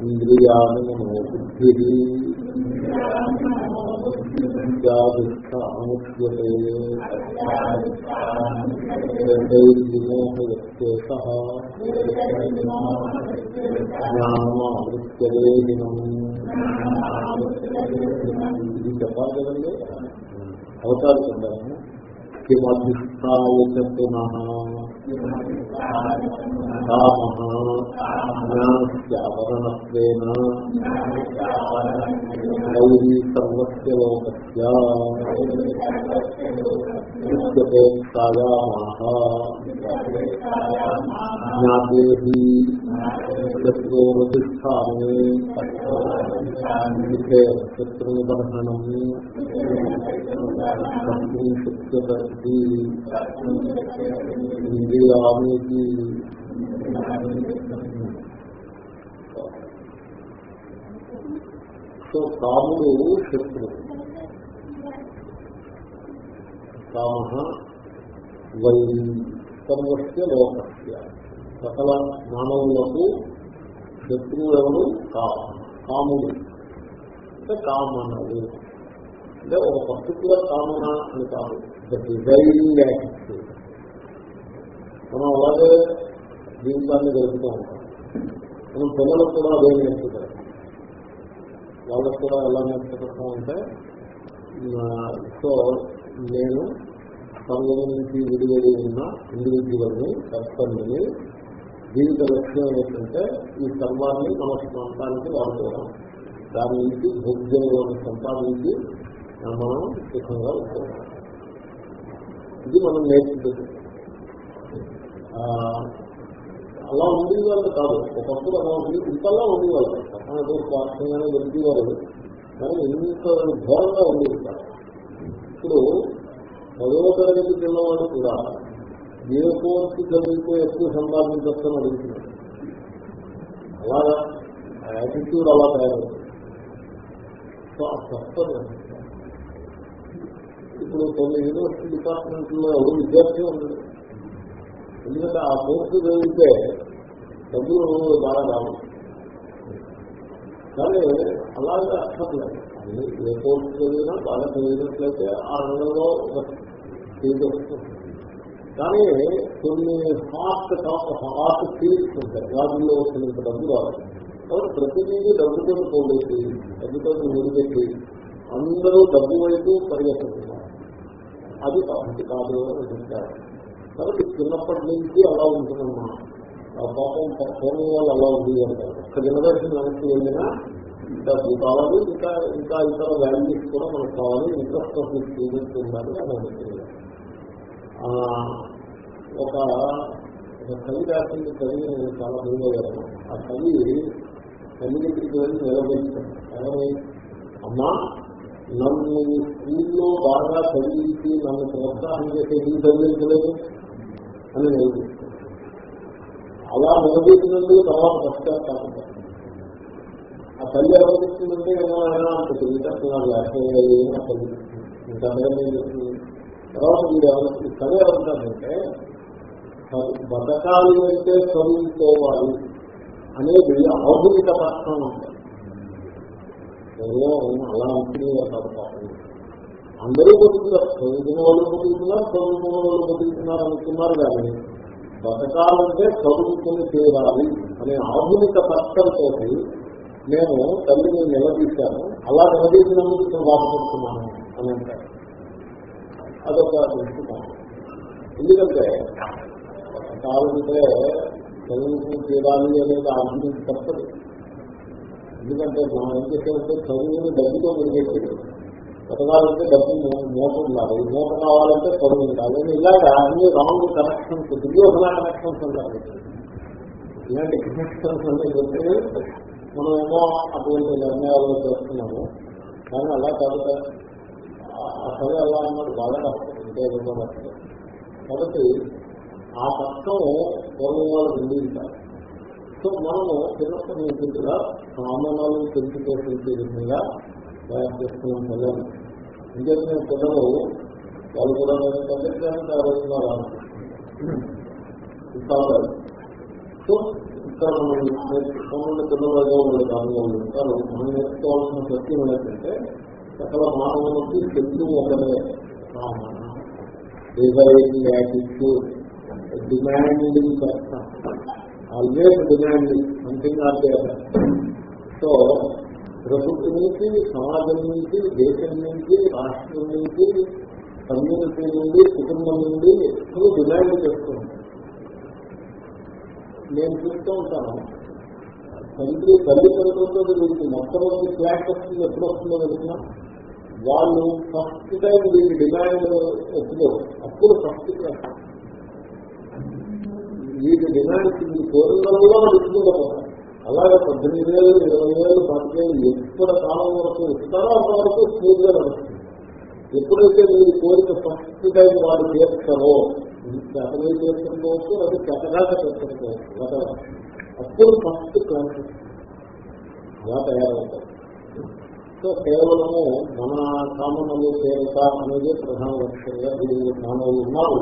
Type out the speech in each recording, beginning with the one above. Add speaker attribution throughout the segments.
Speaker 1: ఇంద్రియాన్ని బుద్ధి అముష్యతే జ్ఞానమావృత్యవేదినం ఇది చెప్పాలి కదండి అవతారు కిమధిష్టాయ పునః موریش جی چتر چتر ఇంద్రియానికి సో కాముడు శత్రు కామ వైరి సర్వస్య లోకస్య. సకల మానవులకు శత్రువు ఎవరు? కామ. కాముడు. అంటే కామనలు అంటే ఒక పర్టికులర్ కామన అని కాదు. ద డిజైనింగ్ యాటిట్యూడ్ మనం అలాగే జీవితాన్ని గడుపుతూ ఉంటాం. మనం పిల్లలకు కూడా అదే నేర్చుకుంటాం వాళ్ళకు కూడా ఎలా నేర్చుకుంటాం అంటే సో నేను సంఘం నుంచి విడివడి ఉన్న ఇండివిజువల్ని కర్తవ్యని జీవిత లక్ష్యం ఏంటంటే ఈ సర్వాన్ని మన ప్రాంతానికి వాడుకోవడం. దాని నుంచి భోగ్యంలోని సంపాదించి మనం సుఖంగా ఉంటాం ఇది మనం నేర్చుకుంటుంది. అలా ఉండేవాళ్ళు కాదు. ఒకప్పుడు అలా ఉంది. ఇంతలా ఉండేవాళ్ళు. పక్కనతో స్వార్థంగానే వెళ్తేవారు కానీ ఇంత ఘోరంగా ఉండేది ఇప్పుడు పదవ తరగతి పిల్లవాడు కూడా ఏ కోర్సు చదివితే ఎక్కువ సంపాదించొచ్చని అడుగుతున్నాడు. అలాగా? యాటిట్యూడ్ అలా తయారవుతుంది సో ఆ స్పష్టత ఇప్పుడు కొన్ని యూనివర్సిటీ డిపార్ట్మెంట్లో ఎవరు విద్యార్థి ఉండదు ఎందుకంటే ఆ కోర్సు చదివితే డబ్బులు బాగా రావు. కానీ అలాగే అక్కర్లేదు ఏ కోర్సు చదివినా బాగా చదివినట్లయితే ఆ రంగంలో సీట్ వస్తుంది. కానీ కొన్ని హార్ట్ టాప్ హార్ట్ ఫీల్డ్స్ ఉంటాయి. వాటిల్లో వచ్చినంత డబ్బు రావాలి కాబట్టి ప్రతిదీ డబ్బుతో పోగొట్టి డబ్బుతో ముడిపెట్టి అందరూ డబ్బు వైపు పరిగెత్తుతున్నారు అది పద్ధతి కాదు అని చెప్తారు. కాబట్టి చిన్నప్పటి నుంచి అలా ఉంటుందమ్మా పాపం పూర్వం వాళ్ళు అలా ఉంది అంటారు ఒక్క జనరేషన్ వెనక్కి వెళ్ళినా డబ్బు కావాలి ఇంకా ఇంకా ఇతర వాల్యూస్ కూడా మనకు కావాలి. ఇంట్రెస్ట్ ఆఫ్ స్టూడెంట్స్ ఉండాలి అని అనుకుంటున్నాను ఒక కవి రాసింది కవి నేను చాలా భూమయ్యాను ఆ కవి తల్లి దగ్గరికి వెళ్ళి నిలబెట్టాను ఏమని అమ్మా నన్ను స్కూల్లో బాగా చదివించి నన్ను ప్రోత్సాహం చేసే ఎందుకు చదివించలేదు అని నేను అలా నిలబెట్టినందుకు తర్వాత పశ్చాత్తాపం ఆ తల్లి ఎవరు చెప్తుందంటే ఏమైనా అంత తెలియదు నాకు వ్యాఖ్య తల్లి ఇంకా చెప్తుంది తర్వాత మీరు ఎవరు కథ ఏమంటారంటే బతకాలి అంటే చదువుకోవాలి అనేది ఆధునిక పక్షం అంటారు అలా ఉంటుంది పాపం. అందరూ బతుకుతున్నారు. చదువుకున్న వాళ్ళు బతుకుతున్నారు చదువుకున్న వాళ్ళు బతుకుతున్నారు అనుకున్నారు కానీ బతకాలంటే చదువుకుని తీరాలి అనే ఆధునిక తర్కంతో నేను తల్లిని నిలదీశాను అలా నిలదీసినందుకు నేను బాధపడుతున్నాను అని అంటారు. అదొక ఎందుకంటే బతకాలంటే చదువుకుని తీరాలి అనేది ఆధునిక తప్పదు ఎందుకంటే మనం ఏం చేసేదంటే చదువుని డబ్బుతో ముడిపెట్టి బతకాలంటే డబ్బు మూట ఉండాలి మూట కావాలంటే పొరుగు ఉండాలి. ఇలాగా అన్ని రాంగ్ కనెక్షన్స్ దుర్యోధన కనెక్షన్స్ ఉండాలి ఇలాంటి కనెక్షన్స్ అన్ని చెప్తే మనమేమో అటువంటి నిర్ణయాలు చేస్తున్నాము. కానీ అలా కాదు అసలు అలా అన్నది బాగా అంటే ఇంకే కష్టం కాబట్టి ఆ కష్టం పూర్వం వాళ్ళు నిందించాలి సో మనము చిన్నప్పటి నుంచి కూడా కామనాలు పెంచుతూ పెంచే విధంగా తయారు చేస్తున్నాం పిల్లలు పిల్లలు వాళ్ళు కూడా నేను తగ్గించడానికి తయారవుతున్నారు సో ఇక్కడ మనం నేర్చుకోవాలని పిల్లలు వాళ్ళు దాని ఉంటారు. మనం నేర్చుకోవాల్సిన సత్యం ఏంటంటే సకల మానవులకి శక్తి ఒకటే. Design attitude demanding person always demanding something or so ప్రకృతి నుంచి సమాజం నుంచి దేశం నుంచి రాష్ట్రం నుంచి కమ్యూనిటీ నుండి కుటుంబం నుండి ఎక్కువ డిమాండ్ చేస్తున్నాం నేను చూస్తూ ఉంటాను. తండ్రి తల్లిదండ్రులతో వీరికి మొత్తం మొట్టమొదటి ఫ్లాట్ వస్తుంది ఎప్పుడు వస్తుందో తెలిసిన వాళ్ళు ఫస్ట్ టైం వీరి డిమాండ్ ఎప్పుడు అప్పుడు ఫస్ట్ క్లాస్ వీరి డిమాండ్ వీరి కోరికలలో ఇచ్చుకోకపోతారు అలాగే పద్దెనిమిది వేలు ఇరవై వేలు పదివేలు ఎప్పుడు కాలం వరకు ఇస్తారో అంతవరకు స్మూత్గా నడుస్తుంది. ఎప్పుడైతే మీరు కోరిక ఫస్ట్ టైం వాడు చేస్తారో చెతగా చేస్తుండవచ్చు లేదా చెతగా చేస్తుండవచ్చు అప్పుడు ఫస్ట్ కాన్షియస్ అలా తయారవుతారు. సో కేవలము మన కామనలు చేరత అనేది ప్రధాన లక్ష్యంగా వీళ్ళు మానవులు ఉన్నారు.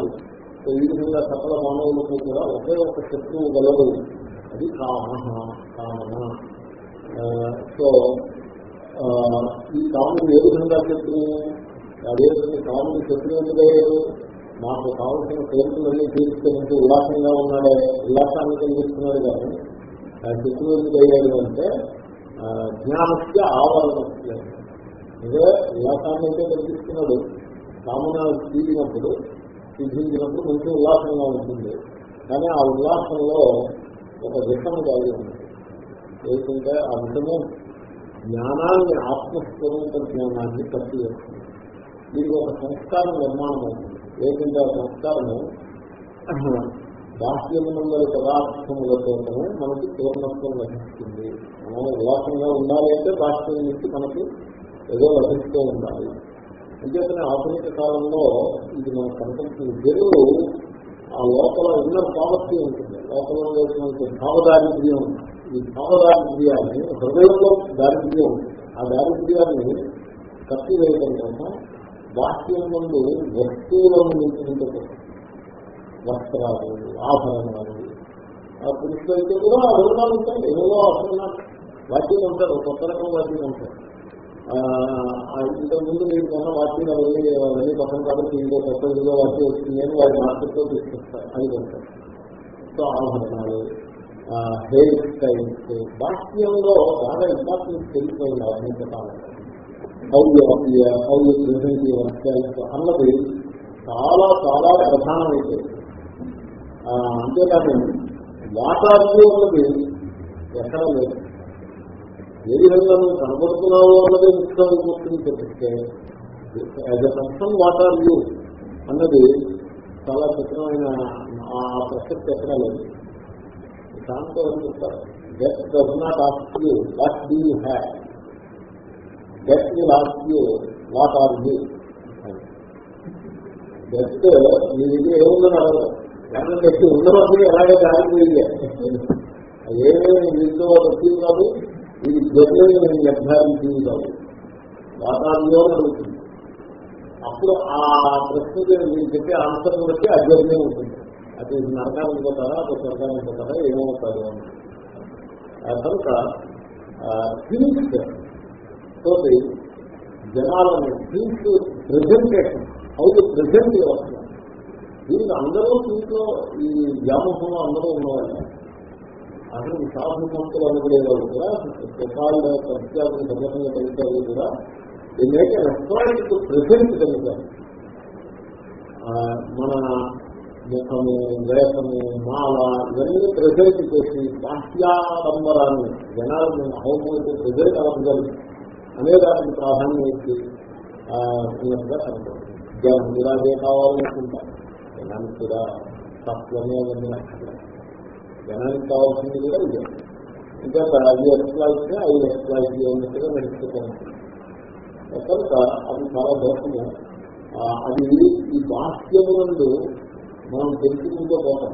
Speaker 1: సో ఈ విధంగా సకల మానవులకు కూడా ఒకే ఒక శత్రువు గలదు అది కామ కామన సో ఈ కామను ఏ విధంగా శత్రువు అదేవిధంగా కాముడు శత్రువు ఎందుకయ్యాడు మాకు కావలసిన కోరికలన్నీ తీర్చుకుంటూ ఉల్లాసంగా ఉన్నాడే ఉల్లాసాన్ని కలిగిస్తున్నాడు కానీ శత్రువు ఎందుకయ్యాడు అంటే జ్ఞానస్య ఆవరణస్య. ఇదే ఉల్లాసాన్ని అయితే కలిగిస్తున్నాడు. కామన తీరినప్పుడు సిద్ధించినప్పుడు మంచి ఉల్లాసంగా ఉంటుంది. కానీ ఆ ఉల్లాసంలో ఒక విషము కలిగి ఉంది ఏంటంటే ఆ విషము జ్ఞానాన్ని ఆత్మస్వరూప జ్ఞానాన్ని కట్టి చేస్తుంది దీనికి ఒక సంస్కారం నిర్మాణం అవుతుంది. ఏంటంటే ఆ సంస్కారము బాహ్యముల పదార్థములతో మనకి పూర్ణత్వం లభిస్తుంది. మనం ఉల్లాసంగా ఉండాలి అంటే బాహ్యం నుంచి మనకి ఏదో లభిస్తూ ఉండాలి. అంచేతనే ఆధునిక కాలంలో ఇది మన కనిపిస్తుంది జరువు ఆ లోపల ఇన్నర్ పావర్టీ ఉంటుంది. లోపల ఉండేటువంటి భావదారిద్ర్యం ఉంటుంది. ఈ భావదారిద్ర్యాన్ని హృదయంలో దారిద్ర్యం ఉంటుంది. ఆ దారిద్ర్యాన్ని కప్పివేయడం కోసం బాహ్యం ముందు వస్తువులను నింపుకుంటే వస్త్రాలు ఆభరణాలు. ఆ పురుషులైతే కూడా ఆభరణాలు ఉంటాయి. ఏవో ఆభరణాలు వాటిని ఉంటారు. కొత్త రకం వాటిని ఉంటారు. ఇంతకుముందు మీరు కొన్న వాటిని అవన్నీ అవన్నీ పక్కన కాబట్టి ఇంకో కొత్త విధంగా వాటి వచ్చింది అని వారి మార్కెట్లో తీసుకొస్తారు అది ఉంటారు సో ఆభరణాలు హెయిర్ స్టైల్స్ బాహ్యంలో బాగా ఇంపార్టెన్స్ తెలిసిపోయింది ఆధునిక కాలంలో. హౌ హౌ ప్రెసెంట్ అన్నది చాలా చాలా ప్రధానమైపోయింది. అంతేకాదు వాతావరణం అన్నది ఎక్కడ లేదు. ఏ విధంగా నువ్వు కనబడుతున్నావు అన్నదే ముఖ్యం అయిపోతుంది as a what are you అన్నది చాలా చిత్రమైన ఆ ప్రసక్తి ఎక్కడా లేదు. దాంతో చెప్తారు? Death does not ask you what do you have death will ask you what are you death మీ దగ్గర ఏముందని అడగదు. లేకపోతే ఉన్నవన్నీ ఎలాగే దారిపోయింది ఏమేమి వచ్చింది కాదు. వీడి జర్నీ నేను నిర్ధారించింది? కాదు వాతావరణంలో అడుగుతుంది అప్పుడు ఆ ప్రశ్నకి నేను చెప్పే ఆన్సర్ బట్టి ఆ జర్నీ ఉంటుంది. అది నరకానికి పోతారా అది స్వర్గానికి పోతారా ఏమవుతారు అని కనుక థింగ్స్ తోటి జనాలని things presentation how to present దీనికి అందరూ దీంట్లో ఈ వ్యామోహంలో అందరూ ఉన్నవాళ్ళు. అసలు సాధు సంస్థలు అనుకునేవాళ్ళు కూడా ప్రసాద ప్రత్యాలను సందర్భంగా కలిగారు కూడా మేక్ రెస్టారెంట్ ప్రెసెంట్ కలిగారు మన ముఖము వేషము మాల ఇవన్నీ ప్రెసెంట్ చేసి బాహ్యాడంబరాన్ని జనాలను హౌస్ ప్రెజెంట్ అవ్వగలరు. అనే దానికి ప్రాధాన్యం ఇచ్చి ఉన్నట్టుగా కనపడుతుంది. జనం ఇలాగే కావాలనుకుంటారు. జనానికి కూడా తత్వమే అవన్నీ నచ్చలేదు జనానికి కావాల్సింది కూడా ఇదే. ఇంకా అది ఎక్స్ప్లాయిట్ ఐదు ఎక్స్ప్లాయిట్ అన్నట్టుగా నడుస్తూ కనుక అది చాలా దోషము అది ఈ బాహ్యము నుండి మనం తెలుసుకుంటూ పోతాం.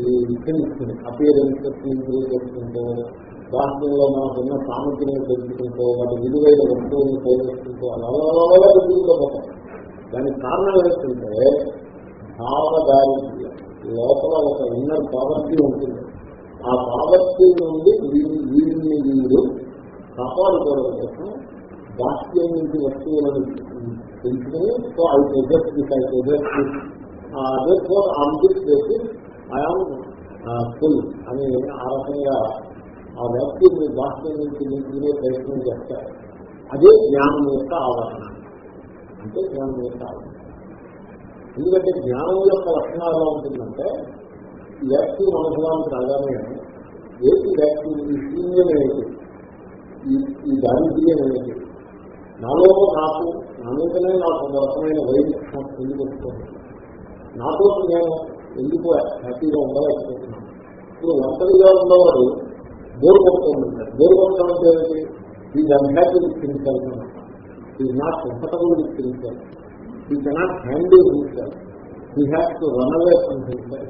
Speaker 1: ఈ విషయం అపేరెన్స్ ఇంప్రూవ్ చేసుకుంటూ బాహ్యంలో మనకున్న సామర్థ్యం తెలుసుకుంటూ వాటి విలువైన వస్తువులను పోగొట్టుకుంటూ అలా తెలుసుకుంటూ పోతాం. దానికి కారణం ఏంటంటే భావదారిద్ర్యం లోపల ఒక ఇన్నర్ పావర్టీ ఉంటుంది. ఆ పావర్టీ నుండి వీరి- వీరిని వీరు కాపాడుకోవడం కోసం బాహ్యం నుంచి వస్తువులను పెంచుకుని so I project this I project this అదే ఫోర్ ఆన్ చేసి ఐఆమ్ ఫుల్ అని ఆ రకంగా ఆ వ్యక్తిని బాహ్యం నుంచి నింపుకునే ప్రయత్నం చేస్తారు. అదే జ్ఞానం యొక్క ఆవరణ. అంటే జ్ఞానం యొక్క ఆవరణ. ఎందుకంటే జ్ఞానం యొక్క లక్షణాలు ఎలా ఉంటుందంటే ఈ అనుభవానికి రాగానే ఏది వ్యక్తి ఈ శూన్యం ఈ ఈ నాలో నాకు నా మీదనే నాకు ఒక రకమైన వైవిధ్యం ఎందుకు వస్తుంది? నాతో నేను ఎందుకు హ్యాపీగా ఉండలేకపోతున్నాను? ఇప్పుడు ఒంటరిగా ఉన్నవాడు బోరు కొట్టుకుంటాడు బోరు కొట్టడం అంటే ఏమిటి ఈ అన్హ్యాపీ విత్తించాలి ఈ నాట్ కంఫర్టబుల్ విత్తించాలి ఈ కెనాట్ హ్యాండిల్ హింసాలి ఈ has to run away from హింసాలి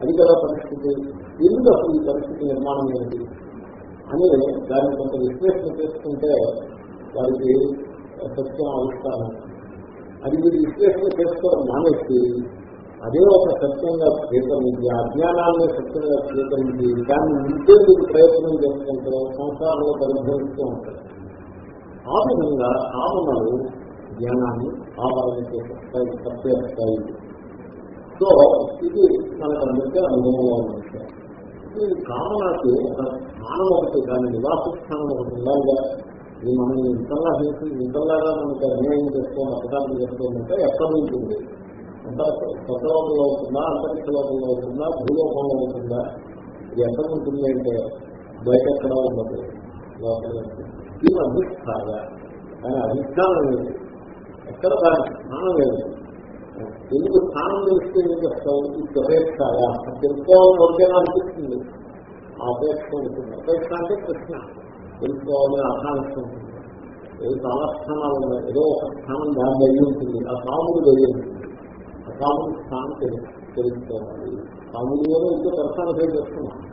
Speaker 1: అది కదా పరిస్థితి ఎందుకు అసలు ఈ పరిస్థితి నిర్మాణం ఏంటి అని దాన్ని కొంత విశ్లేషణ చేసుకుంటే వారికి సత్యం ఆవిష్కారం. అది మీరు విశ్లేషణ చేసుకోవడం మానేసి అదే ఒక సత్యంగా స్వీకరించి ఆ అజ్ఞానాన్ని సత్యంగా స్వీకరించి దాన్ని నింపేందుకు ప్రయత్నం చేసుకుంటూ సంసారంలో పరిభవిస్తూ ఉంటారు. ఆ విధంగా కామనలు జ్ఞానాన్ని ఆవరణ చేస్తాయి తప్పేస్తాయి సో ఇది మనకు అందరికీ అనుభవంలో ఉన్న విషయం ఈ కామనకి స్థానం ఒకటి దాని నివాస స్థానం ఒకటి ఉండాలిగా. ఇది మనం ఇంతలా చేసి ఇంతలాగా మనకి అన్యాయం చేసుకోవాలి అపకారం చేసుకోవాలంటే ఎక్కడ ఉంటుంది? అంత కొత్త లోపంలో అంతరిక్ష లోకంలో అవుతుందా భూలోకంలో అవుతుందా ఇది ఎక్కడ ఉంటుంది అంటే బయట ఎక్కడ ఉండదు. లోపల ఉంటుంది. ఇది అధిష్టాగా దాని అధిష్టానం లేదు ఎక్కడ దాని స్థానం లేదు. ఎందుకు స్థానం తెలిస్తే ఏం చేస్తావు ఈ అపేక్షగా తెలుసుకోవాలని ఒకటేనా అనిపిస్తుంది. ఆ అపేక్ష ఉంటుంది. అపేక్ష అంటే ప్రశ్న. తెలుసుకోవాలని ఆకాంక్ష ఉంటుంది. ఏదో చాలా స్థానాలు ఉన్నాయి. ఏదో ఒక స్థానం దాని అయ్యి ఉంటుంది. ఆ సాముడు అయ్యి ఉంటుంది. ఆ సాముడి స్థానం తెలు- తెలుసుకోవాలి. సాముడి ఏదో ఇంకో దర్శనం చేస్తున్నాం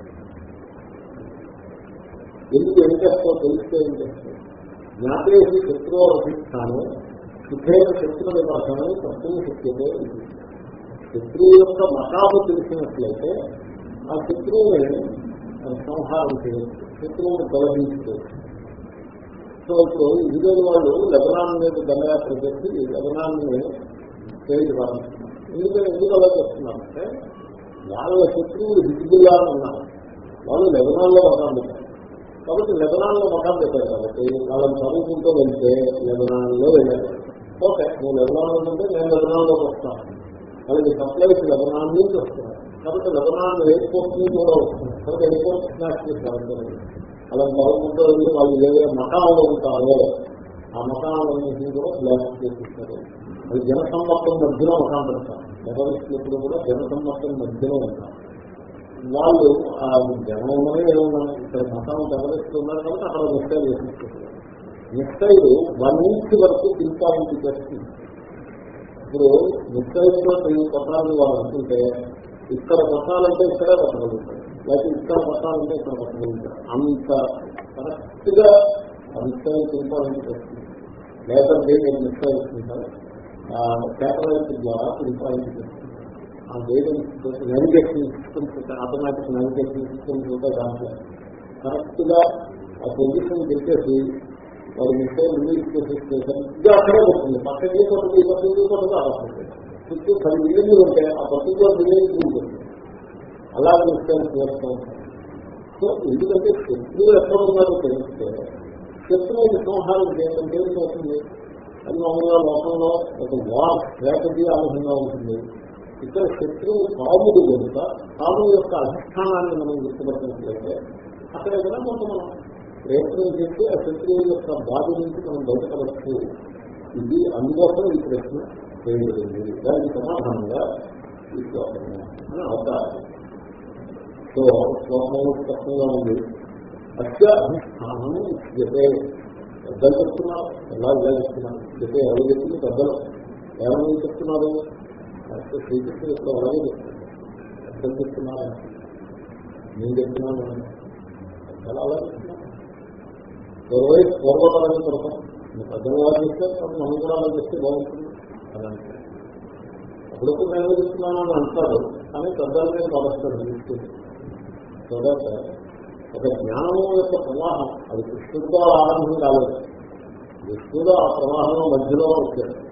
Speaker 1: ఎందుకు ఏం చేస్తావు తెలిస్తే ఏం చేస్తావు జ్ఞాపేసి శత్రువు అధిష్టానం శుద్ధైన శత్రు నివాసమని తత్వం శక్యతే శత్రువు యొక్క మతాము తెలిసినట్లయితే ఆ శత్రువుని సంహారం చేయొచ్చు శత్రువుని తొలగించుకోవచ్చు సో ఇప్పుడు ఇజ్రాయల్ వాళ్ళు లెబనాన్ మీద దండయాత్ర చేసి లెబనాన్ పేరు వాడుతున్నారు ఎందుకంటే ఎందుకు అలా చేస్తున్నారంటే వాళ్ళ శత్రువులు హిజ్బుల్లా ఉన్నారు. వాళ్ళు లెబనాన్లో మకాం పెట్టారు. కాబట్టి లెబనాన్లో మకాం పెట్టారు కాబట్టి వాళ్ళని చదువుకుంటూ వెళ్తే లెబనాన్లో వెళ్ళారు. ఓకే నువ్వు లెబనాన్ ఉంటే నేను లెబనాన్లోకి వస్తాను. వాళ్ళకి సప్లైస్ లెబనాన్ నుంచి వస్తున్నాను కాబట్టి లెబనాన్ ఎయిర్పోర్ట్ నుంచి కూడా వస్తున్నాను కాబట్టి ఎయిర్పోర్ట్ స్నాక్స్ చేస్తారు అలా బాగుంటుంది వాళ్ళు ఏదైనా మకాంలో ఉంటారో ఆ మకాలన్నింటినీ కూడా బ్లాక్ చేసిస్తారు. అది జనసమ్మతం మధ్యలో మకాం పెడతారు. టెర్రరిస్టులు ఎప్పుడు కూడా జనసమ్మతం మధ్యలో ఉంటారు. వాళ్ళు ఆ జనంలోనే ఏమన్నా ఇక్కడ మతం టెర్రరిస్టులు ఉన్నారు కాబట్టి అక్కడ ముఖ్యాలు చేసిస్తారు మిస్టైల్ వన్ ఇంచ్ వరకు ఇంపాయింట్ చేస్తుంది ఇప్పుడు మిస్టైల్లో కొట్టాలని వాళ్ళు అనుకుంటే ఇక్కడ కొట్టాలంటే ఇక్కడే కొట్టగలుగుతారు. లేకపోతే ఇక్కడ కొట్టాలంటే ఇక్కడ కొట్టగలుగుతారు. అంత కరెక్ట్గా మిస్టైల్ ఇంపాయింట్ చేస్తుంది లేకపోతే నేను మిస్టైల్ ఇస్తుంటాను శాటిలైట్ ద్వారా ఇంపాయింట్ చేస్తుంది ఆ వేగం navigation systems automatic navigation systems ఉంటాయి దాంట్లో. కరెక్ట్గా ఆ పొజిషన్ పెట్టేసి వారి మిస్టైల్ రిలీజ్ చేసేస్తే సరిగ్గా అక్కడే పడుతుంది పక్కకి పడుతుంది పక్కకి పడుతుంది అలా పడుతుంది చుట్టూ పది మిలియన్లు ఉంటే ఆ పర్టికులర్ మిలియన్ ఉంటుంది. అలా మిస్టైల్ చేస్తూ సో ఎందుకంటే శత్రువు ఎక్కడ ఉన్నారో తెలిస్తే శత్రువుని సంహారం చేయడం తెలిసిపోతుంది అది మామూలుగా లోకంలో ఒక వార్ స్ట్రాటజీ ఆలోచనగా ఉంటుంది. ఇక్కడ శత్రువు కాముడు కనుక కాముడు యొక్క అధిష్టానాన్ని మనం గుర్తుపట్టినట్లయితే అక్కడ ఏదైనా కొంత మనం ప్రయత్నం చేస్తే ఆ శత్రువు యొక్క బాధ నుంచి మనం బయటపడచ్చు. ఇది అందుకోసం ఈ ప్రశ్న చేయబడింది దానికి సమాధానంగా ఈ శ్లోకము అని అవతారం సో శ్లోకంలో స్పష్టంగా ఉంది. అత్య అధిష్టానం ఇచ్చే పెద్దలు చెప్తున్నారు. ఎలా ఇలా చెప్తున్నారు చెప్పే ఎవరు చెప్తుంది పెద్దలు. ఎవరు చెప్తున్నారు? అయితే శ్రీకృష్ణుడు ఇప్పుడు అలాగే చెప్తున్నారు పెద్దలు చెప్తున్నారు. నేను చెప్తున్నాను. పెద్దలు అలాగే చెప్తున్నారు ఇరవై పూర్వతరాన్ని పెడతాం పెద్దలు వారు చెప్తే మనం కూడా అలా చెప్తే బాగుంటుంది. అని అంటారు. అప్పుడప్పుడు నేను చెప్తున్నాను అని అంటారు. కానీ పెద్దలు నేను పడతారు తర్వాత ఒక జ్ఞానం యొక్క ప్రవాహం అది కృష్ణుడితో ఆరంభం కాలేదు. విష్ణుడు ఆ ప్రవాహం మధ్యలో వచ్చాడు.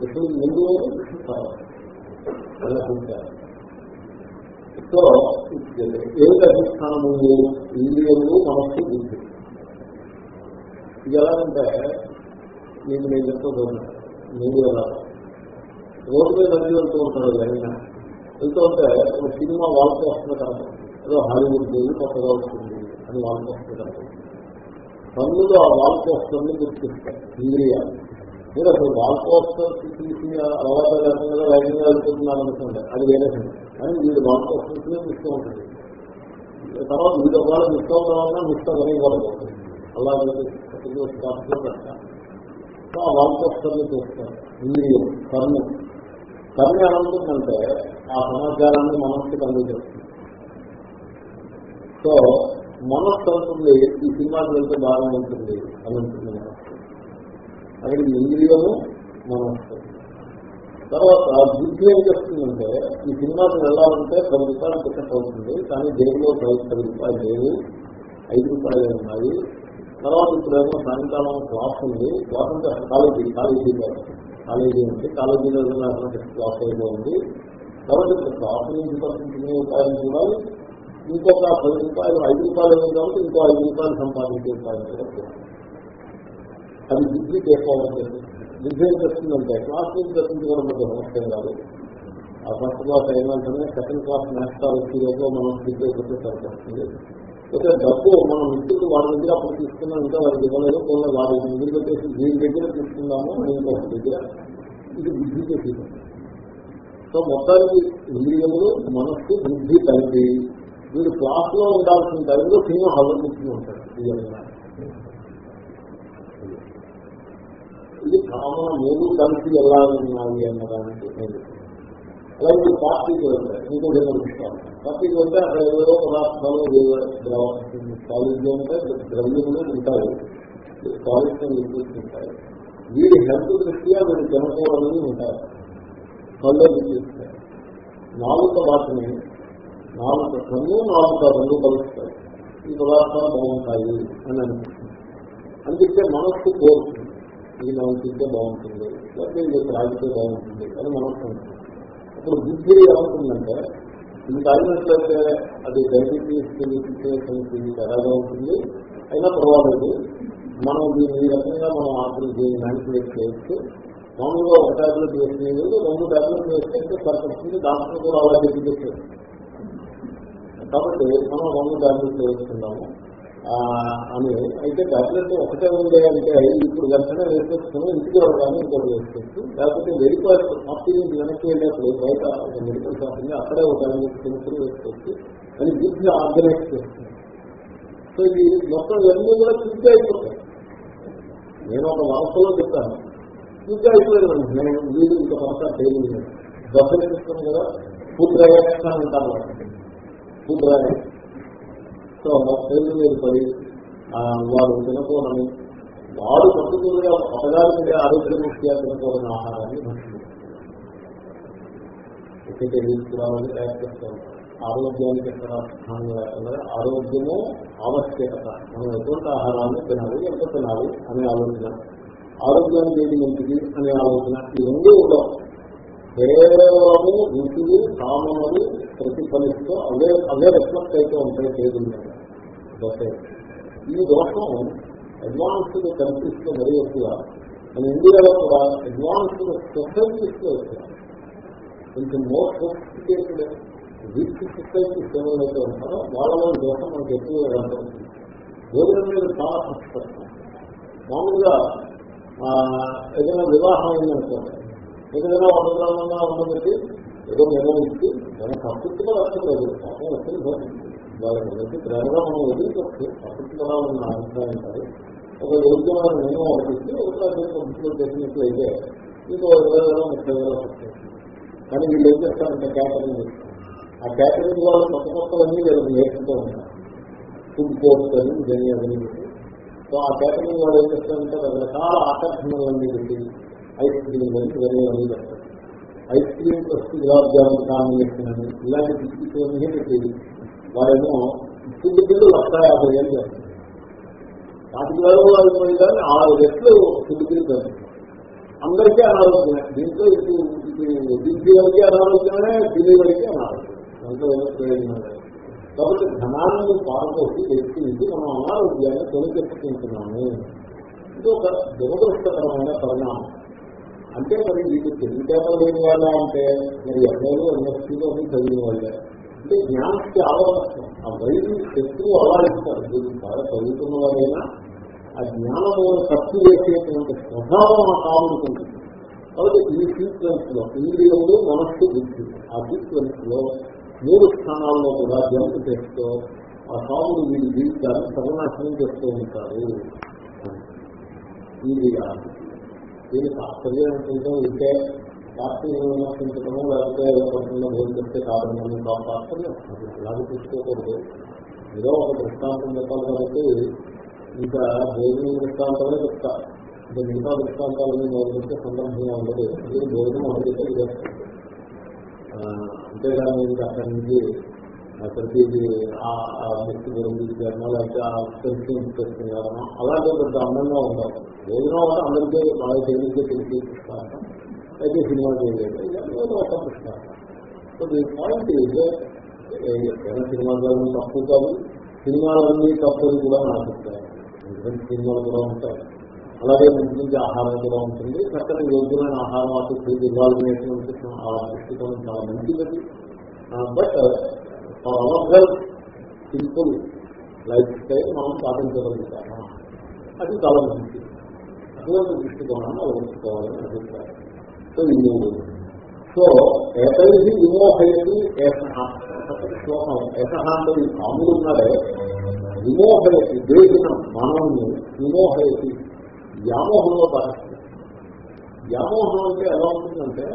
Speaker 1: విష్ణుడు ముందు అనుకుంటారు సో ఏమిటి అధిష్టానము? ఇంద్రియములు మనస్సు బుద్ధి ఇది ఎలాగంటే నేను నేను చెప్తూ చూడండి మీరు ఎలా రోడ్డు మీద నది వెళ్తూ ఉంటాడు అయినా వెళ్తూ ఉంటే ఒక సినిమా వాళ్ళతో వస్తుంది కదా ఏదో హాలీవుడ్ మూవీ కొత్తగా వస్తుంది అని వాళ్ళకి వస్తుంది కదా పనులు ఆ వాల్ పోస్టర్ని గుర్తిస్తాయి ఇంద్రియాలు. మీరు అసలు వాల్ పోస్టర్ తీసి అలవాటు లేకుండా లైన్గా వెళ్తున్నారు అనుకోండి అది వేరే కానీ వీడు వాల్ పోస్టర్స్ మిస్ ఉంటుంది. తర్వాత వీడు ఒకవేళ మిస్ అవుతామన్నా మిస్ అవ్వని కూడా అలాగే సో ఆ వాల్ చూస్తారు ఇంద్రియం కర్మ. కర్మ ఏమంటుందంటే ఆ సమాచారాన్ని మనస్సుకి అందజేస్తుంది. సో మనస్సు అంటుంది ఈ సినిమాకి వెళ్తే బాగా ఉంటుంది అని ఉంటుంది మనస్సు. అక్కడికి ఇంద్రియము మనస్సు. తర్వాత బుద్ధి ఏం చేస్తుందంటే ఈ సినిమాకి వెళ్ళాలంటే పది రూపాయలు టికెట్ అవుతుంది కానీ పది పది రూపాయలు లేవు ఐదు రూపాయలు ఉన్నాయి తర్వాత ఇప్పుడేమో సాయంకాలం క్లాస్ ఉంది. క్లాస్ అంటే కాలేజీ కాలేజీ కాలేజీ ఉంది కాలేజీలో క్లాస్ అయితే ఉంది. కాబట్టి ఇప్పుడు క్లాస్ నుంచి పరిస్థితి ఉపాయం చూడాలి ఇంకొక పది రూపాయలు ఐదు రూపాయలు ఏమి కాబట్టి ఇంకో ఐదు రూపాయలు సంపాదించే ఉపాయం అది డిగ్రీ చేసుకోవాలంటే డిగ్రీ చేస్తుందంటే క్లాస్ నుంచి తప్పించుకోవడం పెద్ద సమస్య కాదు. ఆ ఫస్ట్ క్లాస్ అయిన వెంటనే సెకండ్ క్లాస్ నేస్తారు వచ్చి రోజు మనం డిగ్రీ ఒకటి సరిపోతుంది. అయితే డబ్బు మనం మిత్రులు వాడి దగ్గర అప్పుడు తీసుకున్నాం ఇంకా వాడికి ఇవ్వలేదు కొన్ని వారి దగ్గర పెట్టేసి దీని దగ్గర తీసుకుందాము ఇంకొక దగ్గర ఇది బుద్ధి చేసి సో మొత్తానికి ఇంద్రియములు మనస్సు బుద్ధి కలిపి వీడు క్లాస్లో ఉండాల్సిన టైంలో సినిమా హాల్లో కూర్చుని ఉంటాడు ఇది కామన మూడు కలిసి ఎలా ఉన్నాయి అన్నదానికి నేను అలాగే పార్టీకి వెళ్తాయి ఇంకో విధంగా ఇస్తాను పార్టీకి వెళ్తే అక్కడ ఏదో పదార్థాలు కాలేజీలో ఉంటాయి ద్రవ్యంలో ఉంటాయి. కాలేజీలో లిక్విడ్స్ వీడి హెల్త్ దృష్ట్యా వీడు తినకూడదని ఉంటాయి. కళ్ళు చూపిస్తాయి నాలుగు వాటిని నాలుగు కన్ను నాలుగు రెండు కలుస్తాయి. ఈ పదార్థాలు బాగుంటాయి అని అనిపిస్తుంది అందుకే మనస్సు కోరుతుంది. ఇది మనం తింటే బాగుంటుంది. లేకపోతే ఇది త్రాగితే బాగుంటుంది అని మనస్సు ఉంటుంది ఇప్పుడు బుద్ధి ఏమవుతుందంటే ఇంత అయినట్లయితే అది డైబెటీస్ సిచ్యువేషన్కి ఎలాగా ఉంటుంది అయినా పర్వాలేదు. మనం దీన్ని ఈ రకంగా మనం ఆఖరి దీన్ని మ్యానిపులేట్ చేయొచ్చు. మామూలుగా ఒక ట్యాబ్లెట్ వేసినది రెండు ట్యాబ్లెట్ వేసుకుంటే సరిపడుతుంది డాక్టర్ కూడా అలా చెప్పి కాబట్టి మనం రెండు టాబ్లెట్ వేసుకున్నాము అని. అయితే టాబ్లెట్ ఒకటే ఉంది అంటే ఇప్పుడు వెంటనే వేసేసుకుని ఇంటికి వెళ్ళగానే ఇంకోటి వేసుకోవచ్చు. లేకపోతే మెడికల్ షాపింగ్ వెనక్కి వెళ్ళినప్పుడు బయట ఒక మెడికల్ షాపింగ్ అక్కడే ఒక కెమికల్ వేసుకోవచ్చు. అని బుద్ధి ఆర్గనైజ్ చేస్తుంది. సో ఇది మొత్తం ఇవన్నీ కూడా క్లిక్ అయిపోతాయి. నేను ఒక వార్తలో చెప్తాను క్లిక్ అయిపోయాను నేను వీడు ఇంకా కొత్త టైమింగ్ బస్సు చెప్తాను కదా. ఫుడ్ డ్రైవర్ అంటారు. ఫుడ్ డ్రైవర్ సో పేరు మీద పడి వారు తినకూడని వారు పట్టుకుని పదగారి మీద ఆరోగ్య దృష్ట్యా తినకూడని ఆహారాన్ని ఎక్కడికి తీసుకురావాలని తయారు చేస్తూ ఉంటారు ఆరోగ్యానికి ఎక్కడ స్థానం లేకుండా ఆరోగ్యము ఆవశ్యకత. మనం ఎటువంటి ఆహారాన్ని తినాలి ఎంత తినాలి అనే ఆలోచన. ఆరోగ్యానికి ఏది మంచిది అనే ఆలోచన ఇవన్నీ ఉండవు. కేవలము రుచులు కామములు ప్రతిఫలిస్తూ అవే అవే రిఫ్లెక్ట్ అయితే ఉంటాయి టేబుల్ మీద. ఈ దోషం అడ్వాన్స్డ్ కంట్రీస్లో మరీ ఎక్కువ. మన ఇండియాలో కూడా అడ్వాన్స్డ్ సొసైటీస్లో ఎక్కువ. కొంచెం మోర్ సొఫిస్టికేటెడ్ వీక్ సొసైటీస్ ఏమైతే ఉంటారో వాళ్ళలో దోషం మనకు ఎక్కువ కనపడుతుంది. భోజనం మీద చాలా కష్టపడతాం మామూలుగా ఏదైనా వివాహం అయిందనుకోండి ఏదైనా వంద గ్రామంగా ఉండబట్టి ఏదో నిర్ణయించి దాన్ని సంతృప్తిగా వస్తుంది పాపం వస్తుంది వాళ్ళకి ప్రేమగా మనం వదిలిపోవచ్చు సంతృప్తిగా ఉన్న అభిప్రాయం కాదు. ఒక యోగ్యమైన నేను ఒకటి ఒకసారి ఒక చేసినట్లయితే ఇంకో ఇరవై వేల ముప్పై వేల కానీ వీళ్ళు ఏం చేస్తారంటే క్యాటరింగ్ చేస్తారు. ఆ క్యాటరింగ్ వాళ్ళు కొత్త కొత్తవన్నీ వీళ్ళకి నేర్చుకుంటూ ఉంటారు. ఫుడ్ కోర్స్ అని ఇదని అని. సో ఆ క్యాటరింగ్ వాళ్ళు ఏం చేస్తారంటే రకరకాల ఆకర్షణలన్నీ పెట్టి ఐస్ క్రీమ్ అని ఇవన్నీ అన్నీ పెడతారు ice cream plus gulab jamun combination ఇలాంటి బిస్కెట్లన్నీ పెట్టేది. వారేమో ఫుడ్ బిల్లు లక్ష యాభై ఏళ్ళు చేస్తారు. వాటికి వేలు అయిపోయి కానీ ఆరు రెట్లు ఫుడ్ బిల్లు పెడతారు అందరికీ అనారోగ్యమే. దీంట్లో ఇప్పుడు ఇది అనారోగ్యమే తెలియవరికి అనారోగ్యం దాంట్లో ఏదో ప్రయోజనం లేదు. కాబట్టి ధనాన్ని పాల్గొట్టి వ్యక్తికి మనం అనారోగ్యాన్ని తొలగించుకుంటున్నాము. ఇది ఒక దురదృష్టకరమైన పరిణామం. అంటే మరి మీకు తెలివితేటలు లేని వాళ్ళ అంటే మరి ఎన్నోలు ఎన్ఎస్సీలో చదివిన వాళ్ళే. అంటే జ్ఞానానికి ఆలోచన ఆ వైద్య శక్తులు అలా ఇస్తారు. వీళ్ళు బాగా చదువుతున్న వాళ్ళైనా ఆ జ్ఞానము ఖర్చు చేసేటువంటి స్వభావం ఆ కాముడికి ఉంటుంది కాబట్టి ఈ సీక్వెన్స్లో ఇంద్రియములు మనస్సు బుద్ధి. ఆ సీక్వెన్స్లో మూడు స్థానాల్లో కూడా జంపు చేస్తూ ఆ కాముడు వీడి జీవితాన్ని సర్వనాశనం చేస్తూ ఉంటారు ఇంద్రియాలు దీనికి తాత్పర్యం ఏంటంటే ఉంటే శాస్త్రీయ విమర్శించడము లేకపోతే ఎవరికన్నా భోజనం చేస్తే కారణం కాదు ఆశ్చర్యం అది అలాగే తీసుకోకూడదు. ఏదో ఒక దృష్టాంతం చెప్పాలి కాబట్టి ఇంకా భోజనం దృష్టాంతమే చెప్తా. ఇంకా మిగతా దృష్టాంతాలని మొదలుపెట్టే సందర్భంగా ఉండదు. అందుకే భోజనం అందరికీ చేస్తుంది అంతేగాని ఇంకా అక్కడి నుంచి ప్రతి ఆ వ్యక్తి గురించి లేకపోతే ఆ పెన్షన్ చేస్తున్నారనో అలాగే పెద్ద అందంగా ఉండాలి. ఏదైనా అంటే అందరికీ బాగా తేలిగ్గా తెలిసి పుష్పార్థం అయితే సినిమా చేయలేదు. ఒక పుష్పార్థం సో ది పాయింట్ ఏదైనా సినిమాలు తప్పు కాదు. సినిమాలన్నీ తప్పులు కూడా నా అభిప్రాయం సినిమాలు కూడా ఉంటాయి. అలాగే మంచి మంచి ఆహారం కూడా ఉంటుంది. చక్కటి యోగ్యమైన ఆహారం అటు ఇవ్వాలనేటువంటి ఆ దృష్టికోణం చాలా మంచిది. But for simple life style మనం సాధించగలుగుతాము? అది చాలా మంచిది అటువంటి దృష్టికోణాన్ని అలవర్చుకోవాలని అభిప్రాయం. సో ఈ మూడు సో ఏకైది విమోహయది శ్లోకం ఏకహ. అంటే ఈ కాములు ఉన్నాడే విమోహయతి దేశం మనల్ని విమోహయతి వ్యామోహంలో పరస్తుంది వ్యామోహం అంటే ఎలా ఉంటుందంటే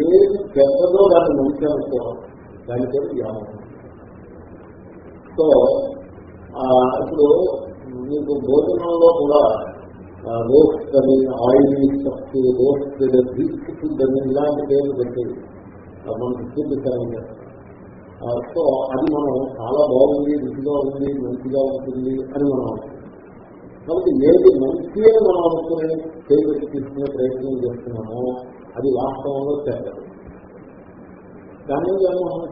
Speaker 1: ఏది పెద్దదో దాన్ని మంచి అనుకోవాలి దాని పేరు వ్యామోహం సో ఇప్పుడు మీకు భోజనంలో కూడా రోస్ట్ అని oily stuff roast beach food అని ఇలాంటి పేర్లు పెట్టేది. మనకి ఫుడ్ సరైన సో అది మనం చాలా బాగుంది రుచిగా ఉంది మంచిగా ఉంటుంది అని మనం అనుకుంటాం. కాబట్టి ఏది మంచి అని మనం అనుకుని పెట్టి తీసుకునే ప్రయత్నం చేస్తున్నామో అది వాస్తవంలో చేస్తారు దాని వ్యామోహం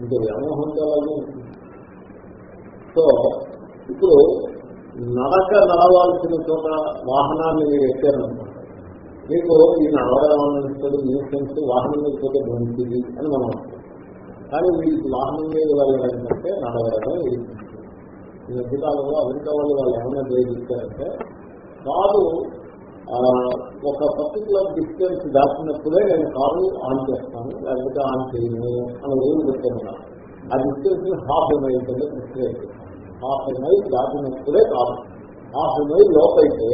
Speaker 1: ఇంకా వ్యామోహం అలాగే సో ఇప్పుడు నడక నడవాల్సిన చోట వాహనాన్ని మీరు ఎక్కారనమాట మీకు ఈ నడవడం న్యూసెన్స్ వాహనం మీద పోతే మంచిది అని మనం అనుకుంటాం. కానీ మీకు వాహనం మీద వెళ్ళాలంటే నడవడం ఈ మధ్యకాలంలో అమెరికా వాళ్ళు వాళ్ళు ఏమైనా ప్రయోగిస్తారంటే కారు ఒక పర్టికులర్ డిస్టెన్స్ దాటినప్పుడే నేను కారు ఆన్ చేస్తాను లేకపోతే ఆన్ చేయను అని రూల్ పెట్టుకున్నాను. ఆ డిస్టెన్స్ హాఫ్ మైల్ కింద డిస్టెన్స్ హాఫ్ మైల్ దాటినప్పుడే కాదు హాఫ్ మైల్ లోపైతే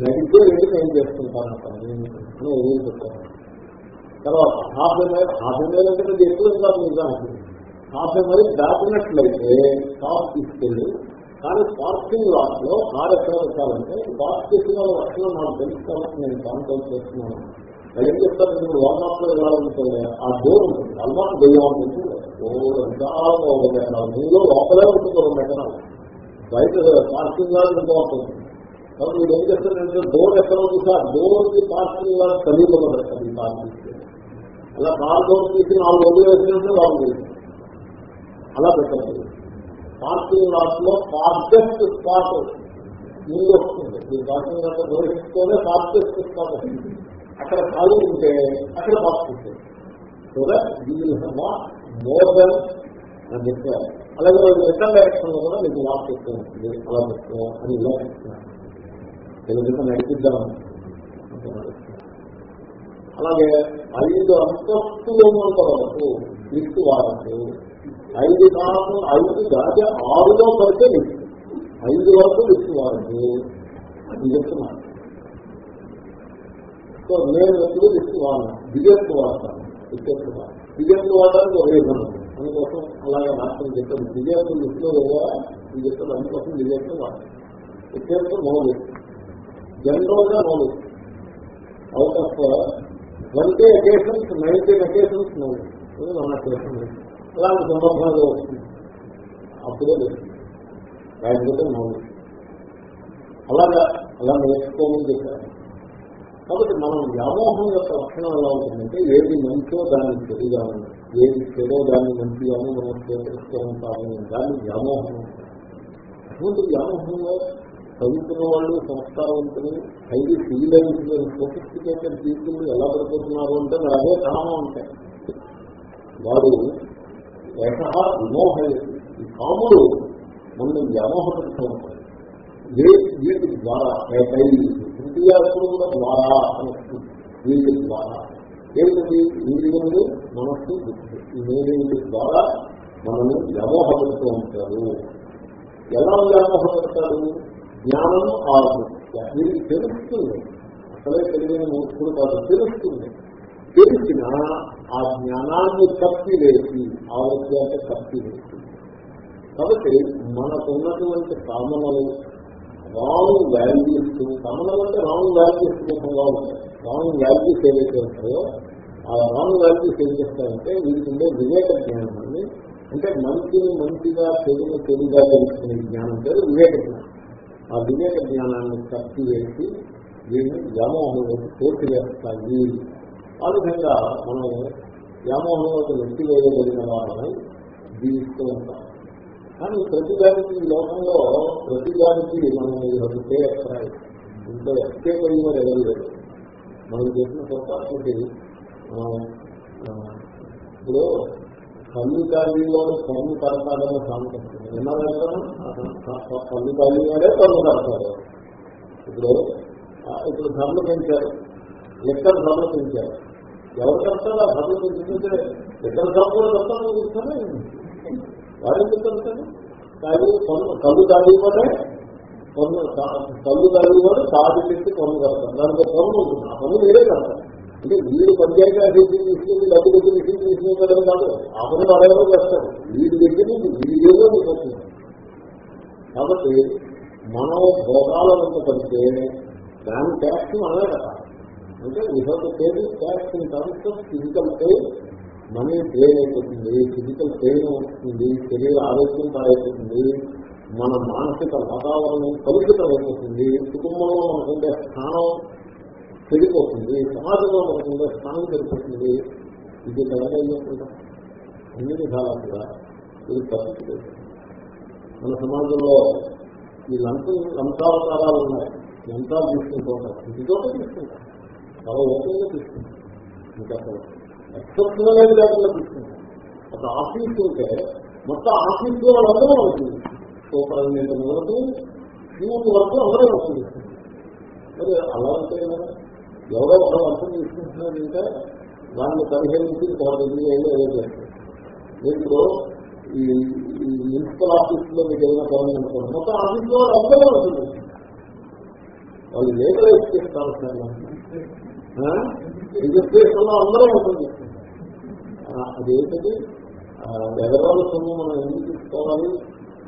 Speaker 1: నడిచే వెళ్ళి ఏం చేసుకుంటాను అని రూల్ పెట్టుకున్నాను. తర్వాత హాఫ్ మైల్ హాఫ్ మైల్ అంటే ఎక్కువ కాదు నిజానికి. హాఫ్ మైల్ దాటినట్లయితే కార్ తీసుకెళ్ళి కానీ పార్కింగ్ లాట్లో కార్ ఎక్కడ పెట్టాలంటే పార్క్ చేసిన లక్షణం నాకు తెలుసు కాబట్టి నేను కాన్సల్ చేస్తున్నాను. ఏం చెప్తారు నేను వార్నాట్లో వెళ్ళాలనుకుంటే ఆ డోర్ ఉంటుంది. అల్మాట్ దెయ్యం ఉంటుంది. మీలో లోపలే ఉంటుంది రెండు ఎకరాలు బయట పార్కింగ్ లాట్ ఎంతో ఉంటుంది కాబట్టి మీరు ఏం చేస్తారంటే డోర్ ఎక్కడ ఉంది ఆ డోర్కి పార్కింగ్ లాట్ సమీపంలో పెట్టాలి పార్కింగ్ అలా కార్ డోర్ తీసి నాలుగు రోజులు వేసినట్టు వాళ్ళు అలా పెట్టండి పార్కింగ్ లాట్లో ఫార్టెస్ట్ స్పాట్ ముందు వస్తుంది. మీరు పార్కింగ్ లాట్ నిర్వహిస్తూనే ఫార్టెస్ట్ స్పాట్ వస్తుంది. అక్కడ ఖాళీ ఉంటే అక్కడ park so that more than అని చెప్పారు. అలాగే వాళ్ళు రిటర్న్ డైరెక్షన్లో కూడా మీకు వాక్ చేస్తూ ఉంటుంది. అలా చెప్తా అని ఇలా చెప్తున్నారు. ఎందుకంటే నడిపిద్దాం. అలాగే ఐదు అంతస్తులు ఉన్నంత వరకు లిఫ్ట్ వాడద్దు ఐదు కాలం ఐదు దాటి ఆరులో పడితే విష్ణు ఐదు వరకు విష్ణు వారికి అని చెప్తున్నాను సో నేను ఎప్పుడు విష్ణు వాడను. బిజెత్తు వాడతాను. విజయత్తు వాడతాను. వాడడానికి ఒక రీజన్ అందుకోసం అలాగే రాష్ట్రం చెప్పాను. బిజెత్తు విష్ణు లేదా బిజెత్తు అందుకోసం బిజెత్తు వాడతాను. విజయత్తు మౌలి జనరల్గా Mouli out of twenty occasions nineteen occasions Mouli మన అకేషన్ అలాంటి సందర్భాలు వస్తుంది అప్పుడే లేకపోతే మౌనం. అలాగా అలా నేర్చుకోమని చెప్పారు. కాబట్టి మనం వ్యామోహం యొక్క లక్షణం ఎలా ఉంటుందంటే ఏది మంచో దాన్ని చెడుగా ఏది చెడో దాన్ని మంచిగాను మనం స్వీకరిస్తూ ఉంటాము దాన్ని వ్యామోహం అటువంటి వ్యామోహంలో చదువుకున్న వాళ్ళు సంస్కారవంతులు హైలీ సివిలైజ్డ్ సోఫిస్టికేటెడ్ పీపుల్ ఎలా పడిపోతున్నారు అంటే అదే కారణం ఉంటాయి వారు ఏక విమోహ కాముడు మనం వ్యామోహపడుతూ ఉంటాడు వీటి ద్వారా ఏకై తృతీయాత్తులు ద్వారా అని వీటి ద్వారా. ఏమిటి ఇంద్రియములు మనస్సు వీటి ద్వారా మనము వ్యామోహపడుతూ ఉంటారు. ఎలా వ్యామోహపడతారు జ్ఞానం ఆలోచన వీరికి తెలుస్తుంది. అసలే తెలియని మూర్ఖుడు కాదు తెలుస్తుంది. తెలిసినా ఆ జ్ఞానాన్ని కప్పివేసి వేసి ఆలోచన అంటే కప్పి కాబట్టి మనకు ఉన్నటువంటి కామనలు రాంగ్ వాల్యూస్ కామనలు అంటే రాంగ్ వాల్యూస్ రూపంగా ఉంటాయి. రాంగ్ వాల్యూస్ ఏవైతే ఉంటాయో ఆ రాంగ్ వాల్యూస్ ఏం చేస్తాయంటే వీరికి ఉండే వివేక జ్ఞానాన్ని అంటే మంచిని మంచిగా తెలుగు తెలుగుగా తెలుసుకునే జ్ఞానం పేరు వివేక జ్ఞానం. ఆ వివేక జ్ఞానాన్ని కప్పి వేసి వీటిని తోటి వేస్తాయి ఆ విధంగా మనం వ్యామోహంలోకి వేయగలిగిన వాళ్ళని జీవిస్తూ ఉంటాం. కానీ ప్రతిదానికి ఈ లోకంలో ప్రతిదానికి మనం హృదయ ఇంట్లో పడి మరి ఎవరు లేదు మనం చేసిన పొరపాటుకి ఇప్పుడు కళ్ళు ఖాళీలో కన్ను కడతాడని సాంతం విన్నారు కదా కళ్ళు ఖాళీ వాడే కన్ను కడతాడు ఇప్పుడు ఇప్పుడు ధరలు పెంచారు. ఎక్కడ ధరలు పెంచారు? ఎవరు కడతారు ఆ ధరలు ఎందుకంటే ఎక్కడ ధర కూడా కడతారో చూస్తానే వారు ఎందుకు కడతారు కానీ కొన్ను కళ్ళు తాగిపోతే కొన్ను కళ్ళు తాగిపోతే తాగి పెట్టి పన్ను కడతారు. దానికి పన్ను ఉంటుంది. ఆ పన్ను మీరే కడతారు. అంటే వీడు పంచాయతీ అభివృద్ధి తీసుకుని డబ్బు దగ్గర విషయం తీసుకునే కాదు. ఆ పని వాళ్ళెవరో చేస్తారు. వీడి దగ్గర నుంచి వీడియోలో మీకు వస్తుంది కాబట్టి మనం భోగాల వంట పడితే దాని ట్యాక్స్ మనమే కట్టాలి అంటే విహౌట్ పేరు tax in terms of physical pain money pain అయిపోతుంది. ఫిజికల్ పెయిన్ వస్తుంది. శరీర ఆరోగ్యం పాడైపోతుంది. మన మానసిక వాతావరణం కలుషితం అయిపోతుంది. కుటుంబంలో మనకుండే స్థానం చెడిపోతుంది. సమాజంలో మనకుండే స్థానం చెడిపోతుంది. ఇది కలగకుండా అన్ని విధాలా కూడా ఇది పరిస్థితి మన సమాజంలో ఈ లంచ లంచావతారాలు ఉన్నాయి. లంచాలు తీసుకుంటూ ఉంటారు ఇంటితో తీసుకుంటారు. చాలా ఓపెన్గా తీసుకుంటాం. ఇంకా అసలు ఎక్సెప్షనల్ అనేది లేకుండా తీసుకుంటాం. ఒక ఆఫీస్ ఉంటే మొత్తం ఆఫీస్లో వాళ్ళందరూ అవుతుంది సూపరింటెండెంట్ వరకు ఫ్యూన్ వరకు అందరూ వస్తుంది మరి అలా అంటే ఎవరో ఒకరు అర్థం తీసుకుంటున్నారంటే దాన్ని పరిహరించి పదిహేను ఏళ్ళు ఏదో చేస్తారు. మీరు ఈ మున్సిపల్ ఆఫీస్లో మీకు ఏదైనా పని అనుకోండి మొత్తం ఆఫీస్లో వాళ్ళు అందరూ వస్తుంది వాళ్ళు లీగలైజ్ చేస్తారు రిజిస్ట్రేషన్లో అందరూ ఉంటుంది అదేంటది? ఎగరాల సొమ్ము మనం ఎందుకు తీసుకోవాలి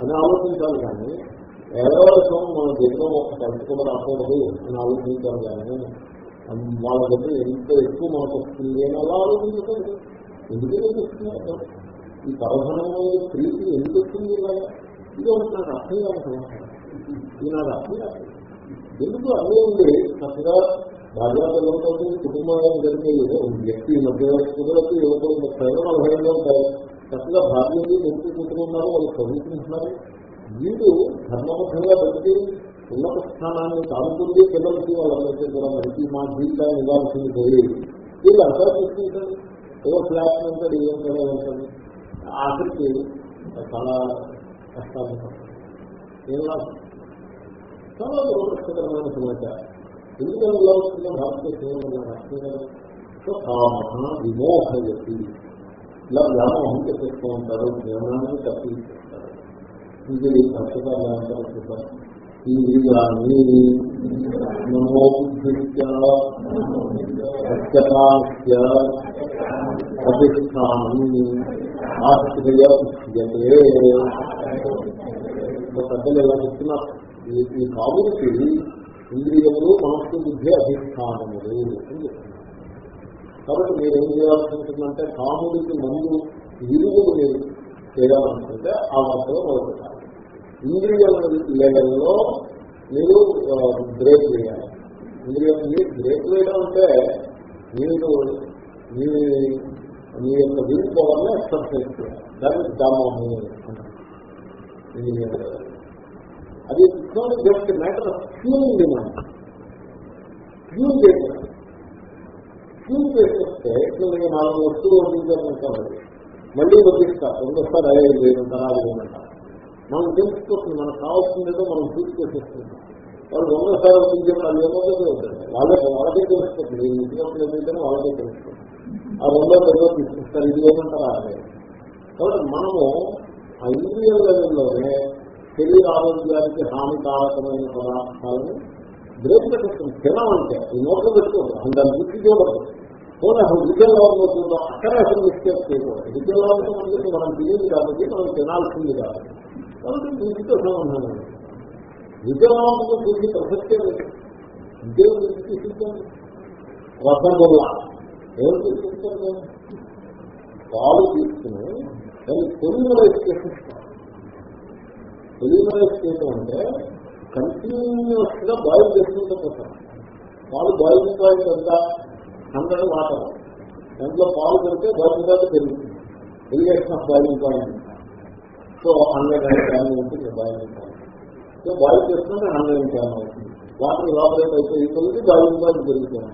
Speaker 1: అని ఆలోచించాలి కానీ ఎగరాల సొమ్ము మన దగ్గర ఒక ఖర్చు కూడా రాకూడదు అని ఆలోచించాలి కానీ వాళ్ళ దగ్గర ఎంత ఎక్కువ మనకు వస్తుంది అని అలా ఆలోచించకండి ఎందుకంటే చూస్తున్నారు? ఈ పరధనంలో ప్రీతి ఎందుకు వస్తుంది ఇలాగా ఇది ఒకటి నాకు అర్థం కాదు సమాచారం ఇది నాకు అర్థం కాదు ఎందుకు అదే ఉంది చక్కగా భార్యాపిల్లలతో కుటుంబంలో జరిగే వ్యక్తి మధ్యవర్తులకు కుదరத்து ప్రజలు ముప్పై నలభై చక్కగా భార్యలు ఎందుకు కుటుంబంలో వాళ్ళు చదువుకుంటున్నారు వీడు ధర్మబద్ధంగా బట్టి ఉన్నత స్థానాన్ని తాగుతుంది పిల్లలకి వాళ్ళందరికీ కూడా మంచి మా జీవితాన్ని ఇవ్వాల్సింది పోయి వీళ్ళు అంతా చూసుకుంటారు. ఏదో ఫ్లాట్ ఉంటాడు ఏం కదా ఉంటుంది. ఆఖరికి చాలా కష్టాలు ఏం లాభం? చాలా దురదృష్టకరమైన సమాచారం. ఎందుకని ఇలా వస్తుందో భారతదేశం సో కామ విమోహయతి. ఇలా వ్యామోహం చేస్తూ ఉంటారు జ్ఞానాన్ని తప్పించేస్తారు. ఇది ఖచ్చితంగా అంటారు ఆశ్రయ పెద్దలు ఎలా చెప్తున్నారు? ఈ- ఈ కావులకి ఇంద్రియములు మనస్సు బుద్ధి అధిష్టానములు అని చెప్తున్నారు. కాబట్టి మీరు ఏం చేయాల్సి ఉంటుందంటే కాముడికి ముందు విరుగులు మీరు చేయాలనుకుంటే ఆ వర్తలో మొదలుపెట్టాలి. ఇంద్రియ లెవెల్లో మీరు బ్రేక్ చేయాలి ఇంద్రియ మీరు బ్రేక్ చేయడం అంటే మీరు మీ మీ యొక్క విల్ పవర్ని ఎక్సర్సైజ్ చేయాలి. దాన్ని దామము అంటారు. ఇంద్రియ level. అది just matter of fuel demand fuel చేసిన ఫ్యూల్ చేసేస్తే నేను నాలుగు వస్తువులు వడ్డించాలనుకోవాలి మళ్ళీ వడ్డిస్తారు రెండోసారి ఐదు వేయమంటారా నాలుగు వేయమంటారు మనం తెలిసిపోతుంది మనకు కావాల్సిందేదో మనం పూర్తి చేసేస్తుంది వాళ్ళు రెండోసారి వడ్డించేప్పుడు అది ఏమో వాళ్ళే వాళ్ళకే తెలిసిపోతుంది ఈ ఏదైతే వాళ్ళకే తెలుస్తుంది. ఆ రెండో పెద్ద తీసుకొస్తారు ఇది ఏమంటారా కాబట్టి మనము ఆ ఇంద్రియ లెవెల్లోనే శరీర ఆరోగ్యానికి హానికారకమైన పదార్థాలను బ్రేక్ తినమంటే ఈ నోట్లో పెట్టుకోండి. అసలు దాన్ని చూడదు పోనీ అసలు విజయవాడలో చూద్దాం అక్కడే అసలు మిస్టేక్ చేయకూడదు. విజయవాడలో మనకి మనం తినేది కాబట్టి మనం తినాల్సింది కాదు కాబట్టి వీటితో సంబంధం లేదు విజయవాడలో చూసి ప్రసక్తే లేదు. విజయం తీసుకుంటాను రసగుల్ల ఎవరు తీసుకుంటారు పాలు తీసుకుని దాన్ని పొలిమరైజ్ చేసేస్తారు పొలిమరైజ్ చేయడం అంటే కంటిన్యూస్గా బాయిల్ చేసుకుంటూ పోతాం. పాలు బాయిల్ పాయింట్ ఎంత హండ్రెడ్ వాటర్ దాంట్లో పాలు పెడితే బాయిల్ పాయింట్ పెరుగుతుంది. Elevation of boiling point so hundred and ten ఉంటుంది బాయిలింగ్ పాయింట్ సో బాయిల్ చేసుకుంటే హండ్రెడ్ అండ్ టెన్ అవుతుంది. వాటర్ ఇలాబరేట్ అయితే ఈ కొద్ది బాయిలింగ్ పాయింట్ పెరుగుతుంది.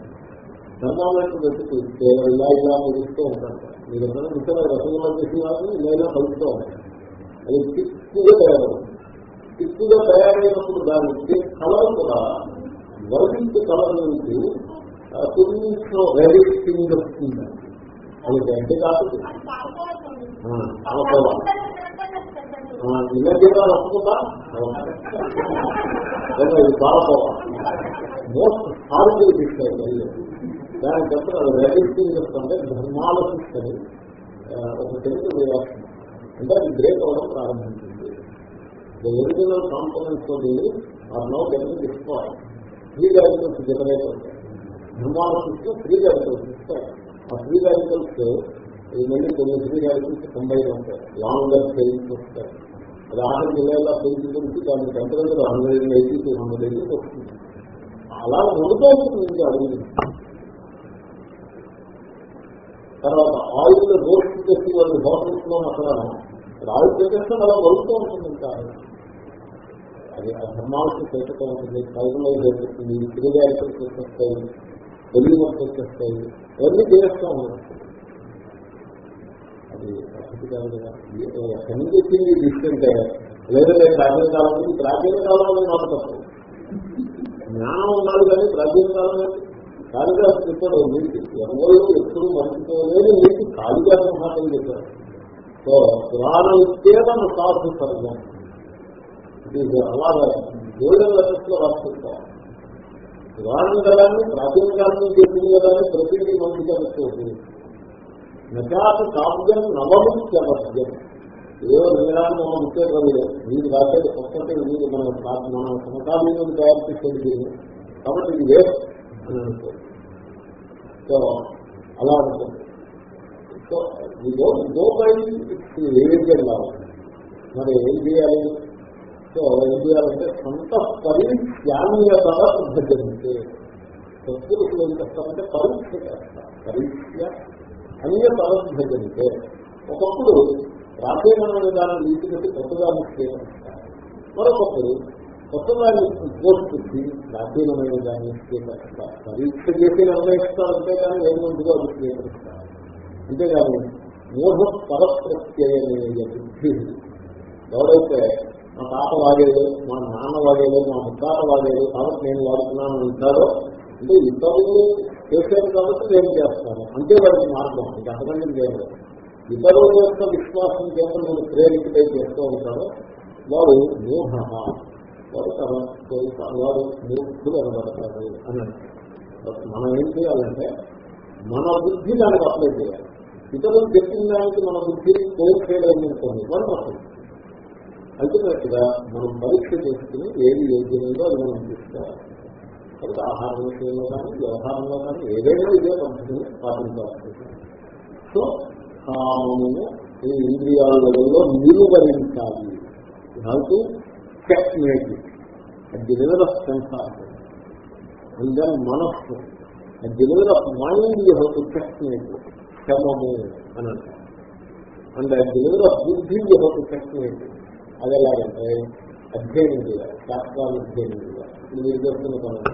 Speaker 1: థర్మామీటర్ పెట్టి చూస్తే ఇలా ఇలా పెరుగుతూ ఉంటారు. మీరు ఎప్పుడైనా మిగతా రసగుల్లా చేసిన వాళ్ళని ఇలా ఇలా కలుపుతూ ఉంటారు. అది తిక్కుగా తయారవుతుంది. తిప్పుగా తయారైనప్పుడు దానికి కలర్ కూడా వర్ణించే కలర్ నుంచి ఆ, కొంచెం రెడిష్ కింద వస్తుంది. అది గడ్డి కాదు ఆ, వస్తుందా ఇది పాలకోవాలి మోస్ట్ హార్మోన్ తీసుకోవాలి దానికి చెప్పిన అది రెడిస్టింగ్ చేస్తుంటే ధర్మాల అని ఒక తెలుగు అంటే అది బ్రేక్ అవ్వడం ప్రారంభించింది the original components are no getting destroy free radicals generate అవుతాయి. ధర్మాల సృష్టి ఫ్రీ రాడికల్స్ ఇస్తాయి. ఆ ఫ్రీ రాడికల్స్ మళ్ళీ కొన్ని ఫ్రీ రాడికల్స్ కంబైన్ అవుతాయి. లాంగర్ చైన్స్ వస్తాయి. అది ఆఖరి జిల్లాలో పెంచి గురించి దాని temperature hundred eighty two hundred eighty వస్తుంది. అలా ఉండుతూ అడిగింది తర్వాత ఆయిల్ రోస్ట్ చేసి వాళ్ళు హోటల్స్లో అక్కడ ఆయిల్ పెట్టేస్తే అలా వలుతూ ఉంటుంది ఇంకా. అది ఆ ధర్మాలకు చేస్తూ ఉంటుంది. కైలో జరుగుతుంది. తిరిగాయలు చేసేస్తాయి తెలియమని వచ్చేస్తాయి ఇవన్నీ చేస్తూ అది పద్ధతి కాదు కదా. ఎక్కడి నుంచి వచ్చింది తీసుకుంటే లేదంటే ప్రాచీన కాలం ప్రాచీన కాలంలో మాట తప్పు. జ్ఞానం ఉన్నాడు కానీ ప్రాచీన కాలం కాళిదాసు చెప్పాడు నీటి ఎవరు ఎప్పుడు మర్చిపోలేదు నీటి కాళిదాసు మహాత్మ చెప్పాడు సో పురాణం ఇచ్చేదన్న సాధు సర్వం. అలాగా గోల్డెన్ లెటర్స్లో రాసుకుంటాం పురాణం ప్రాచీన కాలం చేసింది చెప్పింది కదా ప్రతిదీ మంచిగా పెట్టుకోవచ్చు నజాత కావ్యం నవము చమత్యం ఏదో నిజాన్ని మనం ఉత్తేజం మీరు రాసేది కొత్తటే మీరు మనం మన సమకాలీనం తయారు చేసేది. కాబట్టి ఇది వేస్ట్ అని సో అలా ఉంటుంది. సో ఈ గోపై ఏది వెళ్ళాలి మరి ఏం చేయాలి? సో ఏం చేయాలంటే సొంత పరిశ్యాన్యత సిద్ధజంతే సత్పురుషులు ఏం చేస్తారంటే పరీక్ష చేస్తారు పరీక్ష అన్యతర సిద్ధజంతే ఒకప్పుడు ప్రాచీనమైన దాన్ని వీటికి కొత్తదాన్ని స్వీకరిస్తారు మరొకప్పుడు కొత్తదాన్ని ఉద్ఘోషించి ప్రాచీనమైన దాన్ని స్వీకరిస్తారు పరీక్ష చేసి నిర్ణయిస్తారంటే కానీ ఏం ముందుగా అది స్వీకరిస్తారు అంతేగాని మూఢ పరప్రత్యయనీయ బుద్ధి. ఎవరైతే మా తాత వాడేది మా నాన్న వాడేది మా ముత్తాత వాడేది కాబట్టి నేను వాడుతున్నాను అంటారో అంటే ఇతరులు చేశారు కాబట్టి నేను చేస్తాను. అంతే వాడికి మార్గం. ఇంకా అంతకంటే లేదు. ఇతరుల యొక్క విశ్వాసం చేత నేను ప్రేరితులై చేస్తూ ఉంటారో వాడు మూఢ వాడు తన వాడు మూర్ఖులు అనబడతారు అని మనం ఏం చేయాలంటే మన బుద్ధి దానికి అప్లై చేయాలి. ఇతరులు చెప్పిన దానికి మన బుద్ధి కోర్ చేయలేమనుకోండి వస్తుంది అసలు అల్టిమేట్గా మనం పరీక్ష చేసుకుని ఏది యోగ్యమైందో అది మనం తీసుకోవాలి కాబట్టి ఆహారం విషయంలో కానీ వ్యవహారంలో కానీ ఏదైనా ఇదే పద్ధతిని పాటించాల్సి సో కామము ఈ ఇంద్రియాలలో నిలువరించాలి నాకు చెక్ మేక్ అది level of sensor and then మనస్సు. అది level of mind you have to check make క్షమము అని అంటారు. అండ్ అది లెవెల్ ఆఫ్ బుద్ధి you have to check make అది ఎలాగంటే అధ్యయనం చేయాలి. శాస్త్రాలు అధ్యయనం చేయాలి. మీరు చేస్తున్న పనులు.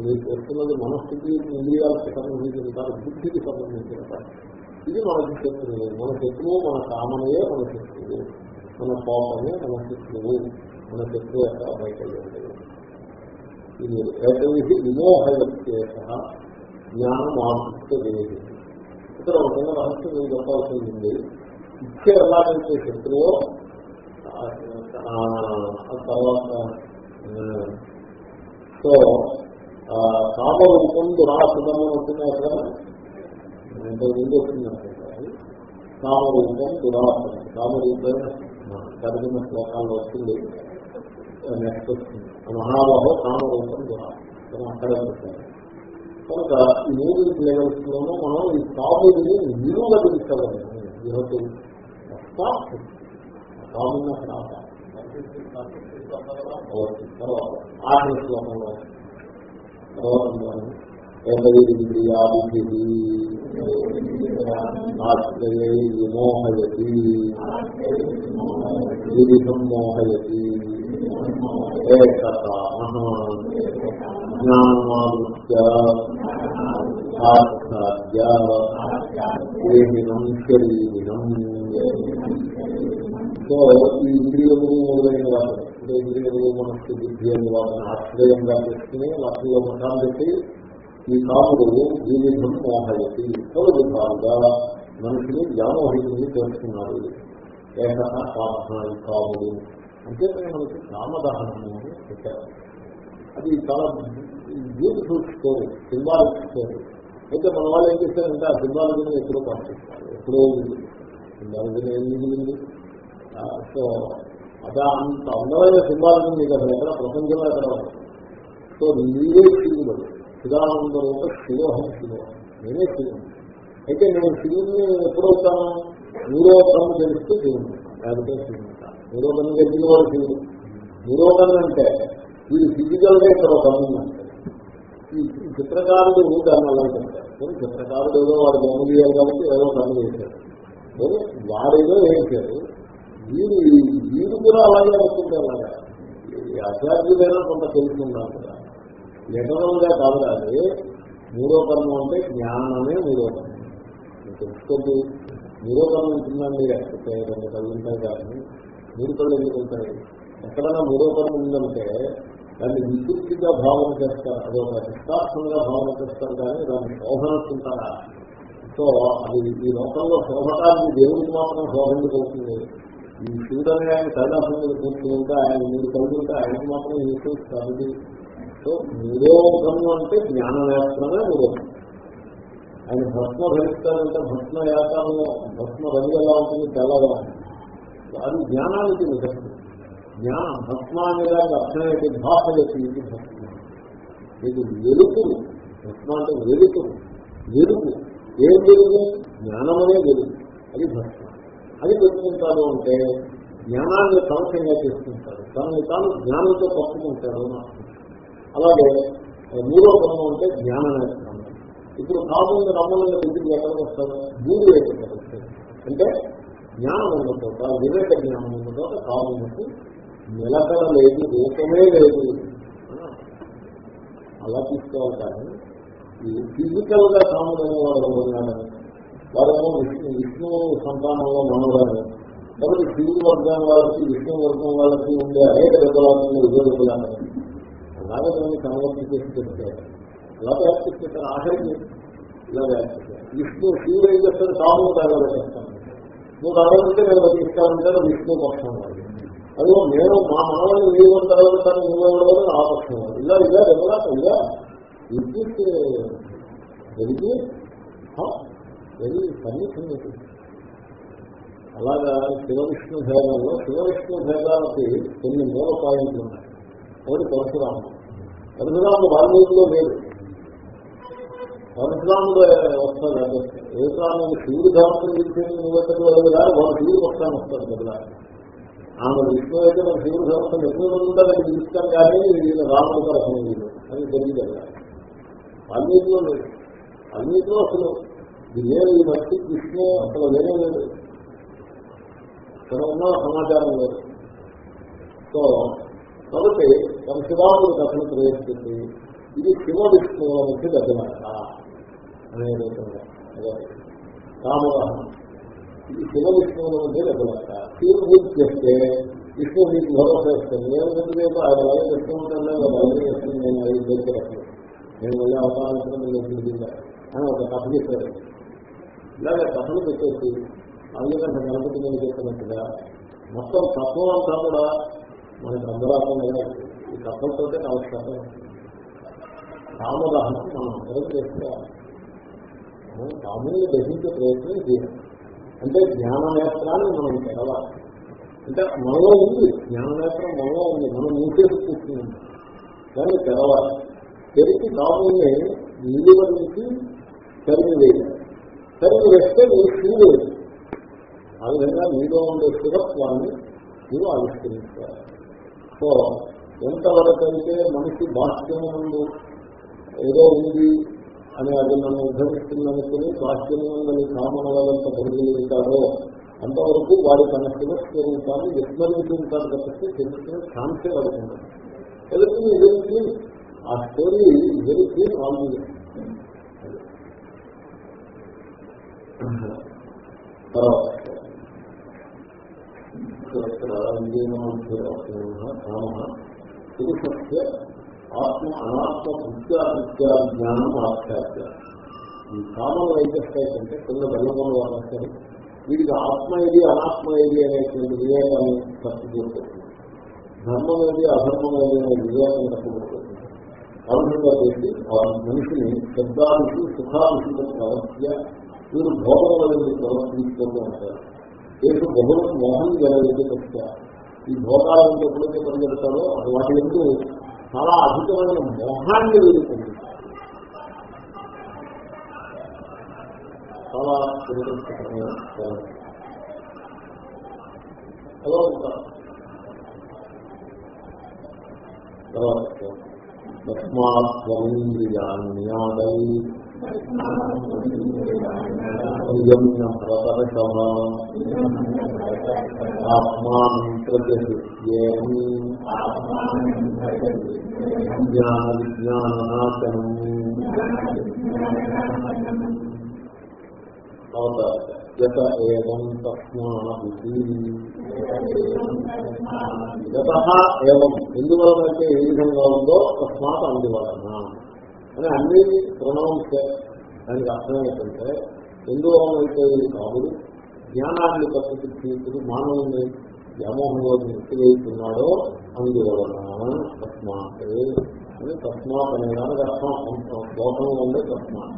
Speaker 1: మీరు చేస్తున్నది మనస్సుకి ఇంద్రియాలకు సంబంధించిన కాదు బుద్ధికి సంబంధించిన కాదు. ఇది మనకి శత్రువు మన శత్రువు మన కామనయే మన శత్రువు. మన కోపమే మన శత్రువు. మన శత్రువు యొక్క వైకల్యం ఇది ఏకవిధి విమోహయత్యేష జ్ఞానం ఆసక్తి ఇక్కడ ఒక రహస్యం నేను చెప్పాల్సింది. ఇచ్చే ఎలాగైతే శత్రువో తర్వాత సో కామరూపం దురాసుధం వచ్చింది అక్కడ? ఎంతో ముందు వచ్చింది కామరూపం దురాసుధం కామరూపం తరిగిన శ్లోకాల్లో వచ్చింది. నెక్స్ట్ వస్తుంది మహాబాహో కామరూపం దురాసుధం అక్కడే పెట్టారు కనుక ఈ మూడు లెవెల్స్ లోనూ మనం ఈ కాపుని నిలువ తీసుకోవాలి కామున్న తర్వాత ఆఖరి శ్లోకంలో ఆశ్రయై విమోహయతి మోహయతి జ్ఞానమాదృత్య శరీరం సో ఈ ఇంద్రియము మొదలైన వాటిని ఇంద్రియములు మనస్సు బుద్ధి అని వాటిని ఆశ్రయంగా చేసుకుని వాటిలో మఠాలు పెట్టి ఈ కాముడు వివిధం మోహయతి పలు విధాలుగా మనిషిని వ్యామోహితుని చేస్తున్నారు ఏకత కామహాని కాముడు. అంటే మనకి కామదహనము అని చెప్పారు. అది చాలా బ్యూటిఫుల్ స్టోరీ సింబాలిక్ స్టోరీ అయితే మన వాళ్ళు ఏం చేశారంటే ఆ సింబాలజీని ఎప్పుడో పాటిస్తారు ఎప్పుడో సింబాలజీని ఏం మిగిలింది? సో అదే అంత అందమైన సింబాలజీ మీకు అసలు ఎక్కడ ప్రపంచంలో ఎక్కడ సో నీవే శివుడు. శివానంద రూప శివోహం శివోహం. నేనే శివుడు. అయితే నేను శివుడిని ఎప్పుడవుతాను నిరోధం తెలిస్తే శివుడు. లేకపోతే శివుడు నిరోధం తెలిసిన వాడు శివుడు. నిరోధం అంటే వీడు ఫిజికల్గా ఇక్కడ ఒక అంటే ఈ చిత్రకారుడు దాన్ని అలా చెప్తారు. చిత్రకారుడు ఏదో వాడు బొమ్మ గీయాలి కాబట్టి ఏదో కన్ను వేశాడు వాడేదో వేశాడు వీడు వీడు కూడా అలాగే అనుకుంటే అలాగా ఆచార్యులైనా కొంత తెలుసుకున్నాను కదా. లెటరల్గా కాదు అది మూడో కర్మం అంటే జ్ఞానమే మూడో కర్మ. తెలుసుకోండి. మూడో కర్మ ఉంటుందండి. లేకపోతే రెండు కళ్ళు ఉంటాయి కానీ మూడు కళ్ళు ఎందుకు ఉంటాయి? ఎక్కడైనా మూడో కర్మ ఉందంటే దాన్ని విశుద్ధిగా భావన చేస్తారు. అదొక నిష్ఠార్థంగా భావన చేస్తారు కానీ దాన్ని శోభనస్తుంటారా సో అది ఈ లోకంలో శోభటానికి దేవుడికి మాత్రం శోభందుకు ఈ శివుడని ఆయన కైలాసం కూర్చుంటే ఆయన మీరు కలుగుంటే ఆయనకు మాత్రం ఇన్సూరెన్స్ కాదు సో నిరోధము అంటే జ్ఞానయాత్రమే నిరోధం ఆయన భస్మ భరిస్తారంటే భస్మ యాత్రలో భస్మ రవి ఎలా ఉంటుంది తెల్లగా అది జ్ఞానానికి నిజం జ్ఞానం భస్మ అనేదానికి అర్థమైతే భాష చేసి ఇది భస్మ. ఇది వెలుతురు. భస్మ అంటే వెలుతురు. వెలుగు. ఏం వెలుగు? జ్ఞానమనే వెలుగు. అది భస్మ. అది పెట్టుకుంటాడు అంటే జ్ఞానాన్ని సమస్యంగా చేసుకుంటాడు తనని తాను జ్ఞానంతో పట్టుకుంటాడు అలాగే మూడో క్రమం అంటే జ్ఞానం. ఇప్పుడు కాకుండా రమ్మలంగా దగ్గరికి ఎక్కడికి వస్తారు? మూడు వైపు అంటే జ్ఞానం ఉన్న చోట వివేక జ్ఞానం ఉన్న చోట కామునకు నిలకడ లేదు రూపమే లేదు. అలా తీసుకోవాలి కానీ ఈ ఫిజికల్గా కాముడైన వాడు ఉన్నాడని వారేమో విష్ణు విష్ణు సంతానంలో మనవరాలు కాబట్టి శివుడు వర్గం వాళ్ళకి విష్ణు వర్గం వాళ్ళకి ఉండే అనేక రకాలను విజయకులాలని అలాగే దాన్ని కన్వర్ట్ చేసి చెప్తారు అలా వ్యాప్తి చేస్తారు ఆఖరికి ఇలా వ్యాఖ్యానం విష్ణు శివుడు ఏం చేస్తారు కాము తగలబెట్టేస్తాను నువ్వు రావాలంటే నేను బతికిస్తానంటే విష్ణు పక్షం వాళ్ళు అదిగో నేను మా మనవాళ్ళు నీవు తగలబెట్టాను నువ్వెవడో ఆ పక్షం వాళ్ళు ఇలా ఇలా ఎవరా ఇలా. విద్యుత్ వెలిగి వెరీ సన్నిహితం అలాగా శివవిష్ణు భేదాల్లో శివవిష్ణు భేదాలకి కొన్ని మూల పాయింట్లు ఉన్నాయి. ఒకటి పరశురాముడు. పరశురాముడు వాల్మీకిలో లేదు పరశురాముడు వస్తాడు. ఏ రాముడు శివుడు దాంట్లో నిలిచేది నువ్వెక్కడ వెళ్ళదురా వాడు శివుడు వస్తాను వస్తాడు కదా. ఆమె విష్ణు అయితే మన శివుడు సంవత్సరం ఎప్పుడు ఉంటుందో అది పిలుస్తాను కానీ ఈయన రాముడు కూడా వీళ్ళు అని తెలియదు వాల్మీకిలో లేదు వాల్మీకిలో అసలు ఇది లేదు ఈ మట్టి విష్ణు అసలు వేరే లేదు. ఇక్కడ ఉన్న సమాచారం లేదు. సో కాబట్టి పరశురాముడు కథను ప్రవేశించి ఇది శివ విష్ణువుల మధ్య దగ్గర అనే రూపంగా రామరాహం ఇది శివ విష్ణువుల మధ్య దగ్గర శివుడు పూర్తి చేస్తే విష్ణు మీకు భరోసా ఇస్తుంది ఏమిటంటే ఆయన వల్ల విష్ణువు ఉంటుందో బలం చేస్తుంది నేను ఐదు దగ్గర నేను వెళ్ళి అవకాశం అని ఒక కథ చెప్పారు ఇలాగే కథలు పెట్టేసి అందుకంటే గణపతి నేను చెప్పినట్టుగా మొత్తం తత్వం అంతా కూడా మనకి అందరాకుండా ఈ కథలతోటే నమస్కారం రామదహనం మనం అందరం చేసుకోవాలి మనం రాముని గ్రహించే ప్రయత్నం చేయాలి. అంటే జ్ఞాననేత్రాన్ని మనం తెరవాలి. అంటే మనలో ఉంది. జ్ఞాననేత్రం మనలో ఉంది. మనం మూసేసి కూర్చున్నాం. దాన్ని తెరవాలి. తెరిచి రాముని నిలువరించి తరిమి సరే వేస్తే మీరు ఫీల్ శివుడు ఆ విధంగా మీలో ఉండే స్థిరత్వాన్ని మీరు ఆవిష్కరించాలి సో ఎంతవరకు అయితే మనిషి బాహ్యముందు ఏదో ఉంది అని అది నన్ను ఉద్ధరిస్తుందనుకుని బాహ్యం ఉందని కామన వలంత పరిగణించారో అంతవరకు వారి తన శివస్వరూపాన్ని విస్మరించి ఉంటారు కాబట్టి తెలుసుకునే ఛాన్సే పడుతుంది తెలుసుకుని ఎదుర్కొని ఆ స్టోరీ వెరీ క్లీన్ ఆల్రెడీ తర్వాత కామ పురుషస్య ఆత్మ అనాత్మ కృత్యాకృత్యా జ్ఞానం ఆఖ్యాత్య ఈ కామన్ వైద్యస్థాయి కంటే కింద బెల్లమని వాళ్ళు సరే వీడికి ఆత్మ ఏది అనాత్మ ఏది అనేటువంటి వివేకాన్ని తప్పుకుంటుంది ధర్మం ఏది అధర్మం ఏది అనే వివేకాన్ని తప్పుకుంటుంది అవసరంగా చేసి ఆ మనిషిని శబ్దానికి సుఖానికి ప్రవర్త్య వీరు భోగములను ప్రవర్తించుకుంటూ ఉంటారు ఏసు బహుళ మోహన్ జనరికి వచ్చా ఈ భోగాలను ఎప్పుడైతే పరిగెడతారో వాటి ఎందుకు చాలా అధికమైన మోహాన్ని వీరుతుంది చాలా దురదృష్టకరమైన అలా ఉంటారు తర్వాత. ఆత్మానం జ్ఞాన విజ్ఞాననాశనం యత ఏం తస్మాది యత ఏం ఎందువలనైతే ఏ విధంగా ఉందో తస్మాత్ అందువలన. అని అన్ని ప్రొనౌన్స్ దానికి అర్థం ఏంటంటే ఎందువలనైతే అయితే కాదు జ్ఞానాన్ని పద్ధతి తీసుకుని మానవుని వ్యామోహంలో నెట్టివేస్తున్నాడో అందువలన తస్మాత్ అని తస్మాత్ అనే దానికి అర్థం శ్లోకంలో ఉండే తస్మాత్.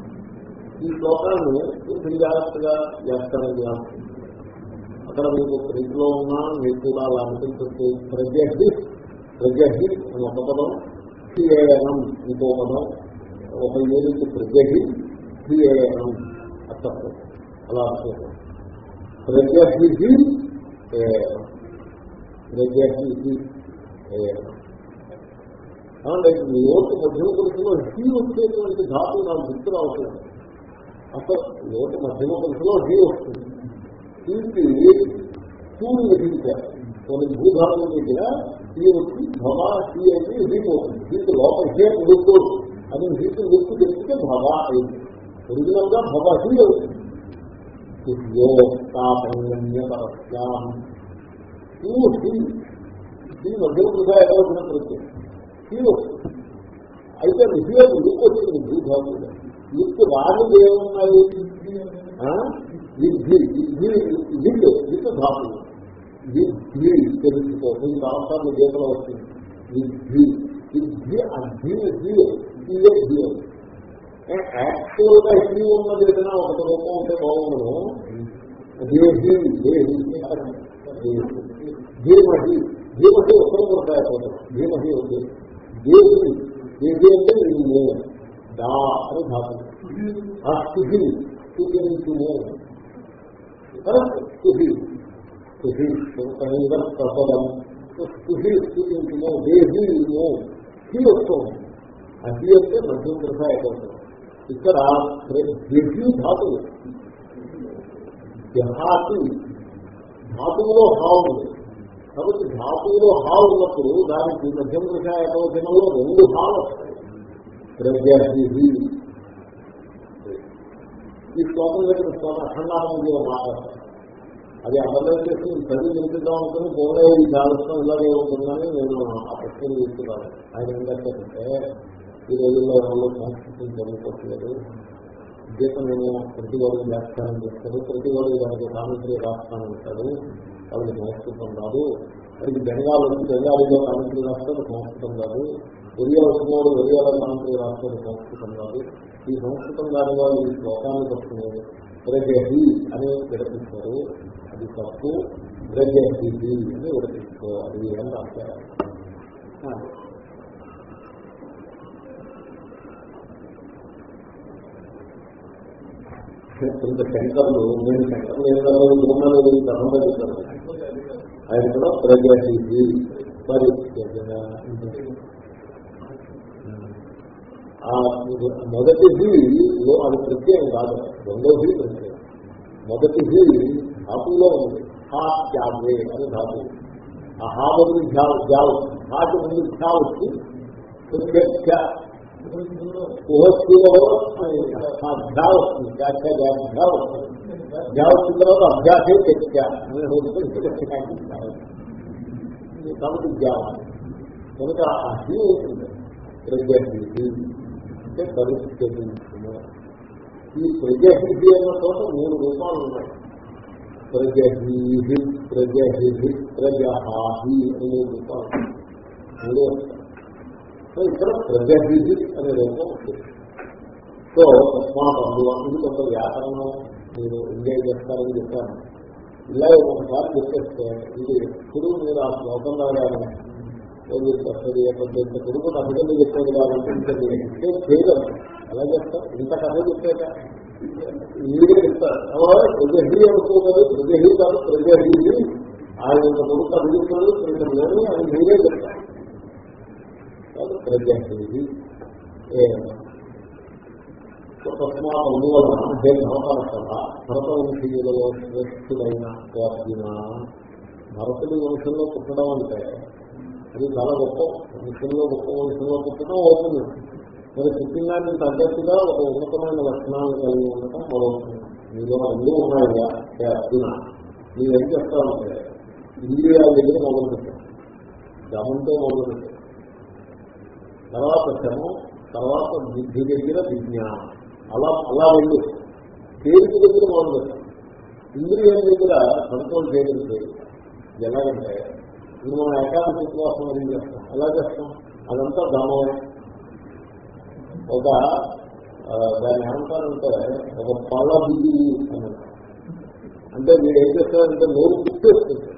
Speaker 1: ఈ శ్లోకాన్ని కొంచెం జాగ్రత్తగా వ్యాఖ్యానం చేయాలి. అక్కడ మీకు ప్రింట్లో ఉన్నా మీకు కూడా అలా అనిపించవచ్చు ప్రజహి ప్రజహి అని ఒక పదం సిఏఎనం ఇంకో పదం. ఒక ఏడుకి ప్రజకి సిఏఎనం అర్థం అలా అర్థం ప్రజహి ప్రజహి లోటు మధ్య పురుషులో హీ వచ్చేటువంటి ధాతు నాకు గుర్తు రావట్లేదు. అసలు లోటు మధ్యమ పురుషులో హీ వస్తుంది. హీకి సూర్యుని విధించారు కొన్ని భూధాతుల దగ్గర హీ వచ్చి భవా హీ అయితే హీ పోతుంది దీనికి లోపల హే గుర్తు అని హీకి గుర్తు తెలిస్తే భవ అయింది. ఒరిజినల్గా భవ హీ అవుతుంది తాపన్యపరస్యాం హీ హీ హీ వస్తుంది అయితే విజయం ఎందుకు వచ్చింది? భూధాతులు విత్ ఏమున్నాయి? ఆ? ధాతు తెలుసుకో. మీకు రాష్ట్రాలు గీతలో వచ్చింది. విద్ధి విద్ధి అద్ధి ధీయ ధీయ యాక్చువల్గా హీ ఉన్నది ఏదైనా ఒక రూపం ఉంటే బాగుండను దేహి దేహి ధీమహి. ధీమహి ఉత్తరం కొడతాయి ధీమహి ఉంది. దేహి దేహి అంటే నేను దా అని ధాతు. ఆ స్థితి స్థితి స్థితించుము స్థితి స్థితి ప్రపదం స్థితి స్థితించుము దేహి హీ వస్తుంది అది అంటే మధ్యం దృఢ అయిపోతుంది ఇక్కడ దివ్యు ధాతువు. దేహాతి ధాతువులో హా ఉంది. కాబట్టి ధాతువులో హా ఉన్నప్పుడు దానికి మధ్యం దృఢ ఏకవచనంలో రెండు హాలు వస్తాయి. ప్రజాహిహి ఈ శ్లోకం దగ్గర శ్లోకం అఖండానంద మాట్లాడతారు. అది అర్థం చేసి చదివి నిలిపిద్దాం అనుకుని పోలే ఈ జాగ్రత్త ఇలాగే ఉంటుందని నేను ఆ ప్రశ్న తీసుకున్నాను ఆయన ఏంటంటే ఈ రోజుల్లో ఎవరో సంస్కృతం చదువుకోవట్లేదు గీతం నేను ప్రతి వాడు వ్యాఖ్యానం చేస్తాడు ప్రతి వాడు దానికి కామెంటరీ రాస్తాను అంటాడు వాళ్ళకి సంస్కృతం రాదు. వాడికి బెంగాల్ వచ్చి బెంగాలీలో కామెంటరీ రాస్తాడు సంస్కృతం కాదు ఒరియా వచ్చినవాడు ఒరియాలో కామెంటరీ రాస్తాడు సంస్కృతం కాదు ఈ సంస్కృతం రాని వాళ్ళు ఈ శ్లోకాన్ని పట్టుకున్నారు ప్రజహి అని విడపిస్తారు అది తప్పు. ప్రజహి అని విడపిస్తారు అని రాస్తారు ఇంత శంకర్లు నేను శంకర్లు ఏం కాదు గురువులు ధర్మంగా చెప్పారు ఆయన కూడా ప్రజాహిది ఆ మొదటి హీ అది ప్రత్యయం కాదు. రెండో హీ ప్రత్యయం. మొదటి హీ ధాతువులో ఉంది. హా త్యాగే అని ధాతు ఆ హా బదులు ధ్యా ధ్యావ్ హాకి ముందు ధ్యా వచ్చి ప్రత్యక్ష ఊహస్థిలో వస్తుంది వ్యాఖ్య అభ్యా వస్తుంది అభ్యా వచ్చిన తర్వాత అభ్యాసే చర్చ కాబట్టి జ్ఞానం కనుక ఆ అవుతుంది ఉంటుంది ప్రజాహితి అంటే పరిస్థితి ఈ ప్రజాహితి అన్న చోట మూడు రూపాలు ఉన్నాయి ప్రజహీహి ప్రజహిహి ప్రజహాహి అనే రూపాలు మూడు వస్తాయి సో ఇక్కడ ప్రజహిహి అనే రూపం ఉంటుంది సో తస్మాత్ అందువల్ల ఇది కొంత వ్యాకరణం మీరు ఎంజాయ్ చేస్తారని చెప్పాను. ఇలా ఒకసారి చెప్పేస్తే ఇది ఎప్పుడు మీరు ఆ శ్లోకం రాగానే వస్తుంది కొంత కొడుకు నా బిడ్డలు చెప్పేది కాబట్టి ఇంకా చేయగలరు ఎలా చెప్తారు? ఇంత కథ చెప్పాక మీరే చెప్తారు. ప్రజహి అనుకోలేదు ప్రజహి కాదు ప్రజహి. ఆయన ఇంత కొడుకు అభివృద్ధి ప్రజలు లేని ఆయన మీరే చెప్తారు. ప్రజహి తస్మాత్ అందువలన హే భరతరసభ భరత వంశీయులలో శ్రేష్ఠులైన అర్జున భరతుడి వంశంలో పుట్టడం అంటే అది చాలా గొప్ప వంశంలో గొప్ప వంశంలో పుట్టడం అవుతుంది. మరి పుట్టినాన్ని తగ్గట్టుగా ఒక ఉన్నతమైన లక్షణాలు కలిగి ఉండటం మొదలవుతుంది మీలో అన్నీ ఉన్నాయిగా హే అర్జున? మీరేం చేస్తామంటే ఇంద్రియాల దగ్గర మొదలు పెట్టాం గమంతో మొదలు పెట్టాం తర్వాత శమం తర్వాత బుద్ధి దగ్గర విజ్ఞానం. అలా అలా వెళ్ళు తేలిక దగ్గర మొదలు ఇంద్రియం దగ్గర కంట్రోల్ చేయడం తేలిక ఎలాగంటే ఇది మనం ఏకాదశి ఉపవాసం ఏం చేస్తాం. ఎలా చేస్తాం? అదంతా ధనమే ఒక దాన్ని ఏమంటారంటే ఒక పళ్ళ బుద్ధి అని అంటే మీరు ఏం చేస్తారంటే నోరు తిప్పేస్తుంటారు.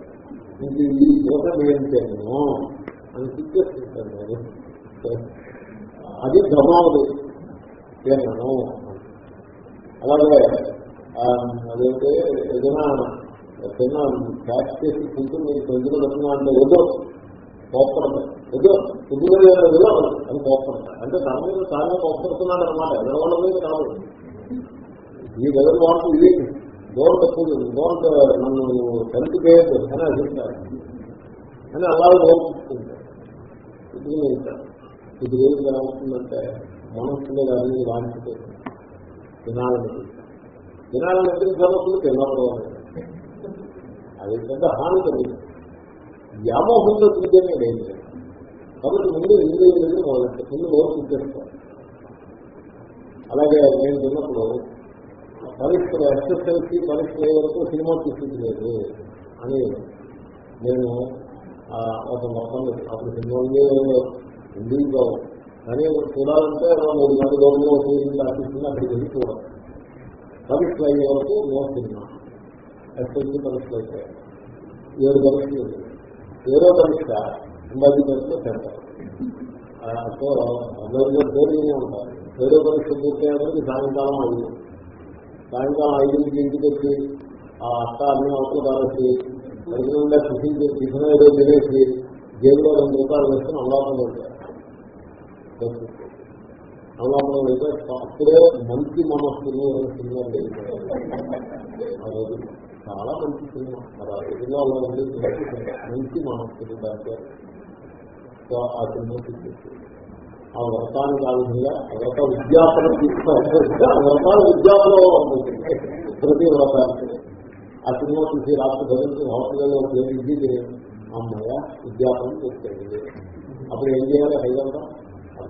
Speaker 1: ఇంక ఈ దోష నియంత్రణను అని తిప్పేస్తుంటారు అది భ్రమావతి నేను అలాగే అదైతే ఏదైనా చిన్న క్యాష్ చేసి తింటూ మీరు పెంచులు పెట్టినా అంటే ఏదో కోపడం ఏదో పుద్దుగా ఏదో అని కోపడతారు అంటే తన మీద తానే కోపడుతున్నాడు అనమాట ఎదరవాళ్ళ మీద కాదు. ఈ వెదర్ వాటి ఇది. డోంట్ డోంట్ నన్ను హెల్ప్ చేయదు అని అభిప్రాయం. అని అలాగే ఓపిస్తుంటారు ఇది ఇది ఎలా అవుతుందంటే మనస్సులో దాన్ని వాంచితే తినాలని వినాలని ఎదిరించాలప్పుడు తిన్నప్పుడు అది పెద్ద హాని కలిగింది. వ్యామోహంలో తిరిగేనే లేదు. కాబట్టి ముందు ఇంద్రియ దగ్గర మొదలెట్టే ముందు రోజు తిప్పేస్తారు అలాగే నేను తిన్నప్పుడు పరీక్షలు ఎస్ఎస్ఎల్సి పరీక్ష వరకు సినిమా చూసింది లేదు అని నేను ఒక మొత్తం అప్పుడు సినిమా ఎందుకు కావు కానీ చూడాలంటే మూడు గంటల రోజులు ఉపయోగించి ఆశిస్తుంది అక్కడికి వెళ్ళి చూడాలి. పరీక్షలు అయ్యే వరకు నో సినిమా. ఎస్ఎల్సి పరీక్షలు అయితే ఏడు పరీక్షలు ఏడో పరీక్ష అంబాజీ పరీక్షలు సెంటర్ సో అందరిలో పేరుగానే ఉంటారు. ఏడో పరీక్ష పూర్తయ్యేదానికి సాయంకాలం ఐదు. సాయంకాలం ఐదుకి ఇంటికి వచ్చి ఆ అత్త అన్ని అవసరం కాబట్టి ప్రజలుగా టిఫిన్ చేసి ఏదో తినేసి జేబులో రెండు రూపాయలు వేసుకుని అల్లాపం వెళ్తారు అల్లాపం వెళ్తే అప్పుడే మంచి మనస్సులు అనే సినిమా ఆ చాలా మంచి సినిమా మరి మంచి మనస్సులు దాంట్లో సో ఆ సినిమా చూసేసి ఆ వ్రతానికి ఆ విధంగా ఆ వ్రత విద్యాపనం తీసుకోవాలి ఆ విద్యాపనం ప్రతి వ్రతానికి ఆ సినిమా చూసి రాత్రి భరించి హోటల్లో ఇడ్లీ అమ్మాయ విద్యాపనం చేసేది అప్పుడు ఏం చేయాలి హైదరాబాద్?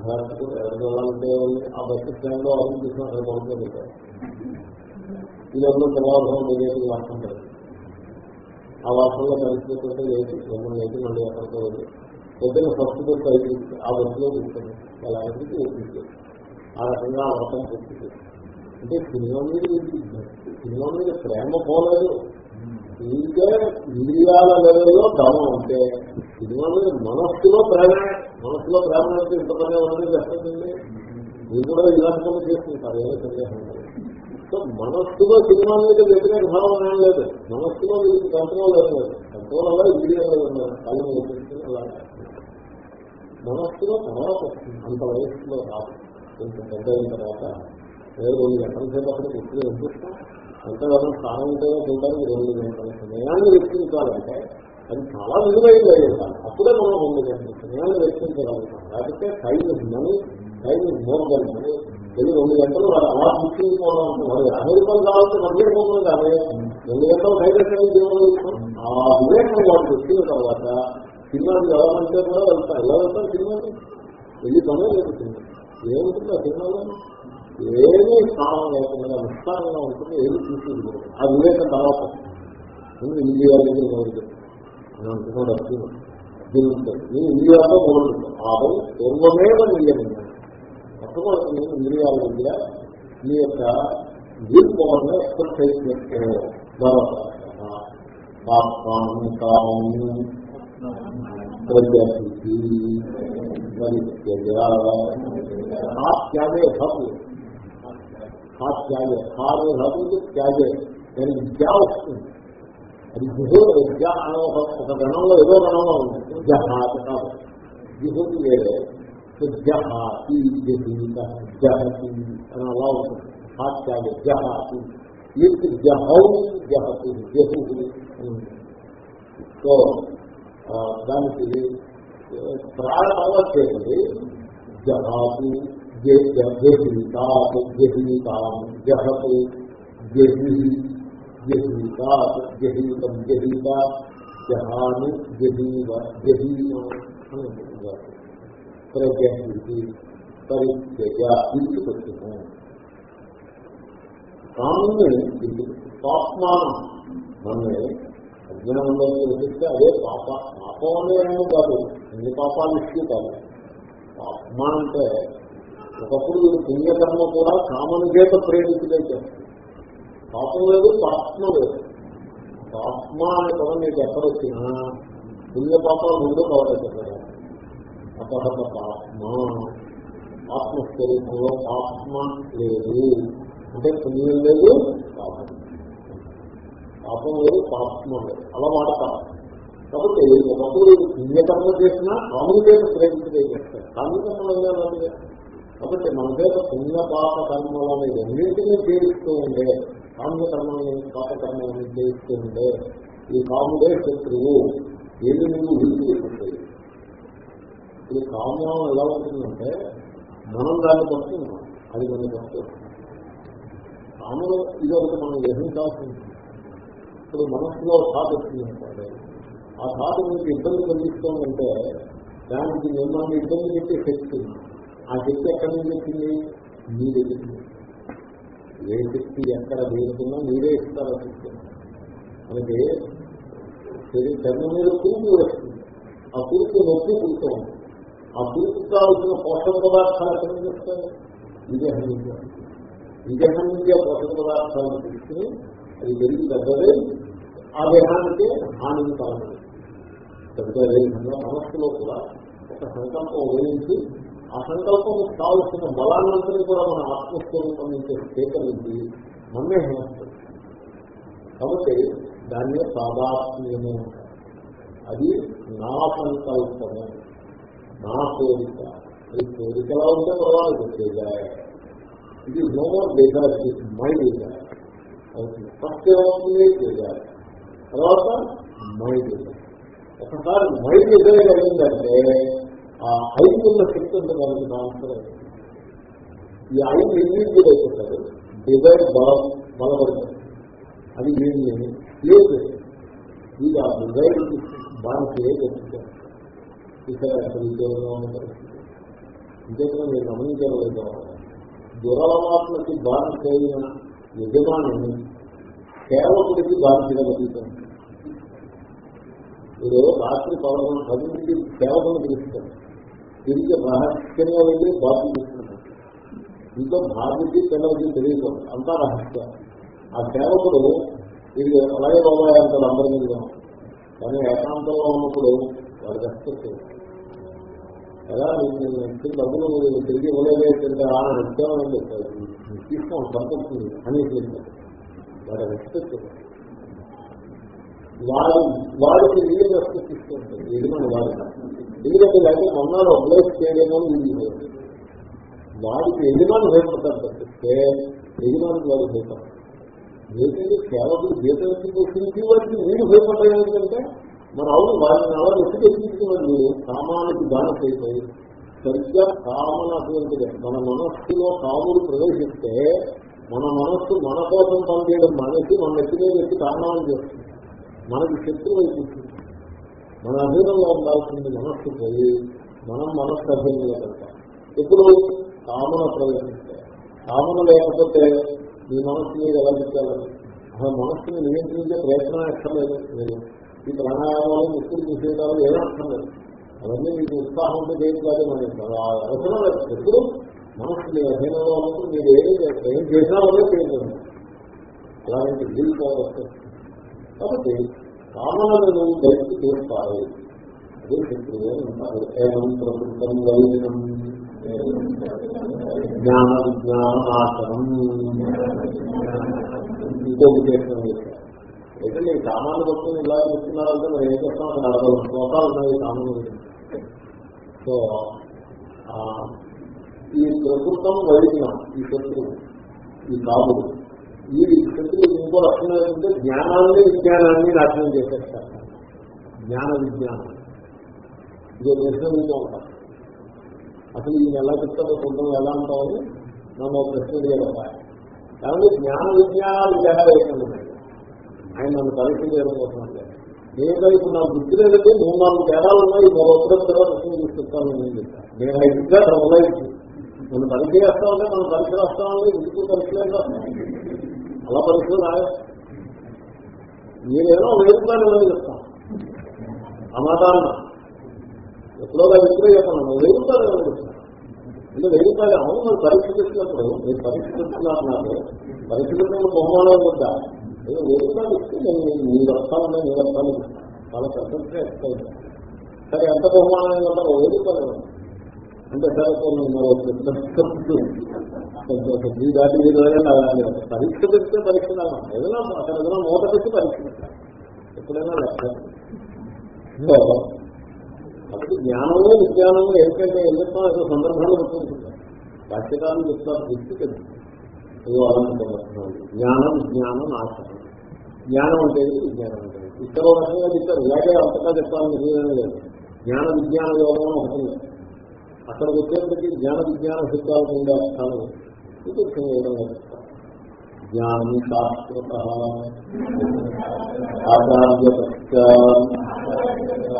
Speaker 1: అర్ధరాత్రి ఎవరు వెళ్ళాలంటే ఆ బస్ స్టాండ్లో అర్థం చూసిన అక్కడ పడుతుంది ఇదంతా తెల్లవారుజాము తెలియదు వాసం ఆ వాసనలో కలిసిపోతుంటే లేదు మిమ్మల్ని లేదు మళ్ళీ ఎక్కడికో వెళ్ళి పొద్దున్న ఫస్ట్ బస్సు అయితే ఆ బస్సులో కూర్చొని అలా ఓపించారు ఆ రకంగా అవసరం వ్రతం పూర్తి అంటే సినిమా మీద సినిమా మీద ప్రేమ పోలేదు. మీకే ఇంద్రియాల లెవెల్లో ధర్మం ఉంటే ఇది మీద మనస్సులో ప్రేమ మనస్సులో ప్రేమ అంటే ఇంత పని ఉన్నది చేస్తుందండి? మీరు కూడా ఇలాంటి పని చేస్తుంటారు ఏదో సందేహం సో మనస్సులో సినిమా మీద వ్యతిరేక భావం ఏం లేదు. మనస్సులో మీకు కంట్రోల్ ఏం లేదు. కంట్రోల్ అలా ఇంద్రియాలు ఉన్నారు కళ్ళు మూసేసుకుని అలా మనస్సులో తర్వాత వస్తుంది. అంత వయస్సులో రాదు. కొంచెం పెద్ద అయిన తర్వాత ఏదో రెండు గంటల సేపు అక్కడ కూర్చుని అంతేకాదు స్నానం ఉంటేనే చూడడానికి రెండు గంటలు సమయాన్ని వెచ్చించాలంటే అది చాలా విలువైన ఉండాలి. అప్పుడే మనం రెండు గంటలు సమయాన్ని వెచ్చించగలుగుతాం. లేకపోతే time is money time is more than money వెళ్ళి రెండు గంటలు వాడు అలా గుర్తించుకోవడం మరి అమెరికన్ కావాలంటే మధ్య పోతుంది కానీ రెండు గంటలు బయట ఆ వివేకం వాడు వచ్చిన తర్వాత సినిమాకి వెళ్ళాలంటే కూడా వెళ్తారు ఎలా వెళ్తారు సినిమాకి వెళ్ళి పనే లేదు ఏముంటుంది ఆ సినిమాలో? ఏమీ స్థానం లేకుండా విస్తారంగా ఉంటుంది ఏది చూసేది ఆ వివేకం తర్వాత ముందు ఇండియా దగ్గర మొదలు అని అంటున్నాడు నేను ఇండియాలో మొదలు ఆదం పూర్వమేవ నియమం మొట్టమొదటి నేను ఇంద్రియాల దగ్గర మీ యొక్క విల్ పవర్ని ఎక్సర్సైజ్ చేస్తే మరొక పాపాన్ని కామని ప్రజాతి మరి త్యాగే హక్కు హా త్యాగే. హారే త్యాగే దానికి విద్య వస్తుంది అది గుహో విద్య అనే ఒక గణంలో ఏదో గణంలో ఉంది. విద్యహాత కాదు. జిహుకి వేరే. విద్యహాతి జహీత అని అలా ఉంటుంది. హా త్యాగే జహాతి వీటికి జహౌ జహతి జహు అని సో దానికి ప్రాణ తర్వాత చేయండి జహాతు జహీతాత్ జహీతాం జహతు జహి జహీతాత్ జహీతం జహీత జహాను జహీవ జహీమ అని ఉంటుంది ప్రజాహితి పరిత్యజ ఇంటికి వచ్చినాం కాముని పాప్మానం మనమే అజ్ఞానంలో చూపిస్తే అదే పాప పాపం అనే ఏమో కాదు ఎన్ని పాపాలు ఇష్యూ కాదు పాపమ అంటే ఒకప్పుడు వీడు పుణ్యకర్మ కూడా కామన్ చేత ప్రేమితులే చేస్తారు పాపం లేదు పాత్మ లేదు. పాత్మ అనే పదం మీకు ఎక్కడ వచ్చినా పుణ్య పాపాలు ముందు కవర్ అపహత పాత్మ ఆత్మస్వరూపంలో ఆత్మ లేదు. అంటే పుణ్యం లేదు పాపం పాపం లేదు పాత్మ లేదు. అలా వాడతారు కాబట్టి ఒకప్పుడు పుణ్యకర్మ చేసినా కామన్ చేత ప్రేమితులే చేస్తారు కామునికర్మలు లేదు కాబట్టి మన చేత పుణ్య పాప కర్మలను ఎన్నింటినీ జీవిస్తూ ఉండే కామ్య కర్మలను పాప కర్మలను చేయిస్తూ ఉండే ఈ కాముడే శత్రువు ఏది నువ్వు విడిచిపెట్టుతాయి ఈ కామ్యం ఎలా ఉంటుందంటే మనం దాన్ని పడుతున్నాం అది మనం పడుతున్నాం కామం ఇది ఒకటి మనం గ్రహించాల్సి ఉంటుంది. ఇప్పుడు మనస్సులో థాట్ వచ్చిందంటే ఆ థాట్ మీకు ఇబ్బంది కలిగిస్తుందంటే దానికి మిమ్మల్ని ఇబ్బంది పెట్టే శక్తి ఉన్నాం ఆ శక్తి ఎక్కడి నుంచి వచ్చింది? మీ దగ్గర ఏ శక్తి ఎక్కడ వేరుకున్నా మీరే ఇస్తారు శక్తి. మనకి చర్మం మీద పురుగు వస్తుంది. ఆ పురుగు నొప్పి పుడుతూ ఉంటుంది. ఆ పురుగు కావాల్సిన పోషక పదార్థాలు ఎక్కడ నుంచి చేస్తారు విదేహం నుంచి విదేహం నుంచి ఆ పోషక పదార్థాలను తీసుకుని అది పెరిగి తగ్గదే ఆ దేహానికి హాని కలగదు పెద్ద మనస్సులో కూడా ఒక సంకల్పం వేయించి ఆ సంకల్పం కావలసిన బలాన్నంతని కూడా మన ఆత్మస్వరూపం నుంచి స్వీకరించి నమ్మే హేస్తుంది కాబట్టి దాన్నే సాధాత్మ్యము అది నా సంకల్పము నా కోరిక. ఈ కోరికలా ఉంటే పర్వాలేదు డిజైర్ ఇది no more desire my desire అవుతుంది ఫస్ట్ ఏమవుతుంది? డిజైర్ తర్వాత మై డిజైర్ ఒకసారి మై డిజైర్ అయిందంటే ఆ ఐదు ఉన్న శక్తి అంటే దానికి ట్రాన్స్ఫర్ ఈ ఐదు ఇండివిజువల్ అయిపోతారు డిజైర్ బలం బలపడతారు అది దీన్ని క్లియర్ ఇది ఆ డిజైర్ దానికి ఏదైతే ఇక్కడ అసలు ఉద్యోగంగా ఉన్న పరిస్థితి ఇంకేదో మీరు గమనించలేదు దురలవాట్లకి బాధ చేయన యజమాని సేవకుడికి బాధ్యత కలుగుతుంది మీరు రాత్రి పదకొండు పది నుంచి సేవకుని పిలుస్తారు. తిరిగి రహస్యంగా వెళ్ళి బాధ్యత తీసుకుంటారు ఇంకా భార్యకి పిల్లలకి తెలియదు అంతా రహస్యం. ఆ సేవకుడు ఇది అలాగే బాబాయ్ అంటారు అందరి మీద. కానీ ఏకాంతంలో ఉన్నప్పుడు వాడు రెస్పెక్ట్ ఎలా నేను డబ్బులు తిరిగి ఇవ్వలేదంటే ఆ నిత్యాన్ని తీసుకోండి సంతృప్తి అని చెప్పారు వాడు రెస్పెక్ట్ వాడు వాడికి వీళ్ళు రెస్పెక్ట్ ఇస్తుంటారు యజమాని వాడు ఎందుకంటే లేకపోతే మొన్నాడు అప్లైస్ చేయలేమో వీళ్ళు వాడికి యజమాని భయపడతారు తప్పిస్తే యజమానికి వాడు భయపడతారు ఏంటంటే కేవలం జీతం వచ్చింది వాడికి వీడు భయపడ్డాయి ఏంటంటే మరి అవును వారిని అలా ఎత్తుకు ఎత్తించుకున్నాడు వీడు కామానికి బానిస అయిపోయి సరిగ్గా కామన అటువంటిదే. మన మనస్సులో కాముడు ప్రవేశిస్తే మన మనస్సు మన కోసం పనిచేయడం మానేసి మన ఎత్తునే వ్యక్తి కామాన్ని చేస్తుంది. మనకి శత్రువు అయిపోతుంది మన అధీనంలో ఉండాల్సింది మనస్సు పోయి మనం మనస్సు అధీనంలో పెడతాం. ఎప్పుడు? కామన ప్రవేశిస్తే. కామన లేకపోతే మీ మనస్సు మీద ఎలా పెట్టాలని అసలు మనస్సుని నియంత్రించే ప్రయత్నం ఎక్కర్లేదు మీరు ఈ ప్రాణాయామాలు ముక్కులు తీసేయడాలు ఏమీ లేదు. అవన్నీ మీకు ఉత్సాహం ఉత్సాహంతో కాదు మరి? అవసరం లేదు. ఎప్పుడు? మనస్సు మీ అధీనంలో ఉన్నప్పుడు మీరు ఏం ఏం చేసినా వల్లే చేయలేదు అలాంటి జీవితాలు వస్తాయి. కాబట్టి కామనలను బయటకు తీర్పాలి. అదే చెప్తున్నారు ఏమం ప్రకృతం వైద్యం జ్ఞాన విజ్ఞానాసనం ఇంకో విశేషం అయితే నేను కామాలు పట్టుకుని ఇలా చెప్తున్నారంటే మరి ఏం చేస్తాం అక్కడ అరవై శ్లోకాలు ఉన్నాయి కామలు సో ఈ ప్రకృతం వైద్యం ఈ శత్రువు ఈ కాముడు ఈ శత్రువు ఇంకో లక్షణం ఏంటంటే జ్ఞానాన్ని విజ్ఞానాన్ని నాశనం చేసేస్తారు. జ్ఞాన విజ్ఞానం. ఇదే ప్రశ్న ఇంకా ఉంటారు అసలు ఈయన ఎలా చెప్తారో కొంచెం ఎలా ఉంటామని నన్ను ఒక ప్రశ్న చేయాలి కాబట్టి జ్ఞాన విజ్ఞానాలు జగవేయకండి ఆయన నన్ను పరీక్ష చేయడం కోసం నేను ఇప్పుడు నా బుద్ధి లేదంటే మూడు నాలుగు తేడాలు ఉన్నాయి. మరొకరు ప్రశ్న తీసుకొస్తాను నేను చెప్తాను. నేను ఐదుగా మొదలైంది నన్ను పరీక్ష చేస్తామంటే మనం పరీక్ష రాస్తామంటే ఎందుకు పరీక్ష అలా పరిస్థితులు రాయ నేనేమో వేరుతాను ఏమని చెప్తాను. అమాదాన్న ఎప్పుడో వ్యక్తిలో చెప్పాను. వేరుతాను ఏమని చెప్తాను. అంటే వెయ్యి అవును మరి పరీక్ష పెట్టినప్పుడు మీరు పరీక్ష పెట్టుకున్నారు నాకు పరీక్ష పెట్టినప్పుడు బహుమానం వద్దా నేను వెయ్యి ఇస్తే నేను నీ వస్తాను నీ వస్తాను చాలా పెద్ద సరే ఎంత బహుమానం ఇవ్వడం వెయ్యి అంటే సరే మీ దాటి మీరు పరీక్ష పెడితే పరీక్ష ఏదైనా అక్కడ ఏదైనా మూట పెట్టి పరీక్ష పెట్టాలి ఎప్పుడైనా లెక్క. కాబట్టి జ్ఞానము విజ్ఞానము ఏంటంటే ఏం అసలు సందర్భాలు చెప్తుంటుంది భాష్యకాలం చెప్తారు. దృష్టి తెలుస్తుంది జ్ఞానం జ్ఞానం విజ్ఞానం నాశనం జ్ఞానం అంటే విజ్ఞానం అంటే ఇక్కడ రకంగా చెప్తారు ఇలాగే అంతగా చెప్తాను లేదు. జ్ఞాన విజ్ఞాన యోగం ఒకటి అక్కడికి వచ్చేప్పటికీ జ్ఞాన విజ్ఞాన సిద్ధాలు ఉండే అర్థాలు ఇది విధంగా జ్ఞానం శాస్త్రత ఆచార్యపక్ష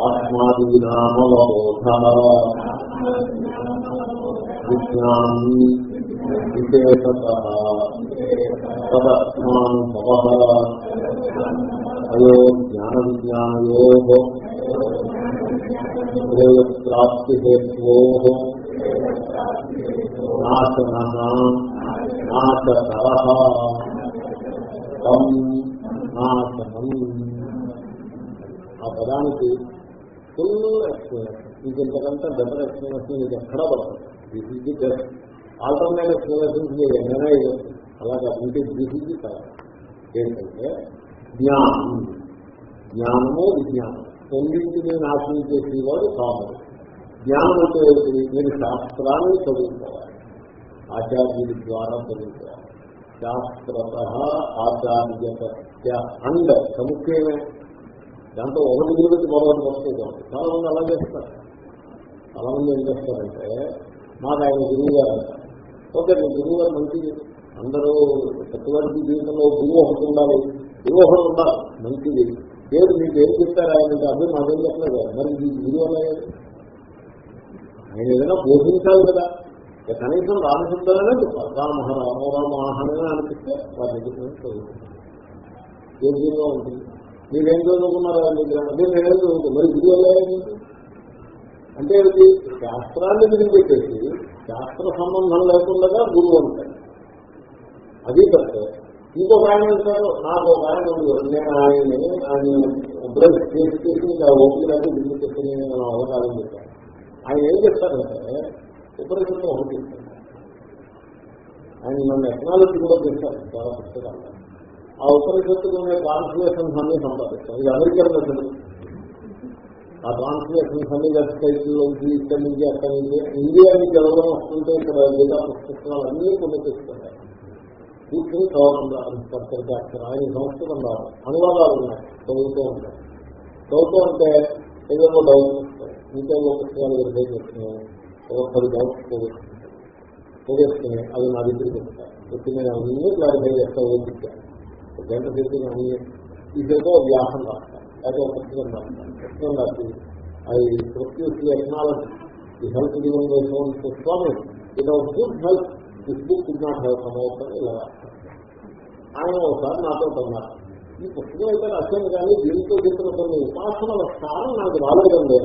Speaker 1: ఆత్మాదీనామవబోధ విజ్ఞానం విశేషత. తదర్థానుభవ అయో జ్ఞాన విజ్ఞానయో. ప్రాప్తి హేత్వో నాశన తం నాశనం ఆ పదానికి ఫుల్ ఎక్స్ప్లెనేషన్ మీకు ఇంతకంటే బెటర్ ఎక్స్ప్లెనేషన్ మీకు ఎక్కడా పడుతుంది this is the best alternate explanations మీరు ఎన్నైనా ఇవ్వచ్చు. అలాగే అంటే దిస్ ఇస్ ది ఏంటంటే జ్ఞానం. జ్ఞానము విజ్ఞానం. రెండింటినీ నాశనం చేసేవాడు కాదు జ్ఞానం అంటే మీరు శాస్త్రాన్ని చదువుకోవాలి. ఆచార్యుడి ద్వారా చదువుకోవాలి. శాస్త్రత ఆచార్యత అండ్ సముఖ్యమే. దాంతో ఒకటి గురించి మరొకటి వస్తుంది చాలా మంది అలా చేస్తారు. చాలా మంది ఏం చేస్తారంటే మాకు ఆయన గురువు గారు ఓకే మీ గురువు గారు మంచిది. అందరూ ప్రతివారికి జీవితంలో గురువు ఒకటి ఉండాలి. గురువు ఒకటి ఉండాలి. మంచిది. పేరు మీకు ఏం చెప్తారు ఆయన అర్థం అదే మాకేం చెప్పలేదు. మరి మీకు గురువు ఆయన ఏదైనా బోధించాలి కదా. ఇక కనీసం రామశబ్దాలనే చెప్పాలి. రామ రామ రామహనమే అనిపిస్తే వారి దగ్గర చదువుకుంటారు ఉంటుంది మీరేం చదువుకున్నారా ఆయన దగ్గర? అదే నేనేం చదువుకున్నాను మరి గురువు అంటే ఇది శాస్త్రాన్ని విడిపెట్టేసి శాస్త్ర సంబంధం లేకుండా గురువు అంటాడు. అది కరెక్ట్ ఇంకొక ఆయన అంటారు నాకు ఒక ఆయన ఉంది. నేను ఆయన్ని ఆయన బ్రష్ చేసి చేసి ఓపికలకు విడిపెట్టుకుని నేను అవకాశం చెప్పాను ఆయన ఏం చెప్తారంటే ఉపనిషత్తు ఒకటి ఆయన నన్ను ఎకనాలజీ కూడా చేశారు చాలా పుస్తకాలు ఆ ఉపనిషత్తుకు ఉండే ట్రాన్స్లేషన్స్ అన్ని సంపాదిస్తాం ఇది అమెరికన్ మెథడ్ ఆ ట్రాన్స్లేషన్స్ అన్ని వెబ్సైట్లోంచి ఇక్కడి నుంచి అక్కడి నుంచి ఇండియా నుంచి ఎవరైనా వస్తుంటే ఇక్కడ గీతా పుస్తకాలు అన్ని కొన్ని తీసుకుంటారు కూర్చొని చదవడం చేస్తారు ఆయన సంస్కృతం రాదు. అనువాదాలు ఉన్నాయి. చదువుతూ ఉంటాయి చదువుతూ ఉంటే ఏదో డౌట్ వస్తాయి. ఇంకేమో పుస్తకాలు వెరిఫై చేస్తున్నాయి ఒక పది డౌట్స్ పోగొట్టుకుంటాయి పోగొట్టుకుని అవి నా దగ్గరికి వస్తాయి. వచ్చి నేను అన్ని క్లారిఫై చేస్తా ఓపిక ఒక గంట చేసి అన్ని ఈ వ్యాసం రాస్తాను అయితే ఒక పుస్తకం రాస్తాను పుస్తకం రాసి అది ప్రొడ్యూస్ ఎక్నాలజీ ఈ health given Swami. Of good health this book did not have come ఇలా. ఆయన ఒకసారి నాతో అన్నారు ఈ పుస్తకం అయితే రాశాను కానీ దీంతో చెప్పిన కొన్ని ఉపాసనల స్థానం నాకు రాలేదండి.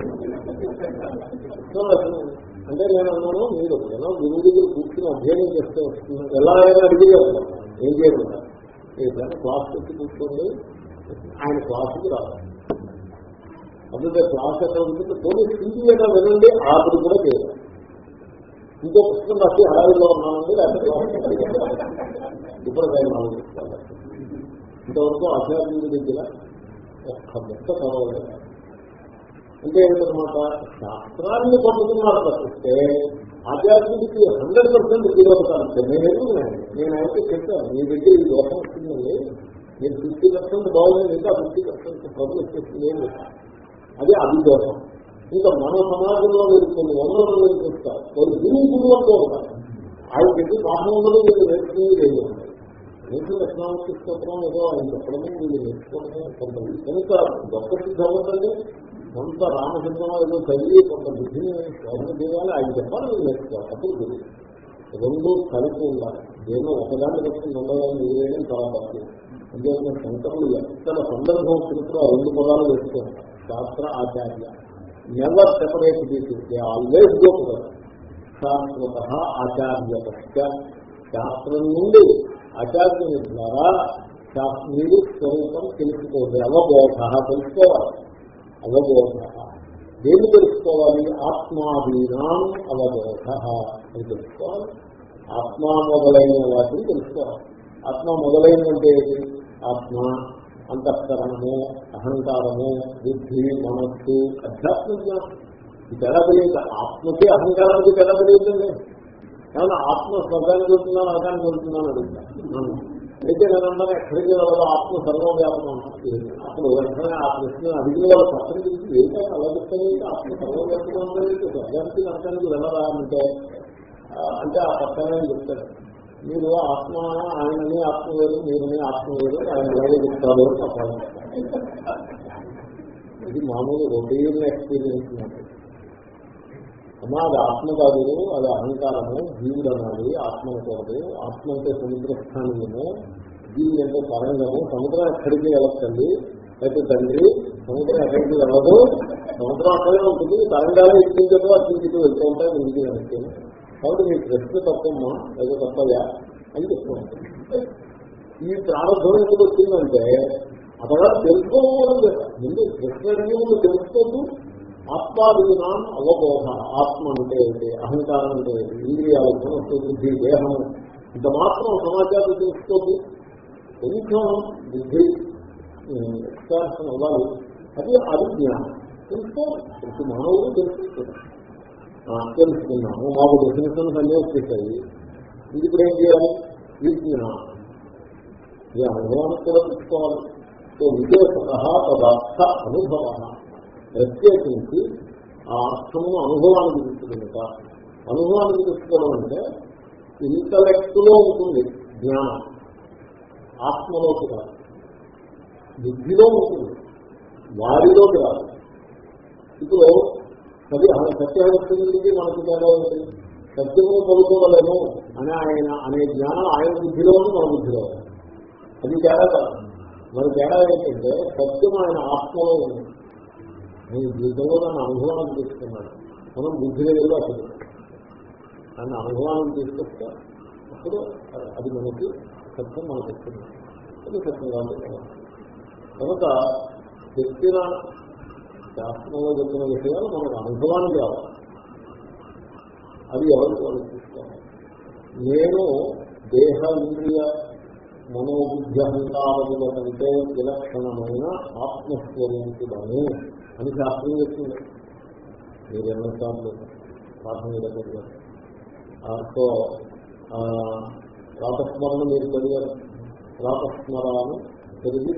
Speaker 1: అంటే నేను అన్నాను మీరు ఏదో గురువు దగ్గర కూర్చుని అధ్యయనం చేస్తే వస్తున్నాను ఎలా అయినా అడిగారు ఏం చేయకుండా ఏదైనా క్లాస్ పెట్టి కూర్చోండి. ఆయన క్లాసుకి రావాలి. అందుకే క్లాస్ ఎక్కడ ఉంటుంది పోలీస్ హిందీ ఏదో వినండి ఆవిడ కూడా చేయాలి ఇంకో పుస్తకం రాసి హడావిలో ఉన్నానండి లేకపోతే ఇప్పుడు ఆయన ఆలోచిస్తాను ఇంతవరకు ఆచార్యుడి దగ్గర ఒక్క ముక్క చదవలేదు. అంటే ఏంటన్నమాట శాస్త్రాన్ని పట్టుకున్నారు తప్పిస్తే ఆచార్యుడికి హండ్రెడ్ పర్సెంట్ తిరగతాను నేను నేను అయితే చెప్పాను మీ దగ్గర ఈ దోషం వస్తుందండి నేను ఫిఫ్టీ పర్సెంట్ బాగుంది ఇంకా ఫిఫ్టీ పర్సెంట్ ప్రభుత్వం వచ్చేస్తుంది. ఏం అది దోషం ఇంకా మన సమాజంలో మీరు కొన్ని వందలు మీరు చూస్తారు కొన్ని గురువు గురువు అంటూ ఉంటారు ఆయన చెప్పి పాఠం ఉండదు వీళ్ళు నేర్చుకుని లేదు. నేషనల్ ఎకనామిక్ స్తోత్రం ఏదో ఆయన చెప్పడమే వీళ్ళు నేర్చుకోవడమే కొంత కనుక గొప్ప సిద్ధం కొంత రామచంద్రం ఏదో చదివి కొంత బుద్ధిని శోధన చేయాలి. ఆయన చెప్పాలి వీళ్ళు నేర్చుకోవాలి. అప్పుడు గురువు రెండు కలిపి ఉండాలి. ఏదో ఒకదాన్ని కలిసి ఉండదని వేయడం చాలా తక్కువ అంతేకాదు శంకరులు ఎక్కడ సందర్భం వచ్చినప్పుడు ఆ రెండు పదాలు వేసుకుంటారు శాస్త్ర ఆచార్య. నెవర్ సెపరేట్ తీసుకుంటే ఆల్వేస్ గో శాస్త్రత ఆచార్యత శాస్త్రం నుండి ఆచార్యుని ద్వారా మీరు స్వరూపం తెలుసుకోవాలి. అవబోధ తెలుసుకోవాలి. అవబోధ. దేని తెలుసుకోవాలి? ఆత్మాదీనాం అవబోధ అని తెలుసుకోవాలి. ఆత్మ మొదలైన వాటిని తెలుసుకోవాలి. ఆత్మ మొదలైనంటే ఆత్మ అంతఃకరణము అహంకారము బుద్ధి మనస్సు అధ్యాత్మ జ్ఞానం ఇది ఎలా తెలియదు ఆత్మకి అహంకారానికి ఎలా తెలియదండి కానీ ఆత్మ స్వర్గానికి వెళ్తున్నాను అర్థానికి వెళ్తున్నాను అడుగుతాను అయితే నేను అన్నాను ఎక్కడికి వెళ్ళదు ఆత్మ సర్వవ్యాపకం అప్పుడు వెంటనే ఆ ప్రశ్న అడిగిన వాళ్ళ పక్కన గురించి ఏంటంటే అలా చెప్తాను ఆత్మ సర్వవ్యాపకం అంటే స్వర్గానికి అర్థానికి వెళ్ళరా అంటే అంటే ఆ పక్కనే చెప్తాడు మీరు ఆత్మ ఆయనని ఆత్మ వేరు మీరుని ఆత్మ వేరు ఆయన వేరే చెప్తారు ఇది మామూలు రొటీన్ ఎక్స్పీరియన్స్ అమ్మా అది ఆత్మ కాదు అది అహంకారము జీవుడు అన్నది ఆత్మ అనకూడదు ఆత్మ అంటే సముద్ర స్థానము జీవుడు అంటే తరంగము. సముద్రం ఎక్కడికి వెళ్ళకండి అయితే తండ్రి సముద్రం ఎక్కడికి వెళ్ళదు? సముద్రం అక్కడే ఉంటుంది. తరంగాలు ఇచ్చించదు అట్టించుతూ వెళ్తూ ఉంటాయి ముందుకు వెనక్కి కాబట్టి మీ ప్రశ్న తప్పమ్మా లేదా తప్పయా అని చెప్తూ ఈ ప్రారంభం ఎందుకు వచ్చిందంటే అతగా తెలుసుకోవడం లేదు ముందు ప్రశ్న అడిగే ముందు తెలుసుకోవద్దు ఆత్మాదీనాం అవబోధ. ఆత్మ అంటే ఏంటి అహంకారం అంటే ఏంటి ఇంద్రియాలు మనస్సు దేహం. ఇంత మాత్రం సమాచారం తెలుసుకోవద్దు కొంచెం బుద్ధి ఎక్స్పాన్షన్ అవ్వాలి. అది అభిజ్ఞానం. తెలుసుకో. ప్రతి మానవుడు తెలుసుకుంటున్నాం తెలుసుకున్నాము మాకు డెఫినేషన్స్ అన్నీ వచ్చేసాయి. ఇది ఇప్పుడు ఏం చేయాలి విజ్ఞానం ఈ అనుభవాన్ని కూడా తెచ్చుకోవాలి సో విశేషత పదార్థ అనుభవ. ప్రత్యేకించి ఆ అర్థమును అనుభవానికి తీసుకున్నట అనుభవానికి తెచ్చుకోవడం అంటే ఇంటలెక్ట్లో ఉంటుంది జ్ఞానం. ఆత్మలోకి రాదు. బుద్ధిలో ఉంటుంది. వారిలోకి రాదు. ఇప్పుడు సరే ఆయన సత్యహరిస్తుంది మనకు తేడా ఉంది. సత్యము పలుకోవలేము అని ఆయన అనే జ్ఞానం ఆయన బుద్ధిలో మన బుద్ధిలో అది తేడా కాదు. మన తేడా ఏంటంటే సత్యం ఆయన ఆత్మలో ఉంది. నేను జీవితంలో నన్ను అనుభవానికి తీసుకున్నాను మనం బుద్ధి దగ్గరలో అసలు. నన్ను అనుభవానికి తీసుకొస్తే అప్పుడు అది మనకి సత్యం మనకు వస్తుంది అది సత్యం ఉంటుంది కనుక చెప్పిన శాస్త్రంలో చెప్పిన విషయాలు మనకు అనుభవానికి రావాలి అది ఎవరికి వాళ్ళు తీసుకోవాలి నేను దేహ ఇంద్రియ మనోబుద్ధి అహంకారముల కంటే విలక్షణమైన ఆత్మస్వరూపుడని అని శాస్త్రం చెప్తుంది మీరు ఎన్నోసార్లు పాఠం దగ్గర సో ప్రాతస్మరణ మీరు చదివారు. ప్రాతస్మరాన్ని చదివి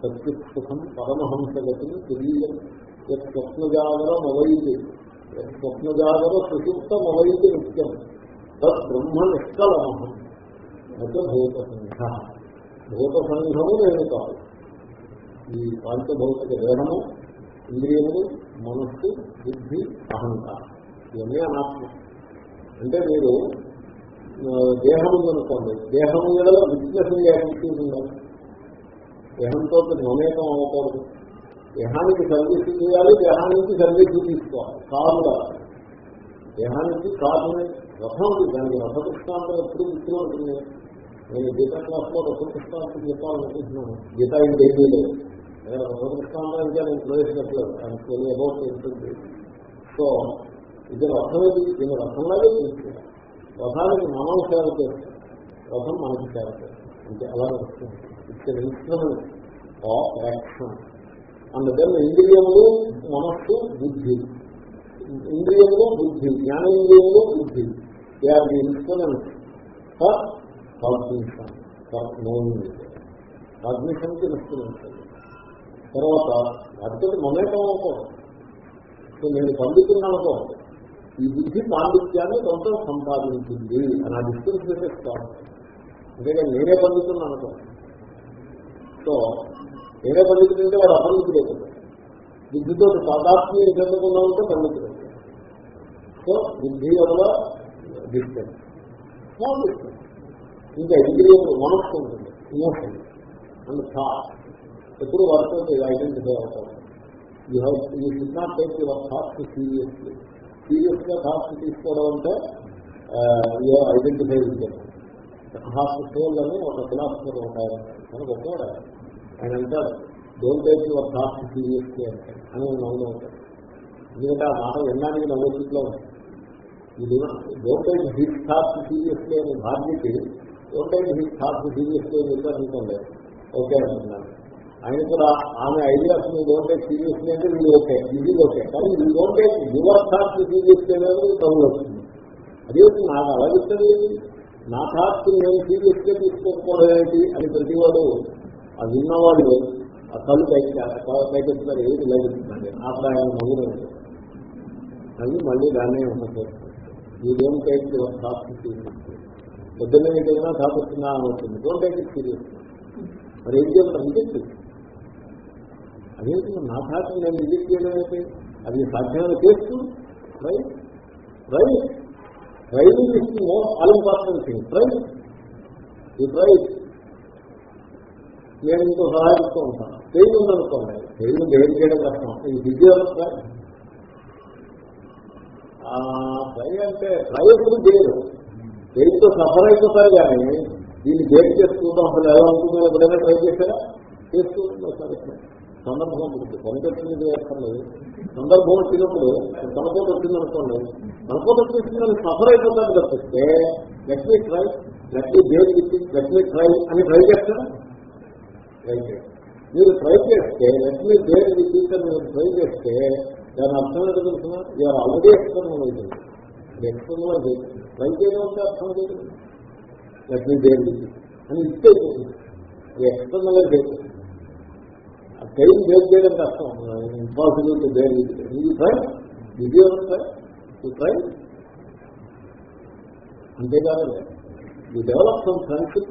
Speaker 1: సంస్కృతాత్మతత్వం సత్యుత్సుఖం పరమహంసగతిని స్వప్నజాగర స్వప్నజాగరమవైతి స్వప్నజాగర సుషుప్త సుషుప్తమవైతి నిత్యం తత్ బ్రహ్మ నిష్కలమహం అయితే భూత సంఘ భూత సంఘము నేను కాదు. ఈ పాంచభౌతిక దేహము ఇంద్రియములు మనస్సు బుద్ధి అహంకారం. ఇవన్నీ అనాత్మ. అంటే మీరు దేహము అనుకోండి దేహము మీద విజ్ఞసం యాక్టివిటీస్ ఉండాలి. దేహంతో మమేకం అవ్వకూడదు దేహానికి సర్వీస్ చేయాలి దేహానికి సర్వీస్ తీసుకోవాలి కారు కావాలి దేహానికి కారు రథం ఉంది దానికి రథ దృష్టాంతం ఎప్పుడు గుర్తు ఉంటుంది నేను గీతా క్లాస్లో రథ దృష్టాంతం చెప్పాలనుకుంటున్నాను గీతా ఇంటి ఏమీ లేదు నేను రథ దృష్టాంతం ఇంకా నేను ప్రవేశపెట్టలేదు ఆయన అబౌట్ ఉంటుంది సో ఇది రథం ఇది దీని రథంలాగే తీసుకుంటాం రథానికి మనం సేవ చేస్తాం రథం మనకి సేవ చేస్తాం అంటే అలా వస్తుంది it's instrument of action and then ఇంద్రియములు మనస్సు బుద్ధి. ఇంద్రియములు బుద్ధి. జ్ఞానేంద్రియములు బుద్ధి. They are the instrument for cognition for knowing కాగ్నిషన్కి instrument తర్వాత వాటితో మమేకం అవ్వకూడదు. సో నేను పండితున్నా అనుకోండి. ఈ బుద్ధి పాండిత్యాన్ని కొంత సంపాదించింది అని ఆ డిస్టెన్స్ చేసేస్తాను అంతేగా నేనే పండుతున్నాను అనుకో సో పండితుడు అంటే వాడు అపండితుడు అవుతుంది బుద్ధితో సాధాత్మ్యం చెందకుండా ఉంటే పండితుడు. సో బుద్ధి వల్ల డిస్టెన్స్ స్మాల్ డిస్టెన్స్ ఇంకా ఇంద్రియం మనస్సు ఉంటుంది. ఇమోషన్ అండ్ థాట్ ఎప్పుడు వారితో ఐడెంటిఫై అవుతారు. You have you should not take your thoughts seriously సీరియస్గా థాట్స్ తీసుకోవడం అంటే యూ ఐడెంటిఫై చేయాలి హాస్పిటల్ అని ఒక ఫిలాసఫర్ ఉంటారు అని గొప్పవాడు ఆయన అంటారు don't take your thoughts seriously అంటారు అని నవ్వులో ఉంటాడు. ఎందుకంటే ఆ మాట వినడానికి నవ్వులో ఇది don't take hit thoughts seriously అని భార్యకి don't take hit thoughts seriously అని చెప్పారు అనుకోండి. ఓకే అంటున్నాను ఆయన కూడా ఆమె ఐడియాస్ని డోంట్ టేక్ సీరియస్లీ అంటే ఇది ఓకే ఇది ఓకే కానీ వీళ్ళు don't take your thoughts seriously అనేది తగులు వస్తుంది. అదే నాకు అలా చెప్తుంది నా థాట్స్ నేను సీరియస్గా తీసుకోకపోవడం ఏంటి అని ప్రతివాడు ఆ విన్నవాడు ఆ కళ్ళు పైకి పైకెత్తున్నారు ఏది లేకపోతున్నాడు ఆ ప్రాయం నవ్వులు అది మళ్ళీ దాన్నే ఉంటుంది ఈ టైప్ టాపిక్ యువర్ థాట్స్ మీకు ఏదైనా థాట్ వస్తుందా అని వస్తుంది డోంట్ టైప్ ఇట్ సీరియస్ మరి ఏం చేస్తాను రిజెక్ట్ అదేంటి నా థాట్ నేను రిజెక్ట్ చేయడం అయితే అది సాధ్యమైన చేస్తూ try try driving is the all important thing try ఈ ట్రై నేను ఇంకో సహాయిస్తూ ఉంటాను. పెయిన్ ఉందనుకోండి పెయిన్ వేరు చేయడం కష్టం. ఇది విద్య ట్రై అంటే ట్రై ఎప్పుడు చేయరు. పెయిన్తో సఫర్ అయిపోతారు కానీ దీన్ని బేట్ చేసుకుంటాం అసలు ఎలా ఉంటుందో ఎప్పుడైనా ట్రై చేశారా? చేసుకుంటుందో సరే సందర్భం ఉంటుంది. పనికొచ్చింది చేస్తలేదు సందర్భం వచ్చినప్పుడు తనకోట వచ్చింది అనుకోండి తనకోట వచ్చిందని సఫర్ అయిపోతాను తప్పిస్తే let me try let me bet ఇచ్చి లెట్ మీ ట్రై అని ట్రై చేస్తారా? ట్రై చేయండి. మీరు ట్రై చేస్తే ఎట్లీ దేని బేట్ మీరు ట్రై చేస్తే దాని అర్థం ఏంటో తెలుసిన ఇవాళ ఆల్రెడీ ఎక్స్టర్నల్ అవుతుంది ఎక్స్టర్నల్ ట్రై చేయడం అంటే అర్థం లేదు ఎట్లీ దేని అని ఇస్తే ఎక్స్టర్నల్ అయితే టైం వేరు చేయడం కష్టం ఇంపాసిబుల్ టు బేర్ ఇది ట్రై ఇది ట్రై ఈ ట్రై అంతేకాదు. ఈ డెవలప్ సమ్ ఫ్రెండ్షిప్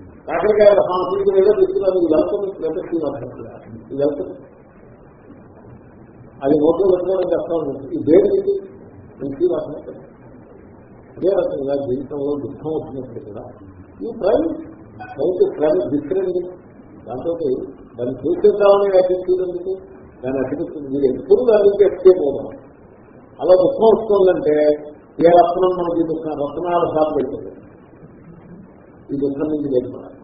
Speaker 1: కాకరకాయ రసం తీసుకుని ఏదో తీసుకున్నాను ఈ వెల్కమ్ అది నోట్లో పెట్టుకోవడం కష్టం ఈ దేని ఇది? మంచి వాసన అదే రకంగా జీవితంలో దుఃఖం వచ్చినప్పుడు కూడా ఈ ట్రైన్ అయితే ట్రైన్ డిఫరెంట్ దాంతో దాన్ని చూసేద్దామని యాటిట్యూడ్ ఎందుకు దాని అనిపిస్తుంది మీరు ఎప్పుడు దాని నుంచి ఎస్కేప్ అలా దుఃఖం వస్తుందంటే ఏ రత్నం మనకి దుఃఖం? రత్నాల షాప్ పెట్టింది ఈ దుఃఖం నుంచి వెళ్ళిపోవాలి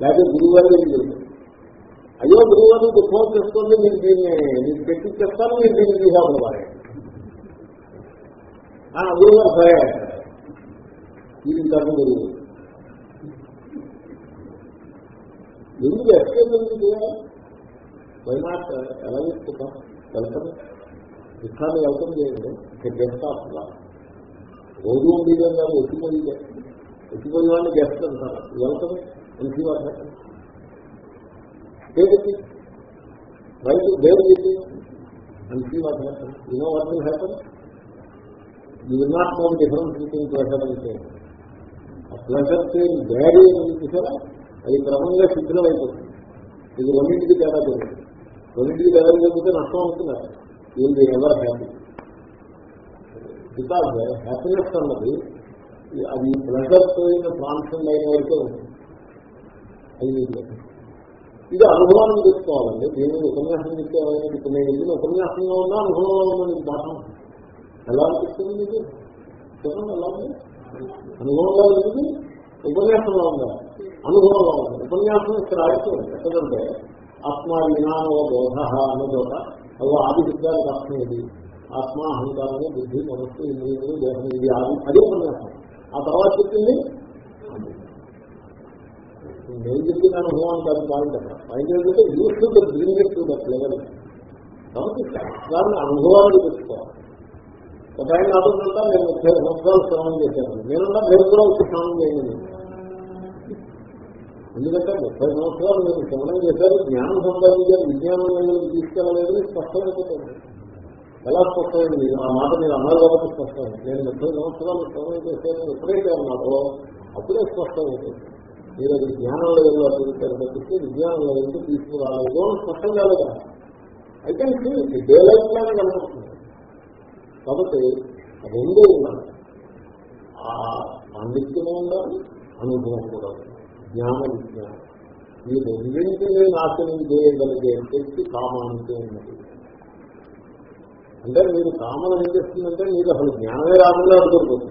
Speaker 1: లేకపోతే గురువు గురువుగారు వెళ్ళి అయ్యో గురువు గారు దుఃఖం వచ్చేస్తుంది మీరు దీన్ని మీకు పెట్టించేస్తాను మీరు దీన్ని తీసుకోవాలి గురువుగారు సరే ఇది కాదు గురువు ఎందుకు ఎస్కేప్ ఎందుకు వైనాట్ ఎలా చేసుకుంటాం వెళ్తాం. దుఃఖాన్ని వెళ్తాం చేయండి గెస్ట్ ఆఫ్ రోజు ఉండేదే కాదు ఎత్తిపోయిదే ఎత్తిపోయే వాళ్ళని గెస్ట్ అంటారు వెళ్తాం ఎన్సీ వాళ్ళు దేనికి? రైతు దేనికి? ఎన్సీ వాళ్ళు you know what will happen? You will not know difference between pleasure and pain. ఆ ప్లెజర్ పెయిన్ బ్యారీ చూసారా? అది క్రమంగా శిథిలం అయిపోతుంది. ఇది రెండింటికి తేడా జరుగుతుంది. రెండింటికి తేడా జరిగితే నష్టం అవుతుంది? Will be ever happy? Because happiness అన్నది అది ప్రెషర్ పోయిన ట్రాన్స్ఫర్ అయిన వరకే ఉంటుంది అది ఇది అనుభవాన్ని తెచ్చుకోవాలండి. నేను ఉపన్యాసం చెప్తే ఇప్పుడు నేను వెళ్ళిన ఉపన్యాసంగా ఉన్నా అనుభవంలో ఉన్నా నీకు పాఠం ఎలా అనిపిస్తుంది మీకు చెప్పండి ఎలా ఉంది? అనుభవంలో ఉంది ఉపన్యాసంలో ఉందా? అనుభవంలో ఉంది. ఉపన్యాసం ఇక్కడ ఆడుతుంది ఎక్కడంటే ఆత్మ విజ్ఞానో బోధ అన్న చోట. అవి ఆది విద్యానికి అర్థం ఏది ఆత్మ అహంకారము బుద్ధి మనస్సు ఇంద్రియులు దేహం ఇది ఆది అదే ఉపన్యాసం. ఆ తర్వాత చెప్పింది? నేను చెప్పిన అనుభవం కాదు పాయింట్ అక్కడ. పాయింట్ ఏంటంటే యూస్ టు లెవెల్ కాబట్టి శాస్త్రాన్ని అనుభవాన్ని తెచ్చుకోవాలి. ఒక ఆయన నాతో నేను ముప్పై సంవత్సరాలు స్నానం చేశాను. నేనున్నా మీరు కూడా వచ్చి స్నానం చేయండి ఎందుకంటే ముప్పై సంవత్సరాలు మీరు శ్రవణం చేశారు జ్ఞానం సంపాదించారు విజ్ఞానం వైపు తీసుకెళ్ళలేదు స్పష్టమైపోతుంది. ఎలా స్పష్టమైంది ఆ మాట నేను అన్నారు కాబట్టి స్పష్టమైంది నేను ముప్పై సంవత్సరాలు శ్రవణం చేశాను ఎప్పుడైతే అన్నారో అప్పుడే స్పష్టమైపోతుంది మీరు అది జ్ఞానం లెవెల్లో అభివృద్ధి తప్పిస్తే విజ్ఞానం లెవెల్కి తీసుకురాలేదు స్పష్టం కాలేదా. అయితే డే లైఫ్ లానే కనపడుతుంది. కాబట్టి రెండూ ఉండాలి ఆ పాండిత్యము ఉండాలి అనుభవం కూడా జ్ఞాన విజ్ఞానం. ఈ రెండింటినీ నాశనం చేయగలిగే శక్తి కామానికి ఉన్నది. అంటే మీరు కామన్ ఏం చేస్తుందంటే మీరు అసలు జ్ఞానమే రాకుండా అడుగుతుంది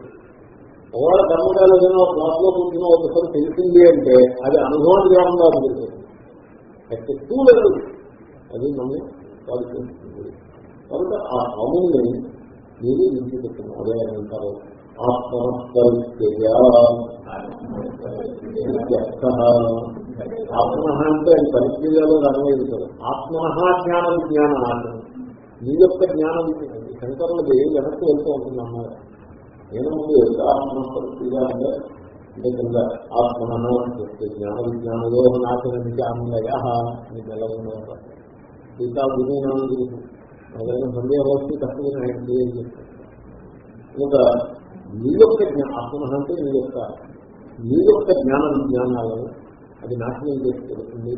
Speaker 1: ఒకవేళ కర్మకాయలు ఏదైనా క్లాస్లో కూర్చున్న ఒకసారి తెలిసింది అంటే అది అనుభవం రాకుండా అడుగుతుంది ఎక్కువ లేదు అది మనం సాధిస్తుంది కనుక ఆ కాముని మీరు ఇంటి చెప్తున్నారు అదే అంటారు ఆత్మన అంటే పరిచయాలు పరిక్రియలో అన్వయించారు ఆత్మన జ్ఞానం విజ్ఞాన నీ యొక్క జ్ఞానం శంకరులది వెనక్కి వెళ్తూ ఉంటుంది అన్నారు నేను ముందు ఎంత ఆత్మపరిస్థితిగా అంటే అంటే కింద ఆత్మనో జ్ఞాన విజ్ఞానలో నాశన ఆనందయా అని తెల్లగా ఇంకా విజయనం గురించి ఏదైనా సందేహం వస్తే తక్కువ ఆయన క్లియర్ ఇంకా నీ యొక్క జ్ఞానం ఆత్మ అంటే నీ యొక్క నీ యొక్క జ్ఞాన విజ్ఞానాలను అది నాశనం చేసి పెడుతుంది.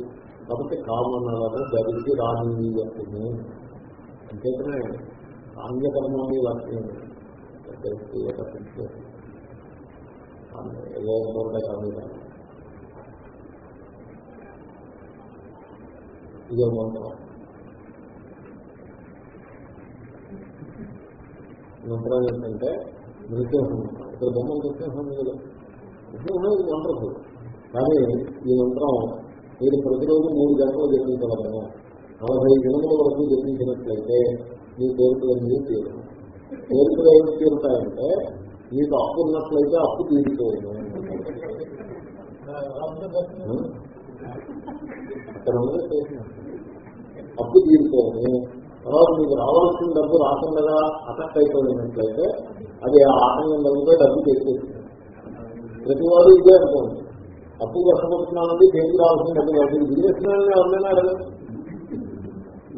Speaker 1: కాబట్టి కామనాలను గడిచి రానియతుంది అంతేకానే కామ్యకర్మాన్ని వాక్యం ఏదో ఉంటుంటే కామ్యకర్మ ఇదే మంత్రం. మంత్రం ఏంటంటే నృత్యసం ఇక్కడ బొమ్మ నృత్యసం కదా. నృత్యసం ఇది వండర్ఫుల్ కానీ ఈ మంత్రం మీరు ప్రతిరోజు మూడు గంటలు జపించగలము నలభై దినముల వరకు జపించినట్లయితే మీ కోరికలన్నీ తీరు. కోరికలు ఏమి తీరుతాయంటే మీకు అప్పు ఉన్నట్లయితే అప్పు తీరిపోయింది అక్కడ అప్పు తీరిపోయింది తర్వాత మీకు రావాల్సిన డబ్బు రాకుండా అటెక్ట్ అయిపోయినట్లయితే అది ఆ ఆటంకం కలిగితే డబ్బు తెచ్చేస్తుంది ప్రతి వాడు ఇదే అనుకోండి. అప్పు కష్టపడుతున్నానండి దేనికి రావాల్సిన డబ్బు కాదు బిజినెస్ మ్యాన్ ఎవరైనా అడగదు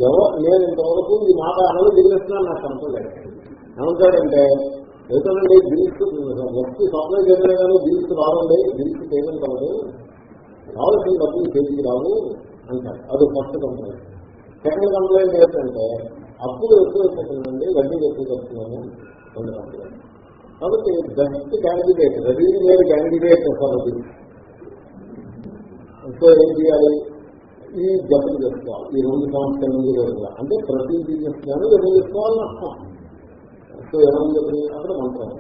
Speaker 1: ఎవరు నేను ఇంతవరకు ఈ మాట అనేది బిజినెస్ నాకు అనుకోలేదు ఏమంటాడంటే ఏదండి బిల్స్ వస్తు సప్లై చేయలే కానీ బిల్స్ రావండి బిల్స్ పేమెంట్ అవ్వదు. రావాల్సిన డబ్బులు చేతికి రావు అంటారు అది ఫస్ట్ కంప్లైంట్ సెకండ్ కంప్లైంట్ ఏంటంటే అప్పులు ఎక్కువ అయిపోతుందండి వడ్డీ ఎక్కువ కడుతున్నాను రెండు కంప్లైంట్ కాబట్టి best candidate ready candidate for అది సో ఏం చేయాలి? ఈ జపం చేసుకోవాలి. ఈ రెండు సంవత్సరాల నుంచి రోజుగా అంటే ప్రతిదీ చేస్తున్నాను కానీ జపం చేసుకోవాలని అర్థం. సో ఏమని చెప్పి అక్కడ మంత్రం.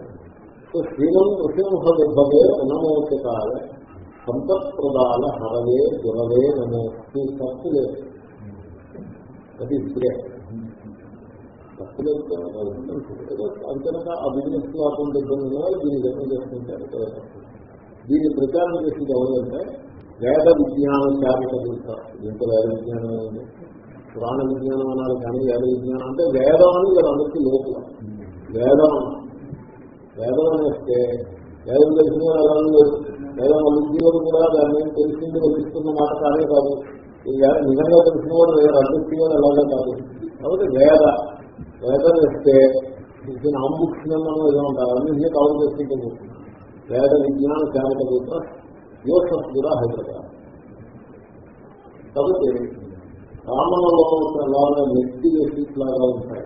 Speaker 1: సో శ్రీమం నృసింహ విభవే ఉన్నమోచకాల సంపత్ప్రదాల హరవే దురవే నమోస్తు తప్పు లేదు. అది ఇప్పుడే తప్పు లేదు అంతేనాక ఆ బిజినెస్ కాకుండా ఇబ్బంది దీన్ని జపం చేసుకుంటారు దీన్ని ప్రచారం చేసింది ఎవరంటే వేద విజ్ఞానం శాఖ దీంతో వేద విజ్ఞానం అనేది? పురాణ విజ్ఞానం అన్నారు కానీ వేద విజ్ఞానం అంటే వేదం అని వీళ్ళందరికీ లోపల. వేదం వేదం అనేస్తే వేదం తెలిసిన వేదం లేదు వేదం ఉద్యోగం కూడా దాన్ని తెలిసింది వల్లిస్తున్న మాట కానే కాదు. నిజంగా తెలిసిన వాడు వేరే అదృష్టి వాడు అలాగే కాదు. కాబట్టి వేద. వేదం వేస్తే దీని ఏదో ఉంటారు అన్నింటినీ కవర్ చేసుకుంటూ వేద విజ్ఞాన చారిత శాఖ యోసఫ్ కూడా హైదరాబాద్. కాబట్టి రామణలో అలాగా నెత్తి వేసి లాగా ఉంటాయి.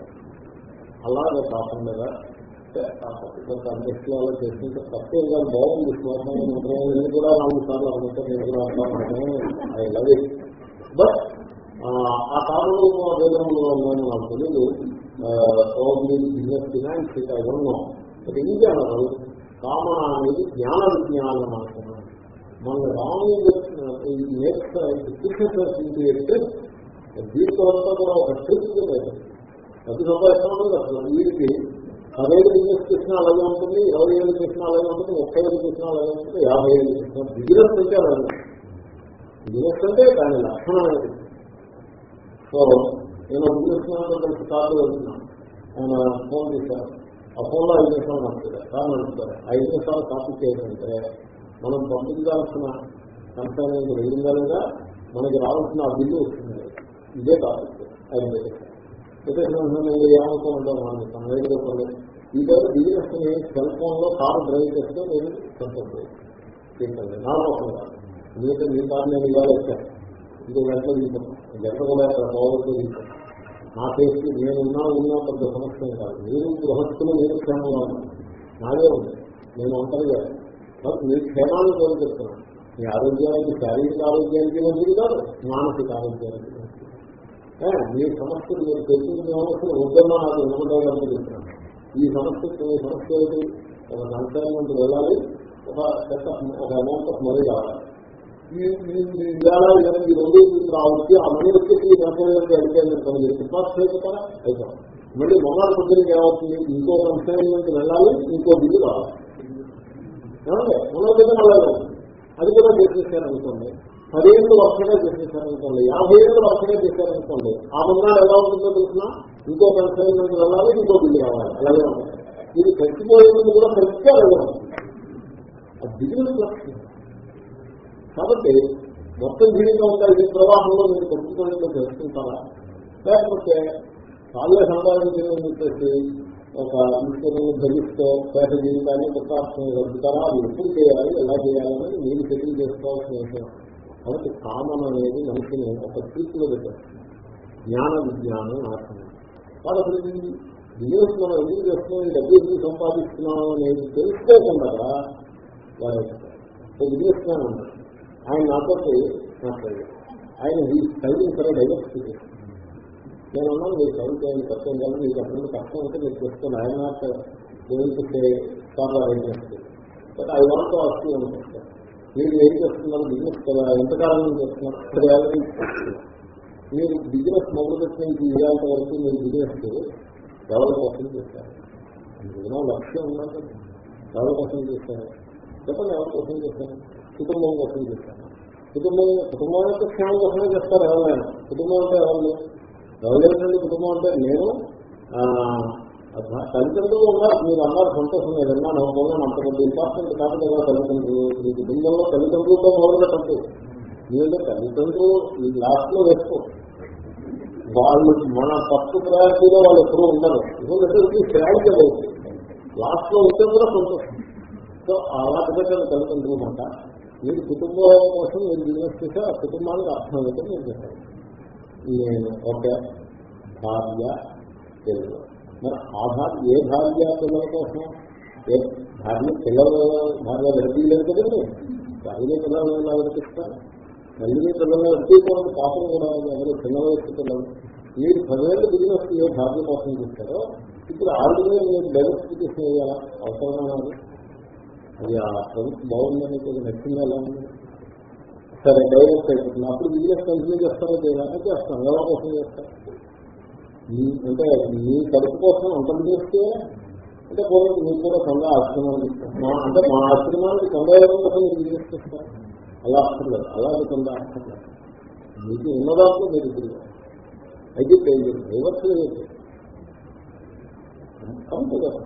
Speaker 1: అలాగే కాకుండా కొంత అంతస్తులలో చేసుకుంటే తక్కువగా బాగుంది శ్లోకం మంత్రం కూడా నాలుగు సార్లు అనుకుంటే నేను కూడా ఐ లవ్ ఇట్ బట్ ఆ కాలంలో వేదంలో ఉన్నాను నాకు తెలియదు business finance I don't know but కామన అనేది జ్ఞాన విజ్ఞానం అనుకున్నాను మన రాము అంటే దీంతో కూడా ఒక ట్రిప్ లేదు. ప్రతి సంపాదిస్తామని అసలు? వీరికి పదహైదు బిజినెస్ చేసినా అలాగే ఉంటుంది ఇరవై ఏళ్ళు చేసినా అలాగే ఉంటుంది ముప్పై ఏళ్ళు చేసినా అలాగే ఉంటుంది యాభై ఏళ్ళు చేసినా బిజినెస్ అంటే అలాగే బిజినెస్ అంటే దాని లక్షణం అనేది. సో నేను బిజినెస్ మ్యాన్ కలిసి కార్డు వెళ్తున్నాను ఆయన ఫోన్ చేశాను ఆ ఫోన్లో ఐదు నిమిషాలు నడుపుతారు కాదు నడుపుతారు. ఐదు నిమిషాలు కాపీ చేయాలంటే మనం పంపించాల్సిన కన్సైన్మెంట్ వెళ్ళిందా లేదా మనకి రావాల్సిన ఆ బిల్లు వస్తుంది. ఇదే కాదు ఐదు ఏమనుకుంటాం మనం సమయంలో కొన్ని ఈ రోజు బిజినెస్ని సెల్ ఫోన్లో కారు డ్రైవ్ చేస్తే నేను సంతోషం నా కోసం కాదు ఎందుకంటే మీ కారు నేను ఇవాళ వచ్చాను ఇంకో గంటలో తీసుకుంటాను గంట కూడా అక్కడ పోవద్దు. తీసుకుంటాను నా చేసి నేను ఉన్నా ఉన్నా పెద్ద సమస్య కాదు. మీరు గృహస్థులు మీరు క్షేమంగా నాదే ఉంది. నేను ఒంటరిగా. మీ క్షేమాన్ని కోరుకుంటున్నాను మీ ఆరోగ్యానికి శారీరక ఆరోగ్యానికి మంచిది కాదు మానసిక ఆరోగ్యానికి మీ సమస్యలు మీరు తెలిసిన సమస్యలు వద్దన్నా నాకు నిలబడాలని చెప్తున్నాను. ఈ సమస్యకు ఈ సమస్య ఏంటి ఒక కన్సైన్మెంట్ వెళ్ళాలి. ఒక పెద్ద ఒక అమౌంట్ ఆఫ్ మనీ కావాలి. ఇవాళ ఈ రెండు రావచ్చు. ఆ మనీ వచ్చేసి ఈ కన్సైన్మెంట్ అడిగాను పని సిఫార్సు చేయకుండా అయిపోతాం మళ్ళీ మొన్న పొద్దునకి ఏమవుతుంది? ఇంకో కన్సైన్మెంట్ వెళ్ళాలి. ఇంకో బిల్లు రావాలి. మొన్న దగ్గర అలాగే అది కూడా చేసేసారు అనుకోండి పదేళ్ళు వర్షగా చేసేసారనుకోండి. యాభై ఏళ్ళు వర్షగా చేశారనుకోండి ఆ ముందాడు ఎలా ఉంటుందో తెలిసిన? ఇంకో కన్సల్టెంట్ వెళ్ళాలి ఇంకో బిల్లు కావాలి. అలాగే ఉంటుంది. ఇది చచ్చిపోయే కూడా కరెక్ట్గా అలాగే ఉంటుంది అది బిజినెస్ లక్ష్యం. కాబట్టి మొత్తం జీవితం ఉంటాయి ఈ ప్రవాహంలో మీరు కొట్టుకోవడంలో తెలుసుకుంటారా? లేకపోతే చాలే సంపాదించడం చెప్పేసి ఒక ఇన్సూరెన్స్ ధరిస్తే పేద జీవితాన్ని ప్రకాశం గడుపుతారా? అది ఎప్పుడు చేయాలి? ఎలా చేయాలని మీరు సెటిల్ చేసుకోవాల్సిన విషయం. కాబట్టి కామన్ అనేది మనిషిని ఒక తీర్పులో పెట్టారు. జ్ఞాన విజ్ఞానం నాశనం వాళ్ళు అసలు బిజినెస్ మనం ఎందుకు చేస్తున్నాం? ఈ డబ్బు ఎందుకు సంపాదిస్తున్నాం అనేది తెలుసుకోకుండా వాడు బిజినెస్ మ్యాన్ ఉన్నారు. ఆయన నాతో మాట్లాడారు. ఆయన ఈ చదివిన సరే డైవర్సిటీ నేను అన్నాను మీరు చదువుకోవాలి కష్టం కాదు మీకు అసలు కష్టం అంటే మీరు చేసుకోండి ఆయన నాట్ గోయింగ్ చాలా చేస్తుంది. బట్ ఐ వాంట్ వస్తూ అనుకుంటాను మీరు ఏం చేస్తున్నారు? బిజినెస్ కదా ఎంతకాలం నుంచి చేస్తున్నారు? మీరు బిజినెస్ మొదలు పెట్టిన ఇవాళ వరకు మీరు బిజినెస్ డెవలప్ కోసం చేస్తారు ఏదైనా లక్ష్యం ఉన్నా కదా. ఎవరి కోసం చేస్తారు చెప్పండి ఎవరి కోసం చేస్తారు కుటుంబం కోసం చేస్తారు కుటుంబం కుటుంబం యొక్క క్షేమం కోసమే చేస్తారు ఎవరైనా. కుటుంబం అంటే ఎవరు? ఎవరైనా కుటుంబం అంటే నేను తల్లిదండ్రులు ఉన్నారు మీరు అన్నారు సంతోషం నేను విన్నాను మొదలు అంతకంటే ఇంపార్టెంట్ కాదు కదా తల్లిదండ్రులు? మీ కుటుంబంలో తల్లిదండ్రులతో మొదలు పెట్టద్దు. మీరు తల్లిదండ్రులు ఈ లాస్ట్లో వేసుకో. వాళ్ళు మన తప్పు ప్రయారిటీలో వాళ్ళు ఎప్పుడూ ఉండరు. ఎందుకంటే ప్రయారిటీ అవుతుంది లాస్ట్లో ఉంటే కూడా సంతోషం. సో అలా పెట్టండి తల్లిదండ్రులు మాట. మీరు కుటుంబం కోసం మీరు బిజినెస్ చేస్తే ఆ కుటుంబానికి అర్థం అయితే మీరు చేస్తారు. నేను ఒక భార్య పిల్లలు మరి ఆ భార్య ఏ భార్య పిల్లల కోసం? ఏ భార్య పిల్లలు భార్య వెళ్తీ కదండి. భార్య పిల్లలు ఎలా వెళ్తిస్తారు తల్లిని పిల్లలు వెళ్తీకోవడం పాపం కూడా ఎవరు పిల్లల వయసు పిల్లలు. మీరు పదివేలు బిజినెస్ ఏ భార్య కోసం చేస్తారో ఇప్పుడు ఆల్రెడీ మీరు డైవర్సిఫికేషన్ చేయాలా అవసరమైన అది ఆ ప్రభుత్వం బాగుందని కొంచెం నచ్చిందా ఎలా ఉంది? సరే డైరెక్ట్ అయిపోతుంది. అప్పుడు బిజినెస్ కంటిన్యూ చేస్తారో చేయాలంటే చేస్తాం. ఎవరి కోసం చేస్తారు? అంటే మీ కడుపు కోసం అంతం చేస్తే అంటే పూర్వం మీరు కూడా సంఘ ఆశ్రమాలు ఇస్తాం అంటే మా ఆశ్రమానికి సంఘ కోసం మీరు బిజినెస్ చేస్తారు? అలా అక్కర్లేదు. అలాగే సంఘ అక్కర్లేదు మీకు ఉన్నదాంట్లో మీరు ఇప్పుడు అయితే రివర్స్ లేదు అంతే కదా.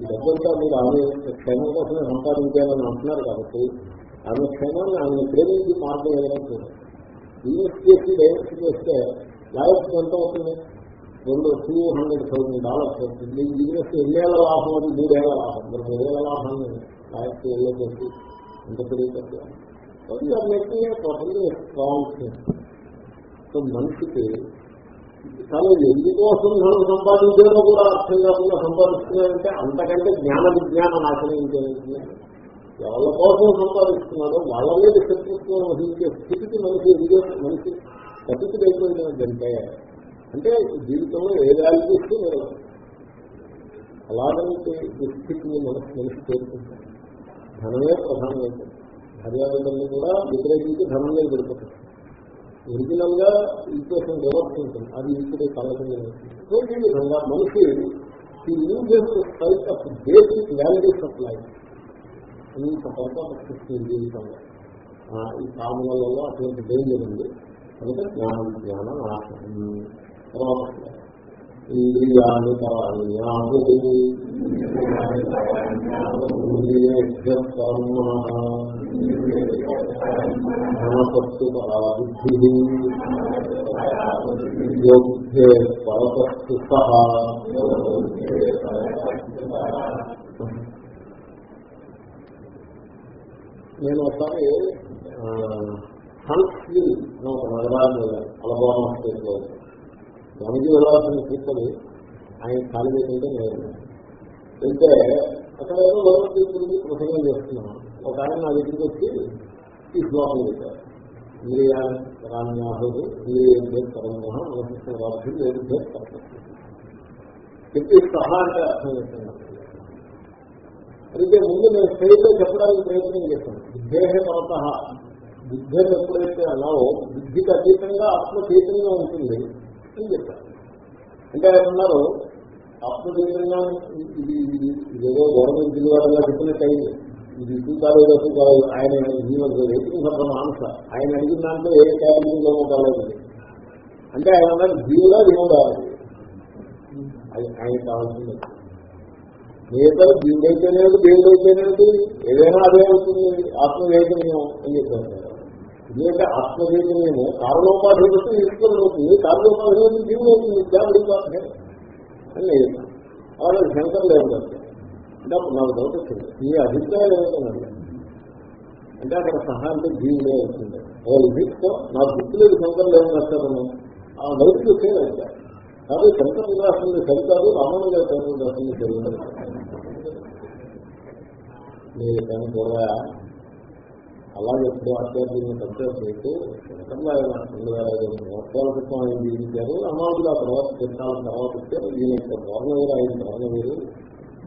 Speaker 1: ఈ డబ్బంతా మీరు ఆమె క్షేమం కోసమే సంపాదించాలని అంటున్నారు కాబట్టి ఆమె క్షేమాన్ని ఆమెను ప్రేమించి మార్గం ఏదైనా చూడండి బిజినెస్ చేసి డైరెక్ట్ చేస్తే లాయర్స్ ఎంత అవుతుంది? రెండు టూ హండ్రెడ్ థౌసండ్ డాలర్స్ అవుతుంది. బిజినెస్ ఎన్నేళ్ళ లాభం అది? మూడేళ్ళ లాభం. మరి మూడేళ్ళ లాభాన్ని లాయర్స్ ఏళ్ళ చేసి ఎంత తెలియదు సో మనిషికి కానీ ఎందుకోసం ధనం సంపాదించేదో కూడా అర్థం కాకుండా సంపాదిస్తున్నారంటే అంతకంటే జ్ఞాన విజ్ఞాన నాశనం ఇంకేంటి ఎవరి కోసం సంపాదిస్తున్నారో వాళ్ళ మీద శత్రుత్వం వహించే స్థితికి మనిషి ఎదిగే మనిషి గతికి అయిపోయిందంటే అంటే జీవితంలో ఏ వాల్యూ మీరు అలాగంటే దుస్థితిని మనసు మనిషి చేరుకుంటారు ధనమే ప్రధానమైంది భార్యాబిడ్డల్ని కూడా వ్యతిరేకించి ధనం మీద పెడుతుంది ఒరిజినల్గా ఈక్వేషన్ రివర్స్ ఉంటుంది అది ఇప్పుడు కలగండి సో ఈ విధంగా మనిషి ఈ uses type of basic values of life ఇంత పర్పస్ జీవితంలో ఈ కామలలో అటువంటి డేంజర్ ఉంది. కనుక జ్ఞానం జ్ఞానం నాశనం తర్వాత ఇంద్రియాన్ని ధనపత్తు బుద్ధి యోగ్యే పరపస్తు సహా. నేను ఒకసారి హన్స్విల్ ఒక నగరాన్ని అలబామా స్టేట్లో దానికి వెళ్ళాల్సిన తీసుకొని ఆయన ఖాళీ లేకుంటే నేను వెళ్తే అక్కడ ఏదో భగవద్గీతకి ప్రసంగం చేస్తున్నాను. ఒక ఆయన నా దగ్గరికి వచ్చి ఈ శ్లోకం చెప్పారు ఇంద్రియాన్యాహుడు ఇంద్రియ పరమోహ అవశిష్ట చెప్పి సహా అంటే అర్థం చేస్తున్నాను అయితే ముందు నేను స్టైల్లో చెప్పడానికి ప్రయత్నం చేశాను. బుద్ధేహ పరత బుద్ధం ఎప్పుడైతే అన్నావో బుద్ధికి అతీతంగా ఆత్మ చైతన్యం ఉంటుంది అని చెప్పారు. అంటే ఆయన ఉన్నారు ఆత్మ చైతన్యం ఇది ఇదేదో గవర్నమెంట్ జిల్లాగా చెప్పినట్టు అయింది ఇది ఇటు కాదు అటు కాదు ఆయన జీవన వెయిటింగ్ ఫర్ ద ఆయన అడిగిన దాంట్లో ఏ కేటగిరీలో కాలేదు అంటే ఆయన అన్నారు జీవుడా దేవుడా ఆయన కావాల్సింది. మిగతా జీవుడైతేనేది దేవుడైతేనేది ఏదైనా అదే అవుతుంది ఆత్మవేదనీయం అని చెప్పారు. ఎందుకంటే ఆత్మవేదనీయము కారణోపాధిపతి ఈశ్వరుడు అవుతుంది కారణోపాధిపతి జీవుడు అవుతుంది దేవుడు అని లేదు అలాగే శంకర్ లేదు అంటే అప్పుడు నాకు డౌట్ వచ్చింది. మీ అభిప్రాయం ఏమిటండి అంటే అక్కడ సహాయంతో అంటే జీవుడే అవుతుంది. ఓ విధితో నా గుర్తులేదు శంకర్ లేదు నచ్చారని ఆ వైపు వచ్చేది అయితే కానీ శంకర్ విలాసం సరికాదు రామణ గారి శంకర్ జరుగుతుంది జరిగింది మీరు కానీ కూడా అలాగే ఎప్పుడు ఆచార్యులను కంపేర్ చేస్తూ శంకర్లో రెండు వేల ఐదు సంవత్సరాల క్రితం ఆయన జీవించారు అమాజులు ఆ తర్వాత చిన్నాల తర్వాత వచ్చారు ఈయన యొక్క ధోరణవేరు ఆయన ధోరణవేరు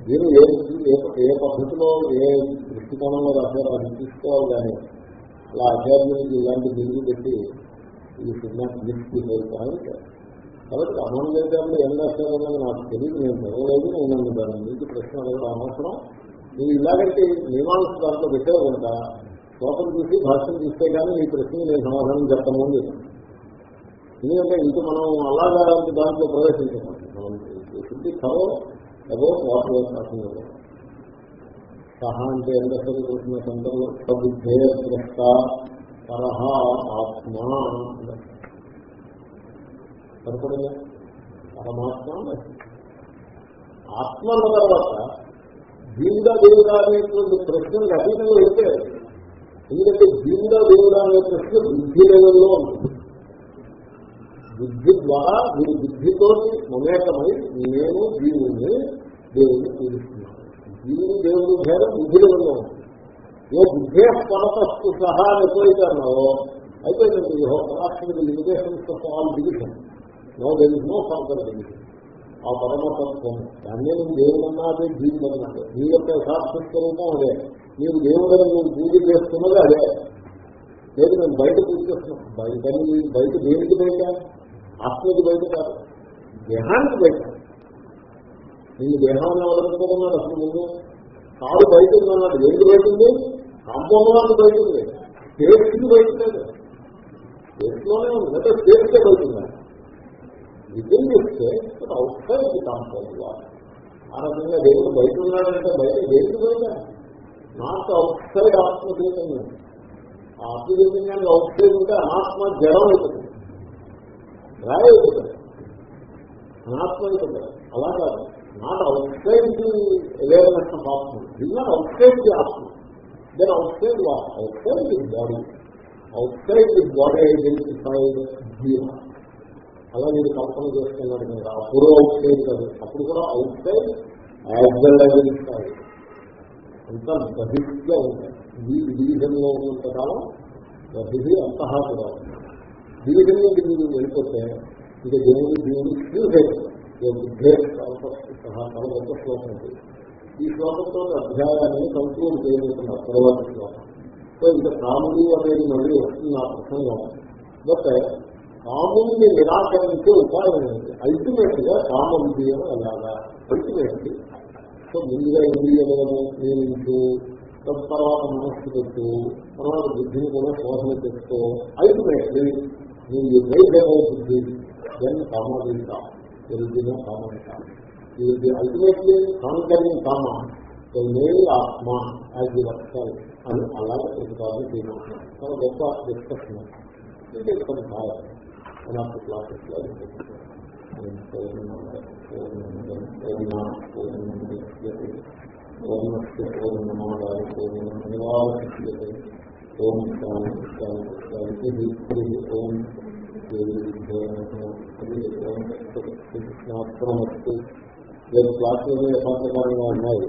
Speaker 1: వీరు ఏ ఏ- ఏ పద్ధతిలో ఏ దృష్టికోణంలో రాశారో అది తీసుకోవాలి కానీ అలా ఆచార్యులకి ఇలాంటి బిల్లు పెట్టి ఇది సినిమా తీసుకెళ్ళాను కాబట్టి అమానుజాచార్యులు ఏం రాశారన్నది నాకు తెలియదు నేను చదవలేదు నేను దాని మీకు ప్రశ్న అడగడం నువ్వు ఇలాగంటే మీమాంస దాంట్లో పెట్టే కనుక శ్లోకం చూసి భాష్యం చూస్తే కానీ మీ ప్రశ్నకి నేను సమాధానం చెప్తాను అని చెప్పాను. ఎందుకంటే ఇంక మనం అలాగా దాంట్లో ప్రవేశించాం మనం శుద్ధి కరో అబౌట్ వాటర్ టాకింగ్ అంటే ఎంత చదువుకుంటున్న సందర్భంలో సబుద్ధే ద్రష్ట పరహ ఆత్మ సరిపడలే పరమాత్మ ఆత్మ తర్వాత జీవుడా దేవుడా అనేటువంటి ప్రశ్నలు అతీతంగా అయితే ఎందుకంటే జీవుడా దేవుడా అనే ప్రశ్న బుద్ధి లెవెల్లో ఉంటుంది బుద్ధి ద్వారా మీరు బుద్ధితో మమేకమై నేను జీవుని దేవుని పూజిస్తున్నాను. జీవుని దేవుని భేదం బుద్ధి లెవెల్లో ఉంటుంది ఏ బుద్ధే పరతస్తు సహా ఎప్పుడైతే అన్నారో అయితే మీకు పరాక్షణ limitations of all division. No there is no further division ఆ పరమతత్వం. దాన్ని నువ్వు దేవుడు అన్నదే జీవుడు అన్నది యొక్క యథార్థ స్వరూపం అదే. మీరు దేవుడని మీరు పూజ చేస్తున్నది అదే. లేదు మేము బయట పూజ చేస్తున్నాం. బయట బయట దేనికి బయట? ఆత్మకి బయట కాదు. దేహానికి బయట. నేను దేహాన్ని అవలంబుకున్నాడు అసలు ముందు. కాదు బయట ఉందన్నాడు. ఎందుకు బయట ఉంది? కాంపౌండ్ బయట ఉంది. స్టేట్స్కి బయట లేదు. స్టేట్లోనే ఉంది. అంటే స్టేట్కే బయట ఉంది. విధిన్ చేస్తే అవుట్ సైడ్ ది కాంపౌండ్ ఆ రకంగా దేవుడు బయట ఉన్నాడంటే బయట దేవుడు బయట నాకు అవుట్ సైడ్ ఆత్మదీపంగా ఆత్మదీపంగా అవుట్ సైడ్ ఉంటే అనాత్మ జడం అవుతుంది రాయ అవుతుంది అనాత్మ అవుతుంది అలా కాదు. Not outside the awareness of ఆత్మ. ఇది నాట్ అవుట్ సైడ్ ది ఆత్మ. Then outside what outside the body outside the body identified జీవన అలా మీరు కల్పన చేస్తున్నారు మీరు. అప్పుడు అవుట్ సైడ్ కాదు. అప్పుడు కూడా outside as well as inside. అంతా బహిష్గా ఉంటాయి ఈ డివిజన్లో ఉన్నంత కాలం బహిహి అంతహా కూడా డివిజన్ నుంచి మీరు వెళ్ళిపోతే ఇక దేవుడు దేవుడు సహా చాలా గొప్ప శ్లోకం ఉంది ఈ శ్లోకంతో అధ్యాయాన్ని కంట్రోల్ చేయబోతున్నారు తర్వాత శ్లోకం. సో ఇంకా కాముడు అనేది మళ్ళీ వస్తుంది ఆ ప్రసంగం. బట్ కాముని నిరాకరించే ఉపాయం ఏంటి అల్టిమేట్గా కామం చేయడం అలాగా అల్టిమేట్ సో ముందుగా ఇంద్రియలను నియమించు తర్వాత మనస్సు పెట్టు తర్వాత బుద్ధిని కూడా శోధన చేస్తూ అల్టిమేట్లీ నీవు వైద్యమో బుద్ధి దెన్ కామాధీత తెలిసిన కామంట ఇది అల్టిమేట్లీ కాంకరింగ్ కామ. నేను ఆత్మ అది వస్తాయి అని అలాగే ప్రతిపాదన చేయమంటున్నాను చాలా గొప్ప డిస్కషన్ ఇది కొన్ని కాలం నాకు క్లాసెస్లో పూర్ణస్య పూర్ణమాదాయ పూర్ణమాదాయ ఓం శాంతి శాంతి శాంతి ఓం కృష్ణాత్మస్తు క్లాసులు యథార్థకారంగా ఉన్నాయి